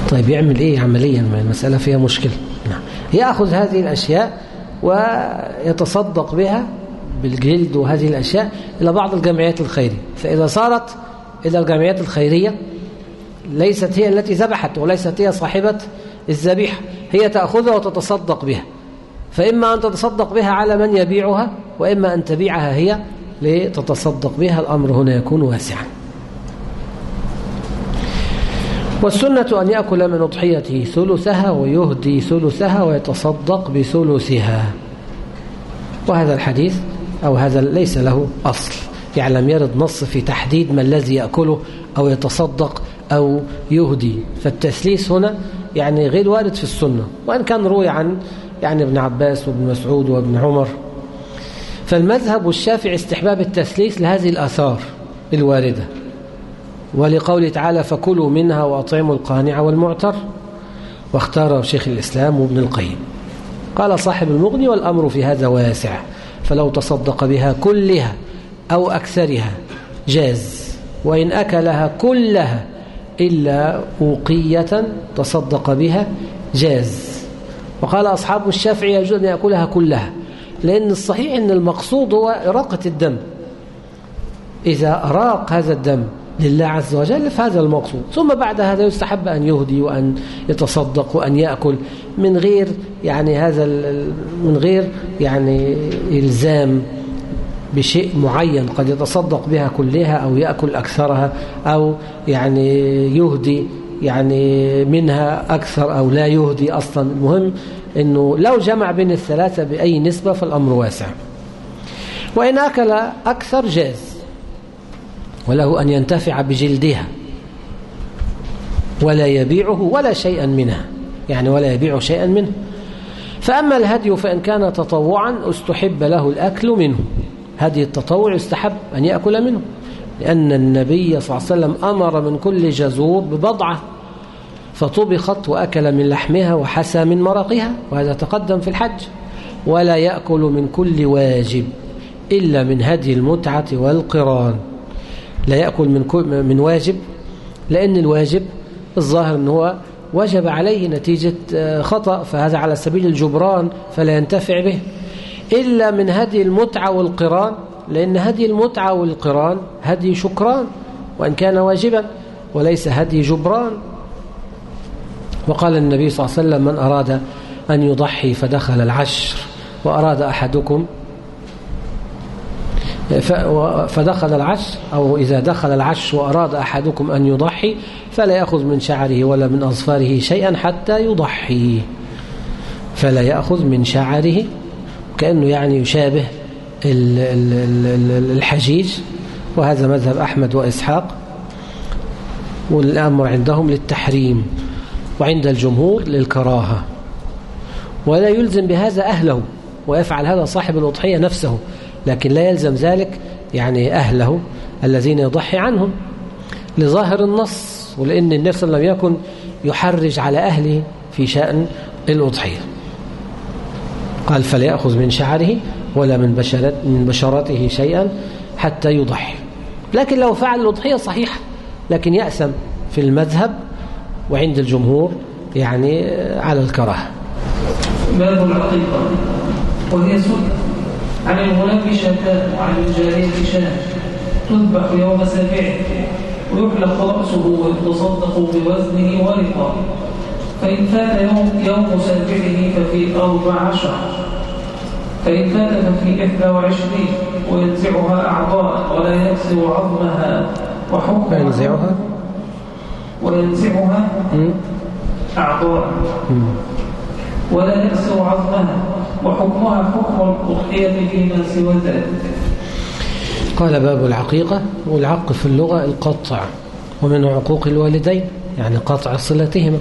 طيب يعمل إيه عمليا؟ المسألة فيها مشكلة. نعم. يأخذ هذه الأشياء ويتصدق بها بالجلد وهذه الأشياء إلى بعض الجمعيات الخيرية. فإذا صارت إلى الجمعيات الخيرية ليست هي التي ذبحت وليست هي صاحبة الذبيحة هي تأخذها وتتصدق بها. فإما أن تتصدق بها على من يبيعها وإما أن تبيعها هي لتتصدق بها الأمر هنا يكون واسعا. والسنة أن يأكل من أضحيته ثلثها ويهدي ثلثها ويتصدق بثلثها. وهذا الحديث أو هذا ليس له أصل. يعني لم يرد نص في تحديد ما الذي يأكله أو يتصدق أو يهدي. فالتثليث هنا يعني غير وارد في السنة وإن كان روي عن يعني ابن عباس وابن مسعود وابن عمر. فالمذهب والشافعي استحباب التثليث لهذه الآثار الواردة. ولقوله تعالى فكلوا منها وأطعموا القانع والمعتر واختاره شيخ الإسلام وابن القيم. قال صاحب المغني والأمر في هذا واسع فلو تصدق بها كلها أو أكثرها جاز وإن أكلها كلها إلا أوقية تصدق بها جاز. وقال أصحاب الشافعي يجوز أن يأكلها كلها لأن الصحيح أن المقصود هو إراقة الدم. إذا أراق هذا الدم لله عز وجل فهذا المقصود. ثم بعد هذا يستحب أن يهدي وأن يتصدق وأن يأكل من غير يعني هذا من غير يعني إلزام بشيء معين قد يتصدق بها كلها أو يأكل أكثرها أو يعني يهدي يعني منها أكثر أو لا يهدي أصلا. المهم أنه لو جمع بين الثلاثة بأي نسبة فالأمر واسع. وإن أكل أكثر جاز. وله أن ينتفع بجلدها ولا يبيعه ولا شيئا منها يعني ولا يبيع شيئا منه. فأما الهدي فإن كان تطوعا استحب له الأكل منه. هدي التطوع يستحب أن يأكل منه لأن النبي صلى الله عليه وسلم أمر من كل جزور ببضعة فطبخت وأكل من لحمها وحسى من مرقها وهذا تقدم في الحج. ولا يأكل من كل واجب إلا من هدي المتعة والقران. لا يأكل من من واجب لأن الواجب الظاهر أنه هو وجب عليه نتيجة آه، خطأ فهذا على سبيل الجبران فلا ينتفع به. إلا من هدي المتعة والقران لأن هدي المتعة والقران هدي شكران وإن كان واجبا وليس هدي جبران. وقال النبي صلى الله عليه وسلم من أراد أن يضحي فدخل العشر وأراد أحدكم فدخل العش أو إذا دخل العش وأراد أحدكم أن يضحي فلا يأخذ من شعره ولا من أظفاره شيئا حتى يضحي. فلا يأخذ من شعره كأنه يعني يشابه الحجيج. وهذا مذهب أحمد وإسحاق. والأمر عندهم للتحريم وعند الجمهور للكراهة. ولا يلزم بهذا أهله ويفعل هذا صاحب الأضحية نفسه. لكن لا يلزم ذلك يعني أهله الذين يضحي عنهم لظاهر النص ولأن عليه وسلم يكن يحرج على أهله في شأن الأضحية. قال فليأخذ من شعره ولا من, بشرت من بشرته شيئا حتى يضحي. لكن لو فعل الأضحية صحيح لكن يأسم في المذهب وعند الجمهور يعني على الكراهة. باب العقيقة وهي سنة عن شتان وعن الجارية شاة تذبح يوم سابعه ويحلق رأسه ويتصدق بوزنه ورقا فإن فات يوم, يوم سابعه ففي أربع عشر. فإن فات ففي إحدى وعشرين. وينزعها أعضاء ولا يكسر عظمها. وحكمها ينزعها؟ وينزعها أعضاء. ولا يكسر عظمها. وحكمها حكم الأضحية فيما سوى ذلك. قال باب العقيقة والعق في اللغة القطع ومن عقوق الوالدين يعني قطع صلتهما.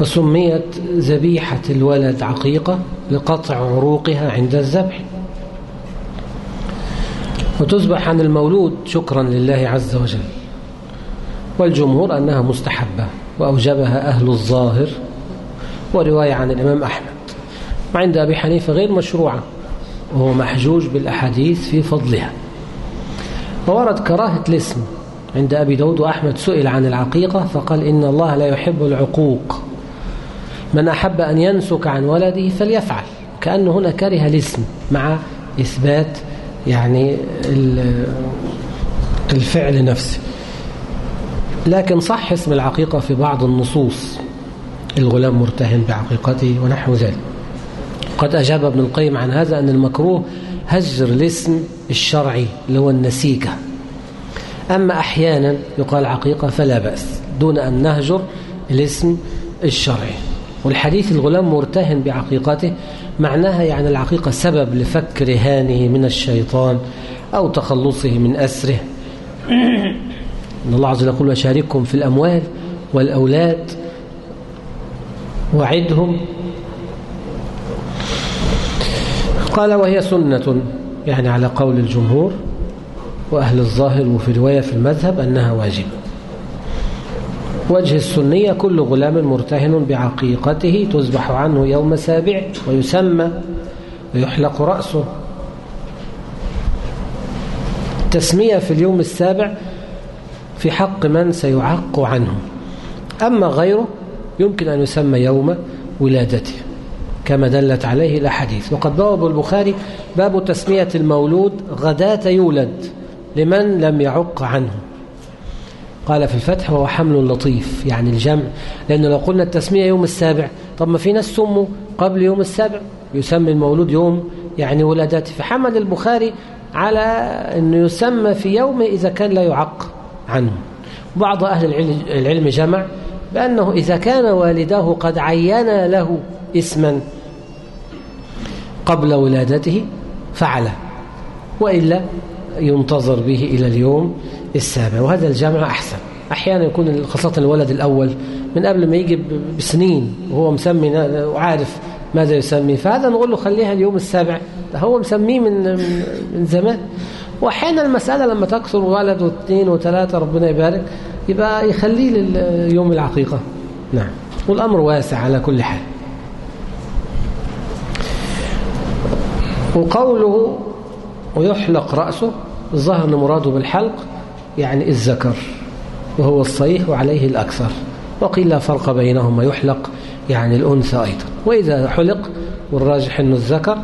وسميت ذبيحة الولد عقيقة لقطع عروقها عند الذبح. وتذبح عن المولود شكرا لله عز وجل. والجمهور أنها مستحبة وأوجبها أهل الظاهر. ورواية عن الإمام أحمد. وعند أبي حنيفة غير مشروعة وهو محجوج بالأحاديث في فضلها. وورد كراهة الاسم عند أبي داود وأحمد سئل عن العقيقة فقال إن الله لا يحب العقوق. من أحب أن ينسك عن ولده فليفعل. كأنه هنا كره الاسم مع إثبات يعني الفعل نفسه. لكن صح اسم العقيقة في بعض النصوص. الغلام مرتهن بعقيقته ونحو ذلك. قد أجاب ابن القيم عن هذا أن المكروه هجر الاسم الشرعي اللي هو النسيكة. أما أحيانا يقال عقيقة فلا بأس دون أن نهجر الاسم الشرعي. والحديث الغلام مرتهن بعقيقته معناها يعني العقيقة سبب لفك رهانه من الشيطان أو تخلصه من أسره. إن الله عز وجل يقول وشاركهم في الأموال والأولاد وعدهم قال وهي سنة يعني على قول الجمهور وأهل الظاهر وفي رواية في المذهب أنها واجبة وجه السنية كل غلام مرتهن بعقيقته تذبح عنه يوم سابع ويسمى ويحلق رأسه. تسمية في اليوم السابع في حق من سيعق عنه. أما غيره يمكن أن يسمى يوم ولادته. كما دلت عليه الأحاديث وقد بواب البخاري باب تسمية المولود غداة يولد لمن لم يعق عنه. قال في الفتح وهو حمل لطيف يعني الجمع لأنه لو قلنا التسمية يوم السابع طب ما في ناس سموا قبل يوم السابع؟ يسمي المولود يوم يعني ولادته. فحمل البخاري على أنه يسمى في يومه إذا كان لا يعق عنه. بعض أهل العلم جمع بأنه إذا كان والداه قد عين له اسما قبل ولادته فعله وإلا ينتظر به إلى اليوم السابع. وهذا الجمع أحسن. أحيانا يكون خاصة الولد الأول من قبل ما يجي بسنين وهو مسمي وعارف ماذا يسمي. فهذا نقول له خليها اليوم السابع. هو مسميه من من زمان. وأحيانا المسألة لما تكثر ولد واثنين وثلاثة ربنا يبارك يبقى يخليه ليوم العقيقة. نعم. والأمر واسع على كل حال. وقوله ويحلق رأسه أن مراده بالحلق يعني الذكر وهو الصيح وعليه الأكثر. وقيل لا فرق بينهما يحلق يعني الأنثى أيضا. وإذا حلق والراجح أنه الذكر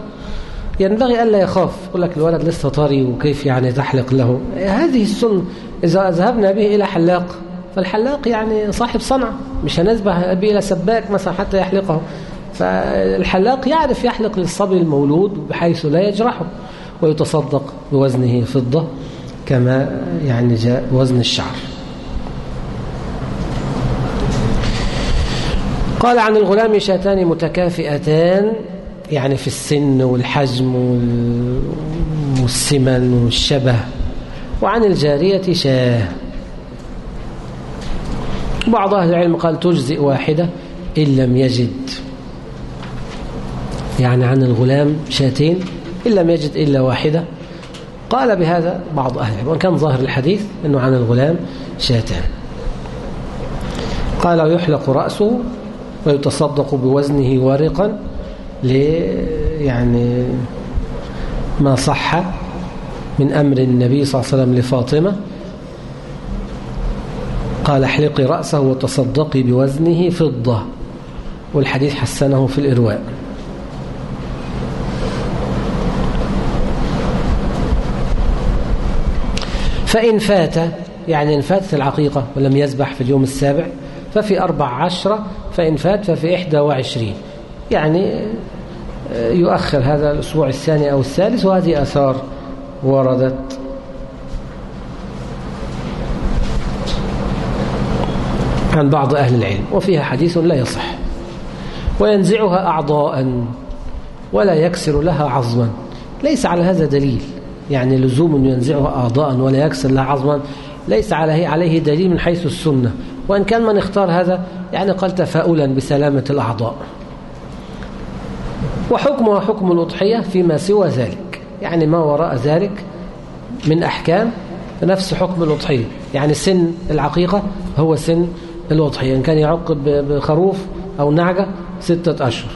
ينبغي ألا يخاف يقول لك الولد لسه طري وكيف يعني تحلق له؟ هذه السنة إذا ذهبنا به إلى حلاق فالحلاق يعني صاحب صنعة مش هنذبح به إلى سباك مثلا حتى يحلقه. فالحلاق يعرف يحلق للصبي المولود بحيث لا يجرحه ويتصدق بوزنه فضة كما يعني جاء وزن الشعر. قال عن الغلام شاتان متكافئتان يعني في السن والحجم والسمن والشبه. وعن الجارية شاه. بعض أهل العلم قال تجزئ واحدة إن لم يجد. يعني عن الغلام شاتين إن لم يجد إلا واحدة. قال بهذا بعض أهل العلم وإن كان ظاهر الحديث أنه عن الغلام شاتان. قال ويحلق رأسه ويتصدق بوزنه ورقا ل يعني ما صح من أمر النبي صلى الله عليه وسلم لفاطمة. قال احلقي رأسه وتصدقي بوزنه فضة والحديث حسنه في الإرواء. فإن فات يعني إن فاتت العقيقة ولم يذبح في اليوم السابع ففي أربع عشرة فإن فات ففي إحدى وعشرين. يعني يؤخر هذا الأسبوع الثاني أو الثالث وهذه أثار وردت. عن بعض أهل العلم وفيها حديث لا يصح. وينزعها أعضاء ولا يكسر لها عظما. ليس على هذا دليل. يعني لزوم أن ينزعها أعضاء ولا يكسر لها عظما ليس عليه عليه دليل من حيث السنة. وإن كان من اختار هذا يعني قال تفاؤلا بسلامة الأعضاء. وحكمها حكم الأضحية فيما سوى ذلك. يعني ما وراء ذلك من أحكام نفس حكم الأضحية. يعني سن العقيقة هو سن الأضحية. إن كان يعق بخروف أو نعجة ستة أشهر.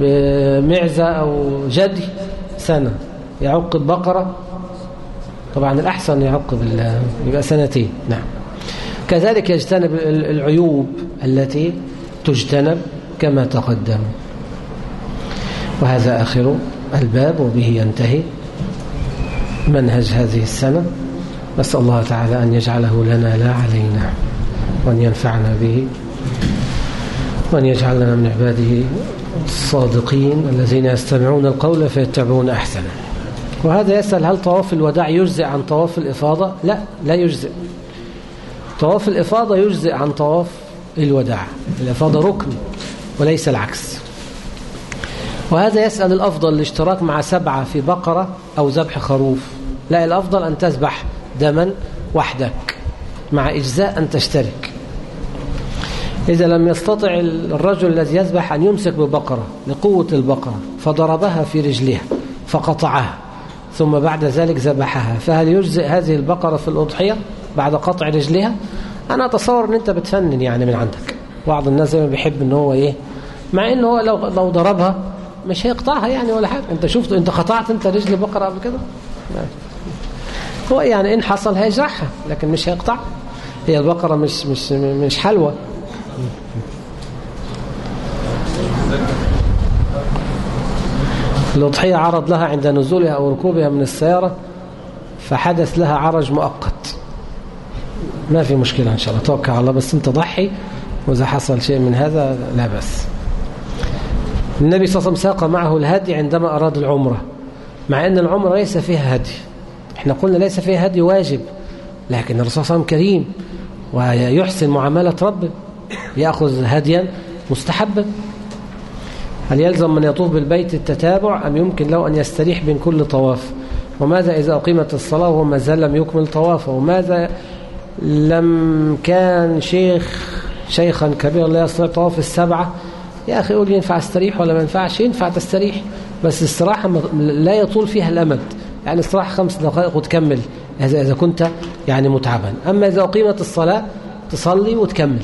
بمعزة أو جدي سنة. يعق ببقرة طبعا الأحسن يعق يبقى سنتين. نعم. كذلك يجتنب العيوب التي تجتنب كما تقدم. وهذا آخر الباب وبه ينتهي منهج هذه السنة. نسأل الله تعالى أن يجعله لنا لا علينا وأن ينفعنا به وأن يجعلنا من عباده الصادقين الذين يستمعون القول فيتبعون أحسنه. وهذا يسأل هل طواف الوداع يجزئ عن طواف الإفاضة؟ لا لا يجزئ. طواف الإفاضة يجزئ عن طواف الوداع. الإفاضة ركن وليس العكس. وهذا يسأل الأفضل الاشتراك مع سبعة في بقرة أو ذبح خروف. لا الأفضل أن تذبح دما وحدك مع إجزاء أن تشترك. إذا لم يستطع الرجل الذي يذبح أن يمسك ببقرة لقوة البقرة فضربها في رجلها فقطعها. ثم بعد ذلك ذبحها. فهل يجزئ هذه البقرة في الأضحية بعد قطع رجلها أنا أتصور أن أنت بتفنن يعني من عندك. بعض الناس زي ما بيحب أن هو إيه مع أنه هو لو, لو ضربها مش هيقطعها يعني ولا حاجة. أنت شفت أنت قطعت أنت رجل بقرة قبل كده؟ هو يعني إن حصل هيجرحها لكن مش هيقطع. هي البقرة مش مش مش حلوة. الأضحية عرض لها عند نزولها أو ركوبها من السيارة فحدث لها عرج مؤقت. ما في مشكلة إن شاء الله توكل على الله. بس أنت ضحي وإذا حصل شيء من هذا لا بس النبي صلى الله عليه وسلم ساق معه الهدي عندما أراد العمرة مع أن العمرة ليس فيها هدي. إحنا قلنا ليس فيها هدي واجب لكن الرسول صلى الله عليه وسلم كريم ويحسن معاملة ربه يأخذ هديا مستحبا. هل يلزم من يطوف بالبيت التتابع أم يمكن له أن يستريح بين كل طواف؟ وماذا إذا أقيمت الصلاة وهو ما زال لم يكمل طوافه وماذا لم كان شيخ شيخا كبيرا لا يستطيع طواف السبعة؟ يا أخي قول ينفع أستريح ولا ما ينفعش؟ ينفع تستريح بس الاستراحة لا يطول فيها الأمد. يعني استراحة خمس دقائق وتكمل إذا كنت يعني متعبا. أما إذا أقيمت الصلاة تصلي وتكمل.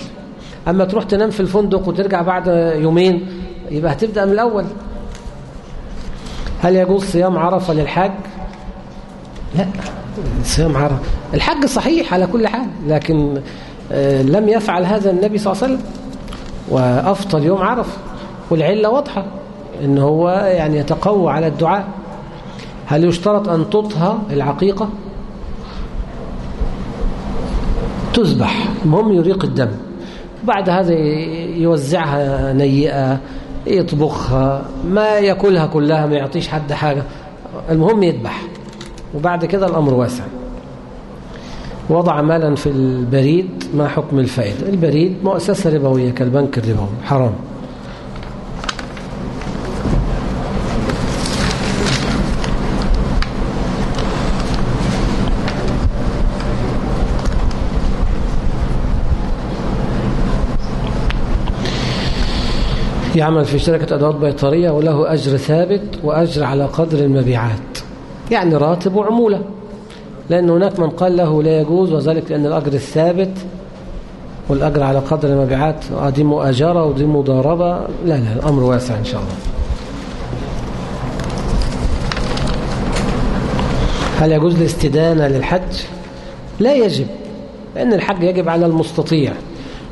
أما تروح تنام في الفندق وترجع بعد يومين يبقى هتبدأ من الأول. هل يجوز صيام عرفة للحاج؟ لا صيام عرفة. الحج صحيح على كل حال لكن لم يفعل هذا النبي صلى الله عليه وسلم وأفطر يوم عرفة والعلة واضحة إن هو يعني يتقوى على الدعاء. هل يشترط أن تطهى العقيقة؟ تذبح المهم يريق الدم. بعد هذا يوزعها نيئة يطبخها ما يأكلها كلها ما يعطيش حد حاجة. المهم يذبح. وبعد كده الأمر واسع. وضع مالا في البريد ما حكم الفائدة؟ البريد مؤسسة ربوية كالبنك الربوي حرام. يعمل في شركة أدوات بيطرية وله أجر ثابت وأجر على قدر المبيعات. يعني راتب وعمولة. لأن هناك من قال له لا يجوز وذلك لأن الأجر الثابت والأجر على قدر المبيعات دي مؤاجرة ودي مضاربة. لا لا الأمر واسع إن شاء الله. هل يجوز الاستدانة للحج؟ لا يجب لأن الحج يجب على المستطيع.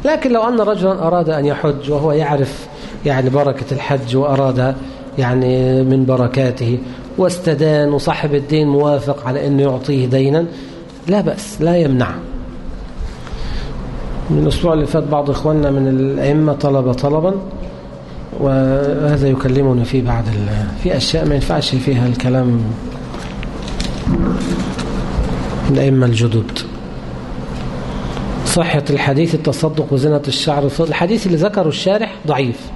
لكن لو أن رجلا أراد أن يحج وهو يعرف يعني بركة الحج وأراد يعني من بركاته. واستدان وصاحب الدين موافق على أنه يعطيه دينا. لا بأس لا يمنع. من الأسبوع اللي فات بعض إخواننا من الأئمة طلب طلبا وهذا يكلمنا فيه بعد في أشياء ما ينفعش فيها الكلام الأئمة الجدد. صحة الحديث التصدق وزنة الشعر الحديث اللي ذكره الشارح ضعيف.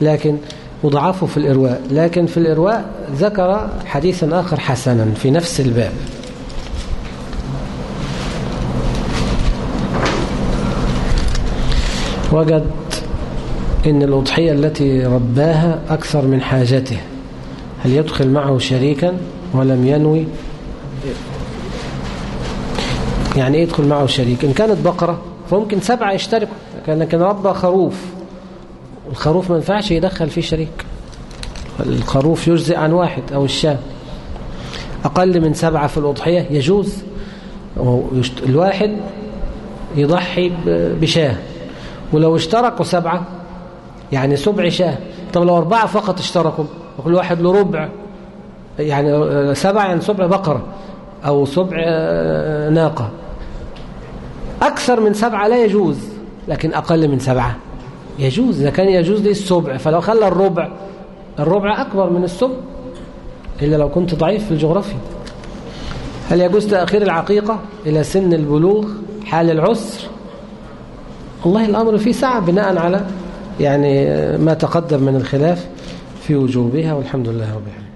لكن وضعفه في الإرواء. لكن في الإرواء ذكر حديثا آخر حسنا في نفس الباب. وجد إن الأضحية التي رباها أكثر من حاجته. هل يدخل معه شريكا ولم ينوي؟ يعني إيه يدخل معه شريك؟ إن كانت بقرة فممكن سبعة يشتركوا. لكن ربى خروف. الخروف ما ينفعش يدخل فيه شريك. الخروف يجزئ عن واحد أو الشاة. أقل من سبعة في الأضحية يجوز. الواحد يضحي بشاة. ولو اشتركوا سبعة يعني سبع شاة. طب لو أربعة فقط اشتركوا وكل واحد له ربع يعني سبعة يعني سبع بقرة أو سبع ناقة. أكثر من سبعة لا يجوز لكن أقل من سبعة. يجوز إذا كان يجوز لي السبع فلو خلى الربع الربع أكبر من السبع إلا لو كنت ضعيف في الجغرافيا. هل يجوز تأخير العقيقة إلى سن البلوغ حال العسر؟ والله الأمر فيه سعة بناء على يعني ما تقدم من الخلاف في وجوبها والحمد لله رب العالمين.